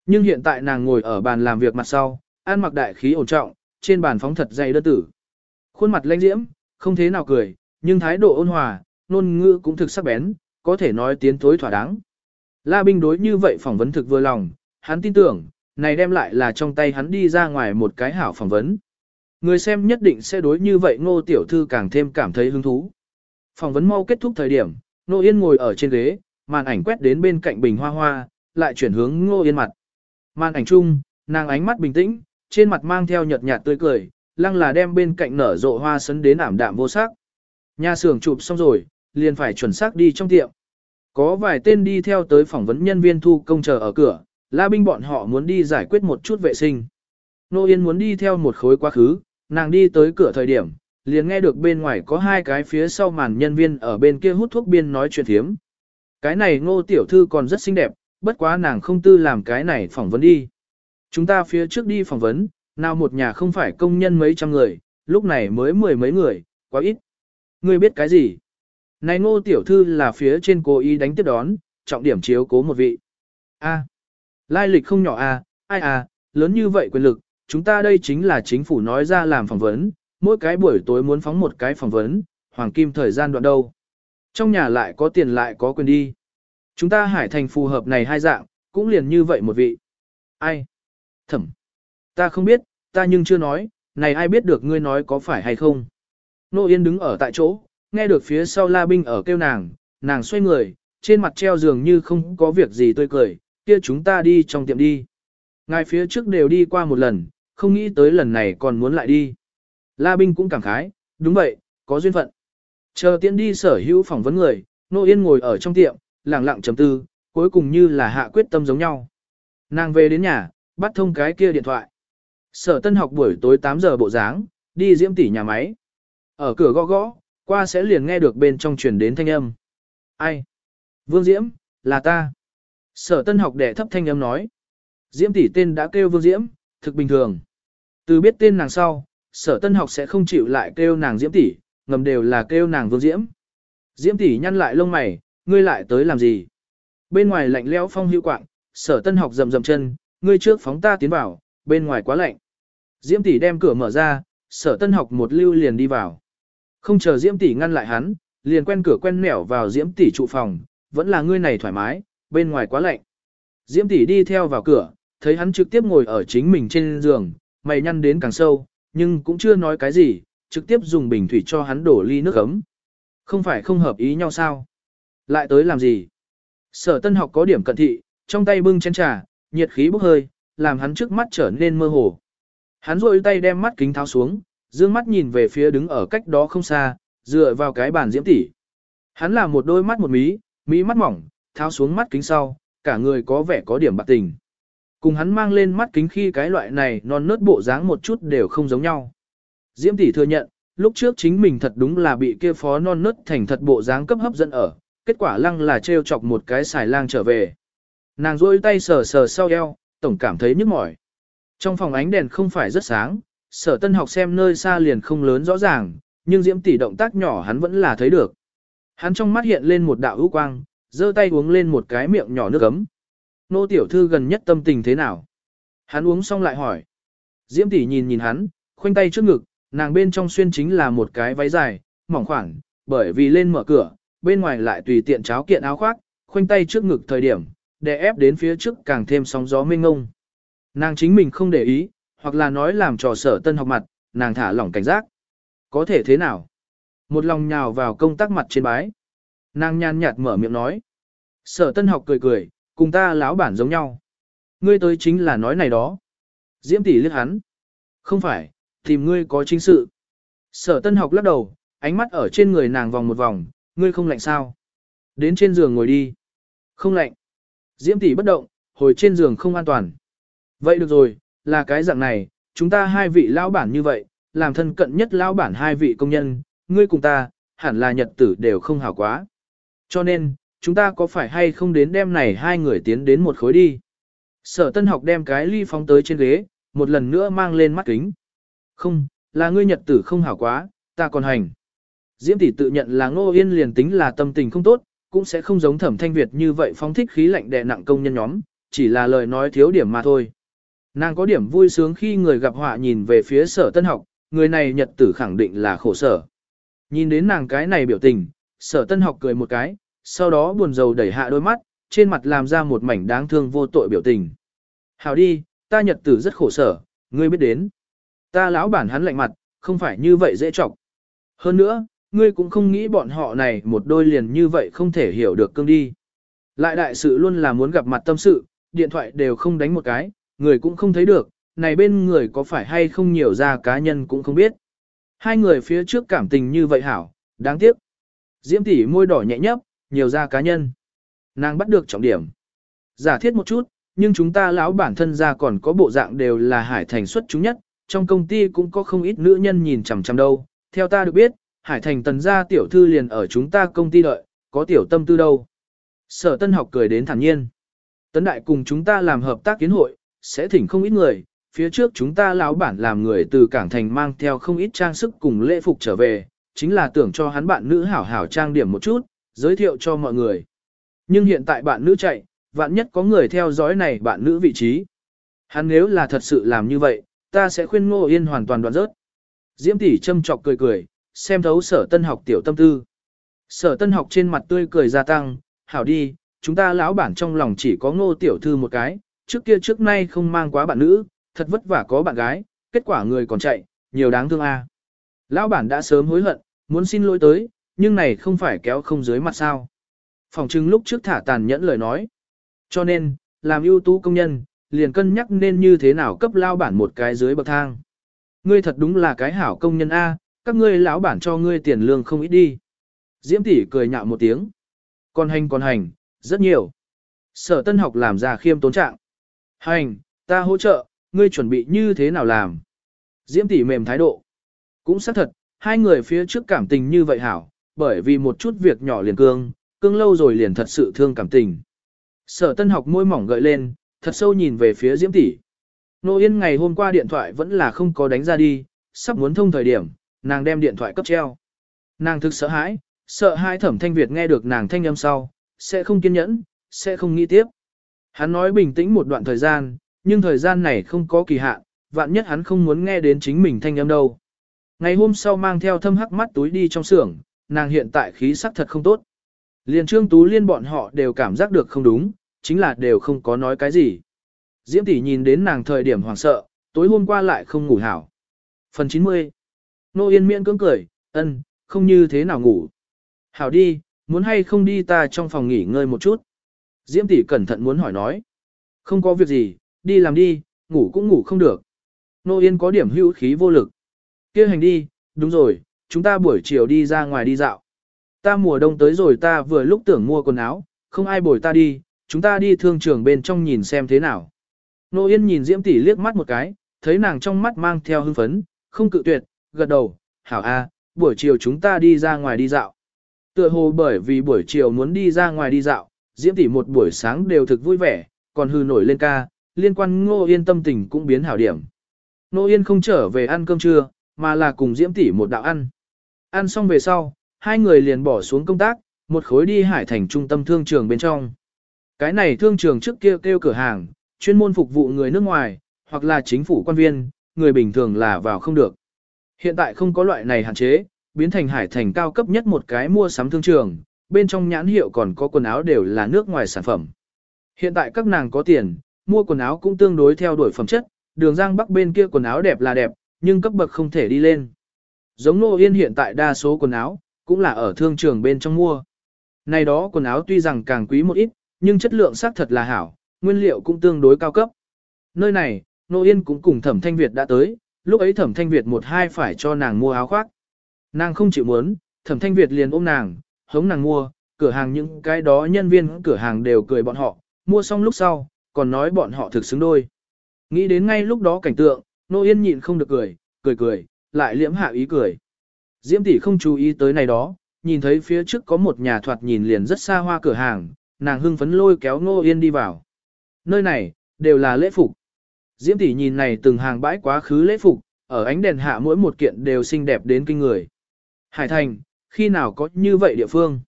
[SPEAKER 1] Nhưng hiện tại nàng ngồi ở bàn làm việc mặt sau, ăn mặc đại khí ổn trọng, trên bàn phóng thật dày đơn tử. Khuôn mặt lãnh diễm, không thế nào cười, nhưng thái độ ôn hòa, ngôn ngữ cũng thực sắc bén, có thể nói tiến thối thỏa đáng. La Binh đối như vậy phỏng vấn thực vừa lòng, hắn tin tưởng, này đem lại là trong tay hắn đi ra ngoài một cái hảo phỏng vấn. Người xem nhất định sẽ đối như vậy ngô tiểu thư càng thêm cảm thấy hứng thú. Phỏng vấn mau kết thúc thời điểm, Ngô Yên ngồi ở trên ghế, màn ảnh quét đến bên cạnh bình hoa hoa, lại chuyển hướng Ngô Yên mặt. Màn ảnh chung, nàng ánh mắt bình tĩnh, trên mặt mang theo nhợt nhạt tươi cười, lăng là đem bên cạnh nở rộ hoa sấn đến ảm đạm vô sắc. Nhà xưởng chụp xong rồi, liền phải chuẩn xác đi trong tiệm. Có vài tên đi theo tới phỏng vấn nhân viên thu công chờ ở cửa, la binh bọn họ muốn đi giải quyết một chút vệ sinh. Nô Yên muốn đi theo một khối quá khứ, nàng đi tới cửa thời điểm, liền nghe được bên ngoài có hai cái phía sau màn nhân viên ở bên kia hút thuốc biên nói chuyện thiếm. Cái này ngô tiểu thư còn rất xinh đẹp, bất quá nàng không tư làm cái này phỏng vấn đi. Chúng ta phía trước đi phỏng vấn, nào một nhà không phải công nhân mấy trăm người, lúc này mới mười mấy người, quá ít. Ngươi biết cái gì? Này ngô tiểu thư là phía trên cố ý đánh tiếp đón, trọng điểm chiếu cố một vị. A lai lịch không nhỏ a, ai à, lớn như vậy quyền lực, chúng ta đây chính là chính phủ nói ra làm phỏng vấn, mỗi cái buổi tối muốn phóng một cái phỏng vấn, hoàng kim thời gian đoạn đâu. Trong nhà lại có tiền lại có quyền đi. Chúng ta hải thành phù hợp này hai dạng, cũng liền như vậy một vị. Ai? Thẩm. Ta không biết, ta nhưng chưa nói, này ai biết được ngươi nói có phải hay không. Nô Yên đứng ở tại chỗ, nghe được phía sau La Binh ở kêu nàng, nàng xoay người, trên mặt treo dường như không có việc gì tươi cười, kia chúng ta đi trong tiệm đi. Ngài phía trước đều đi qua một lần, không nghĩ tới lần này còn muốn lại đi. La Binh cũng cảm khái, đúng vậy, có duyên phận. Chờ tiễn đi sở hữu phỏng vấn người, Nô Yên ngồi ở trong tiệm, lặng lặng chấm tư, cuối cùng như là hạ quyết tâm giống nhau. Nàng về đến nhà, bắt thông cái kia điện thoại. Sở tân học buổi tối 8 giờ bộ dáng, đi diễm tỷ nhà máy. Ở cửa gõ gõ, qua sẽ liền nghe được bên trong truyền đến thanh âm. Ai? Vương Diễm, là ta. Sở tân học đệ thấp thanh âm nói. Diễm tỷ tên đã kêu Vương Diễm, thực bình thường. Từ biết tên nàng sau, sở tân học sẽ không chịu lại kêu nàng Diễm tỷ, ngầm đều là kêu nàng Vương Diễm. Diễm tỷ nhăn lại lông mày, ngươi lại tới làm gì? Bên ngoài lạnh lẽo phong hữu quạng, sở tân học rầm rầm chân, ngươi trước phóng ta tiến vào, bên ngoài quá lạnh. Diễm tỷ đem cửa mở ra, sở tân học một lưu liền đi vào. Không chờ Diễm tỷ ngăn lại hắn, liền quen cửa quen nẻo vào Diễm tỷ trụ phòng, vẫn là ngươi này thoải mái, bên ngoài quá lạnh. Diễm tỷ đi theo vào cửa, thấy hắn trực tiếp ngồi ở chính mình trên giường, mày nhăn đến càng sâu, nhưng cũng chưa nói cái gì, trực tiếp dùng bình thủy cho hắn đổ ly nước ấm. Không phải không hợp ý nhau sao? Lại tới làm gì? Sở tân học có điểm cận thị, trong tay bưng chén trà, nhiệt khí bốc hơi, làm hắn trước mắt trở nên mơ hồ. Hắn rôi tay đem mắt kính tháo xuống, dương mắt nhìn về phía đứng ở cách đó không xa, dựa vào cái bàn diễm tỷ. Hắn là một đôi mắt một mí, mí mắt mỏng, tháo xuống mắt kính sau, cả người có vẻ có điểm bạc tình. Cùng hắn mang lên mắt kính khi cái loại này non nớt bộ dáng một chút đều không giống nhau. Diễm tỷ thừa nhận, lúc trước chính mình thật đúng là bị kia phó non nớt thành thật bộ dáng cấp hấp dẫn ở, kết quả lăng là trêu chọc một cái xài lang trở về. Nàng rôi tay sờ sờ sau eo, tổng cảm thấy nhức mỏi. Trong phòng ánh đèn không phải rất sáng, sở tân học xem nơi xa liền không lớn rõ ràng, nhưng diễm tỷ động tác nhỏ hắn vẫn là thấy được. Hắn trong mắt hiện lên một đạo ưu quang, giơ tay uống lên một cái miệng nhỏ nước ấm. Nô tiểu thư gần nhất tâm tình thế nào? Hắn uống xong lại hỏi. Diễm tỷ nhìn nhìn hắn, khoanh tay trước ngực, nàng bên trong xuyên chính là một cái váy dài, mỏng khoảng, bởi vì lên mở cửa, bên ngoài lại tùy tiện cháo kiện áo khoác, khoanh tay trước ngực thời điểm, để ép đến phía trước càng thêm sóng gió mênh ngông. Nàng chính mình không để ý, hoặc là nói làm trò sở tân học mặt, nàng thả lỏng cảnh giác. Có thể thế nào? Một lòng nhào vào công tác mặt trên bái. Nàng nhàn nhạt mở miệng nói. Sở tân học cười cười, cùng ta lão bản giống nhau. Ngươi tới chính là nói này đó. Diễm tỷ liếc hắn. Không phải, tìm ngươi có chính sự. Sở tân học lắc đầu, ánh mắt ở trên người nàng vòng một vòng, ngươi không lạnh sao? Đến trên giường ngồi đi. Không lạnh. Diễm tỷ bất động, hồi trên giường không an toàn. Vậy được rồi, là cái dạng này, chúng ta hai vị lão bản như vậy, làm thân cận nhất lão bản hai vị công nhân, ngươi cùng ta, hẳn là nhật tử đều không hảo quá. Cho nên, chúng ta có phải hay không đến đêm này hai người tiến đến một khối đi. Sở tân học đem cái ly phóng tới trên ghế, một lần nữa mang lên mắt kính. Không, là ngươi nhật tử không hảo quá, ta còn hành. Diễm tỷ tự nhận là Ngô Yên liền tính là tâm tình không tốt, cũng sẽ không giống Thẩm Thanh Việt như vậy phóng thích khí lạnh đè nặng công nhân nhóm, chỉ là lời nói thiếu điểm mà thôi. Nàng có điểm vui sướng khi người gặp họa nhìn về phía sở tân học, người này nhật tử khẳng định là khổ sở. Nhìn đến nàng cái này biểu tình, sở tân học cười một cái, sau đó buồn rầu đẩy hạ đôi mắt, trên mặt làm ra một mảnh đáng thương vô tội biểu tình. Hào đi, ta nhật tử rất khổ sở, ngươi biết đến. Ta lão bản hắn lạnh mặt, không phải như vậy dễ trọng. Hơn nữa, ngươi cũng không nghĩ bọn họ này một đôi liền như vậy không thể hiểu được cương đi. Lại đại sự luôn là muốn gặp mặt tâm sự, điện thoại đều không đánh một cái, người cũng không thấy được, này bên người có phải hay không nhiều ra cá nhân cũng không biết. Hai người phía trước cảm tình như vậy hảo, đáng tiếc. Diễm tỷ môi đỏ nhẹ nhấp, nhiều ra cá nhân. Nàng bắt được trọng điểm. Giả thiết một chút, nhưng chúng ta lão bản thân ra còn có bộ dạng đều là hải thành xuất chúng nhất, trong công ty cũng có không ít nữ nhân nhìn chằm chằm đâu. Theo ta được biết, hải thành tần gia tiểu thư liền ở chúng ta công ty đợi, có tiểu tâm tư đâu. Sở tân học cười đến thản nhiên. Tấn đại cùng chúng ta làm hợp tác kiến hội, sẽ thỉnh không ít người, phía trước chúng ta lão bản làm người từ cảng thành mang theo không ít trang sức cùng lễ phục trở về, chính là tưởng cho hắn bạn nữ hảo hảo trang điểm một chút, giới thiệu cho mọi người. Nhưng hiện tại bạn nữ chạy, vạn nhất có người theo dõi này bạn nữ vị trí. Hắn nếu là thật sự làm như vậy, ta sẽ khuyên Ngô Yên hoàn toàn đoạn rớt. Diễm tỷ châm chọc cười cười, xem thấu sở tân học tiểu tâm tư. Sở tân học trên mặt tươi cười gia tăng, hảo đi, chúng ta lão bản trong lòng chỉ có ngô tiểu thư một cái, trước kia trước nay không mang quá bạn nữ, thật vất vả có bạn gái, kết quả người còn chạy, nhiều đáng thương a. Lão bản đã sớm hối hận, muốn xin lỗi tới, nhưng này không phải kéo không dưới mặt sao. Phòng trưng lúc trước thả tàn nhẫn lời nói. Cho nên, làm ưu tú công nhân, liền cân nhắc nên như thế nào cấp lao bản một cái dưới bậc thang. Ngươi thật đúng là cái hảo công nhân A, các ngươi lão bản cho ngươi tiền lương không ít đi. Diễm tỷ cười nhạo một tiếng. Còn hành còn hành, rất nhiều. Sở tân học làm ra khiêm tốn trạng. Hành, ta hỗ trợ, ngươi chuẩn bị như thế nào làm? Diễm tỷ mềm thái độ. Cũng xác thật, hai người phía trước cảm tình như vậy hảo, bởi vì một chút việc nhỏ liền cương, cương lâu rồi liền thật sự thương cảm tình. Sở tân học môi mỏng gợi lên, thật sâu nhìn về phía Diễm tỷ. Nô Yên ngày hôm qua điện thoại vẫn là không có đánh ra đi, sắp muốn thông thời điểm, nàng đem điện thoại cấp treo. Nàng thực sợ hãi, sợ hai thẩm thanh Việt nghe được nàng thanh âm sau, sẽ không kiên nhẫn, sẽ không nghĩ tiếp. Hắn nói bình tĩnh một đoạn thời gian, nhưng thời gian này không có kỳ hạn, vạn nhất hắn không muốn nghe đến chính mình thanh âm đâu. Ngày hôm sau mang theo thâm hắc mắt túi đi trong xưởng, nàng hiện tại khí sắc thật không tốt. Liền Trương Tú Liên bọn họ đều cảm giác được không đúng, chính là đều không có nói cái gì. Diễm tỷ nhìn đến nàng thời điểm hoảng sợ, tối hôm qua lại không ngủ hảo. Phần 90 Nô Yên miễn cưỡng cười, ân, không như thế nào ngủ. Hảo đi, muốn hay không đi ta trong phòng nghỉ ngơi một chút. Diễm tỷ cẩn thận muốn hỏi nói. Không có việc gì, đi làm đi, ngủ cũng ngủ không được. Nô Yên có điểm hữu khí vô lực kia hành đi, đúng rồi, chúng ta buổi chiều đi ra ngoài đi dạo. Ta mùa đông tới rồi ta vừa lúc tưởng mua quần áo, không ai bồi ta đi, chúng ta đi thương trường bên trong nhìn xem thế nào. Nô Yên nhìn Diễm tỷ liếc mắt một cái, thấy nàng trong mắt mang theo hưng phấn, không cự tuyệt, gật đầu, hảo a, buổi chiều chúng ta đi ra ngoài đi dạo. Tựa hồ bởi vì buổi chiều muốn đi ra ngoài đi dạo, Diễm tỷ một buổi sáng đều thực vui vẻ, còn hư nổi lên ca, liên quan Ngô Yên tâm tình cũng biến hảo điểm. Ngô Yên không trở về ăn cơm trưa, mà là cùng Diễm tỷ một đạo ăn. Ăn xong về sau, hai người liền bỏ xuống công tác, một khối đi hải thành trung tâm thương trường bên trong. Cái này thương trường trước kia kêu cửa hàng, chuyên môn phục vụ người nước ngoài, hoặc là chính phủ quan viên, người bình thường là vào không được. Hiện tại không có loại này hạn chế, biến thành hải thành cao cấp nhất một cái mua sắm thương trường, bên trong nhãn hiệu còn có quần áo đều là nước ngoài sản phẩm. Hiện tại các nàng có tiền, mua quần áo cũng tương đối theo đuổi phẩm chất, đường giang bắc bên kia quần áo đẹp là đẹp, nhưng cấp bậc không thể đi lên. Giống Nô Yên hiện tại đa số quần áo, cũng là ở thương trường bên trong mua. Này đó quần áo tuy rằng càng quý một ít, nhưng chất lượng xác thật là hảo, nguyên liệu cũng tương đối cao cấp. Nơi này, Nô Yên cũng cùng Thẩm Thanh Việt đã tới, lúc ấy Thẩm Thanh Việt một hai phải cho nàng mua áo khoác. Nàng không chịu muốn, Thẩm Thanh Việt liền ôm nàng, hống nàng mua, cửa hàng những cái đó nhân viên cửa hàng đều cười bọn họ, mua xong lúc sau, còn nói bọn họ thực xứng đôi. Nghĩ đến ngay lúc đó cảnh tượng, Nô Yên nhịn không được cười, cười cười, lại liễm hạ ý cười. Diễm tỷ không chú ý tới này đó, nhìn thấy phía trước có một nhà thoạt nhìn liền rất xa hoa cửa hàng, nàng hưng phấn lôi kéo Nô Yên đi vào. Nơi này, đều là lễ phục. Diễm tỷ nhìn này từng hàng bãi quá khứ lễ phục, ở ánh đèn hạ mỗi một kiện đều xinh đẹp đến kinh người. Hải Thành, khi nào có như vậy địa phương?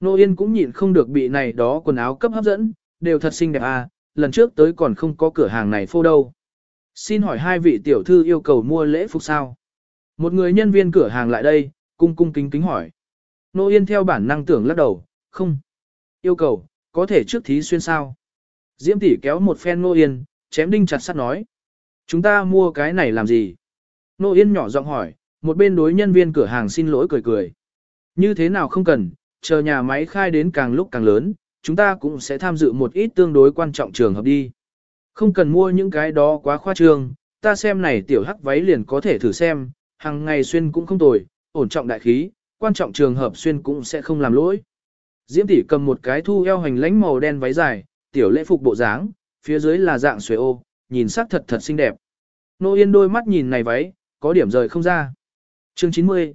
[SPEAKER 1] Nô Yên cũng nhịn không được bị này đó quần áo cấp hấp dẫn, đều thật xinh đẹp à, lần trước tới còn không có cửa hàng này phô đâu. Xin hỏi hai vị tiểu thư yêu cầu mua lễ phục sao? Một người nhân viên cửa hàng lại đây, cung cung kính kính hỏi. Nô Yên theo bản năng tưởng lắc đầu, không. Yêu cầu, có thể trước thí xuyên sao? Diễm tỷ kéo một phen Nô Yên, chém đinh chặt sắt nói. Chúng ta mua cái này làm gì? Nô Yên nhỏ giọng hỏi, một bên đối nhân viên cửa hàng xin lỗi cười cười. Như thế nào không cần, chờ nhà máy khai đến càng lúc càng lớn, chúng ta cũng sẽ tham dự một ít tương đối quan trọng trường hợp đi. Không cần mua những cái đó quá khoa trương, ta xem này tiểu hắc váy liền có thể thử xem, hàng ngày xuyên cũng không tồi, ổn trọng đại khí, quan trọng trường hợp xuyên cũng sẽ không làm lỗi. Diễm tỷ cầm một cái thu eo hành lánh màu đen váy dài, tiểu lễ phục bộ dáng, phía dưới là dạng xuề ô, nhìn sắc thật thật xinh đẹp. Nô Yên đôi mắt nhìn này váy, có điểm rời không ra. Chương 90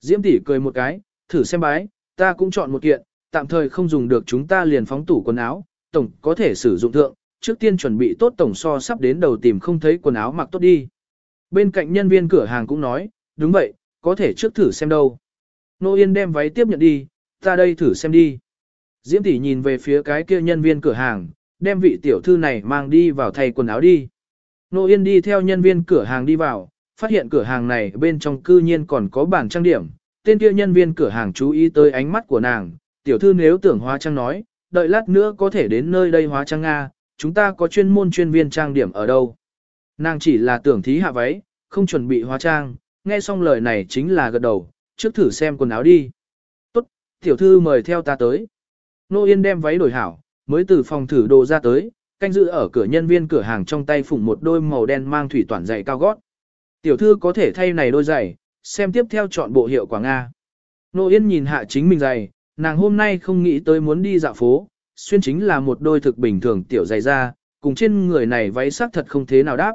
[SPEAKER 1] Diễm tỷ cười một cái, thử xem bái, ta cũng chọn một kiện, tạm thời không dùng được chúng ta liền phóng tủ quần áo, tổng có thể sử dụng thượng, trước tiên chuẩn bị tốt tổng so sắp đến đầu tìm không thấy quần áo mặc tốt đi. Bên cạnh nhân viên cửa hàng cũng nói, đúng vậy, có thể trước thử xem đâu. Nô Yên đem váy tiếp nhận đi, ta đây thử xem đi. Diễm tỷ nhìn về phía cái kia nhân viên cửa hàng, đem vị tiểu thư này mang đi vào thay quần áo đi. Nô Yên đi theo nhân viên cửa hàng đi vào, phát hiện cửa hàng này bên trong cư nhiên còn có bảng trang điểm. Tên kia nhân viên cửa hàng chú ý tới ánh mắt của nàng, tiểu thư nếu tưởng hóa trang nói, đợi lát nữa có thể đến nơi đây hóa trang Nga, chúng ta có chuyên môn chuyên viên trang điểm ở đâu. Nàng chỉ là tưởng thí hạ váy, không chuẩn bị hóa trang, nghe xong lời này chính là gật đầu, trước thử xem quần áo đi. Tốt, tiểu thư mời theo ta tới. Nô Yên đem váy đổi hảo, mới từ phòng thử đồ ra tới, canh giữ ở cửa nhân viên cửa hàng trong tay phủng một đôi màu đen mang thủy toàn giày cao gót. Tiểu thư có thể thay này đôi giày, xem tiếp theo chọn bộ hiệu quả Nga. Nô Yên nhìn hạ chính mình giày, nàng hôm nay không nghĩ tới muốn đi dạo phố, xuyên chính là một đôi thực bình thường tiểu dày da, cùng trên người này váy sắc thật không thế nào đáp.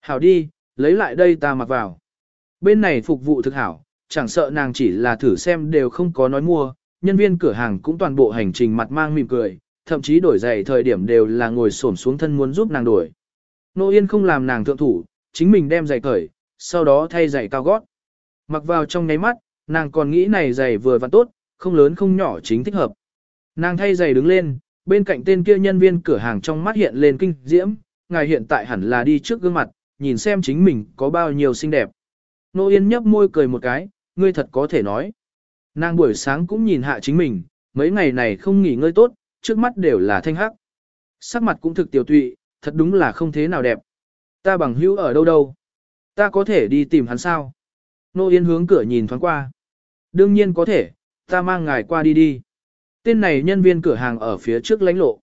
[SPEAKER 1] Hảo đi, lấy lại đây ta mặc vào. Bên này phục vụ thực hảo, chẳng sợ nàng chỉ là thử xem đều không có nói mua, nhân viên cửa hàng cũng toàn bộ hành trình mặt mang mỉm cười, thậm chí đổi giày thời điểm đều là ngồi xổm xuống thân muốn giúp nàng đổi. Nô Yên không làm nàng thượng thủ, chính mình đem giày cởi, sau đó thay giày cao gót. Mặc vào trong nháy mắt, nàng còn nghĩ này giày vừa và tốt, không lớn không nhỏ chính thích hợp. Nàng thay giày đứng lên, bên cạnh tên kia nhân viên cửa hàng trong mắt hiện lên kinh diễm, ngài hiện tại hẳn là đi trước gương mặt, nhìn xem chính mình có bao nhiêu xinh đẹp. Nô Yên nhấp môi cười một cái, ngươi thật có thể nói. Nàng buổi sáng cũng nhìn hạ chính mình, mấy ngày này không nghỉ ngơi tốt, trước mắt đều là thanh hắc. Sắc mặt cũng thực tiểu tụy, thật đúng là không thế nào đẹp. Ta bằng hữu ở đâu đâu? Ta có thể đi tìm hắn sao? Nô Yên hướng cửa nhìn thoáng qua. Đương nhiên có thể, ta mang ngài qua đi đi. Tên này nhân viên cửa hàng ở phía trước lánh lộ.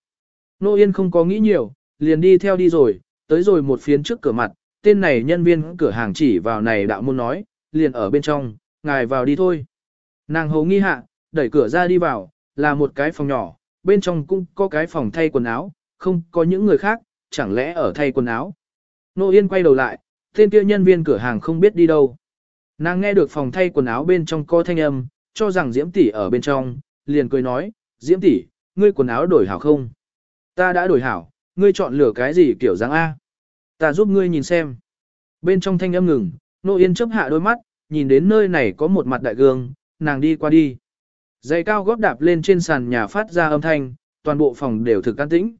[SPEAKER 1] Nô Yên không có nghĩ nhiều, liền đi theo đi rồi, tới rồi một phiến trước cửa mặt, tên này nhân viên cửa hàng chỉ vào này đạo môn nói, liền ở bên trong, ngài vào đi thôi. Nàng hầu nghi hạ, đẩy cửa ra đi vào, là một cái phòng nhỏ, bên trong cũng có cái phòng thay quần áo, không có những người khác, chẳng lẽ ở thay quần áo. Nô Yên quay đầu lại, tên kia nhân viên cửa hàng không biết đi đâu. Nàng nghe được phòng thay quần áo bên trong có thanh âm, cho rằng Diễm tỷ ở bên trong, liền cười nói, Diễm tỷ, ngươi quần áo đổi hảo không? Ta đã đổi hảo, ngươi chọn lựa cái gì kiểu dáng A? Ta giúp ngươi nhìn xem. Bên trong thanh âm ngừng, Nô Yên chấp hạ đôi mắt, nhìn đến nơi này có một mặt đại gương, nàng đi qua đi. Giày cao gót đạp lên trên sàn nhà phát ra âm thanh, toàn bộ phòng đều thực an tĩnh.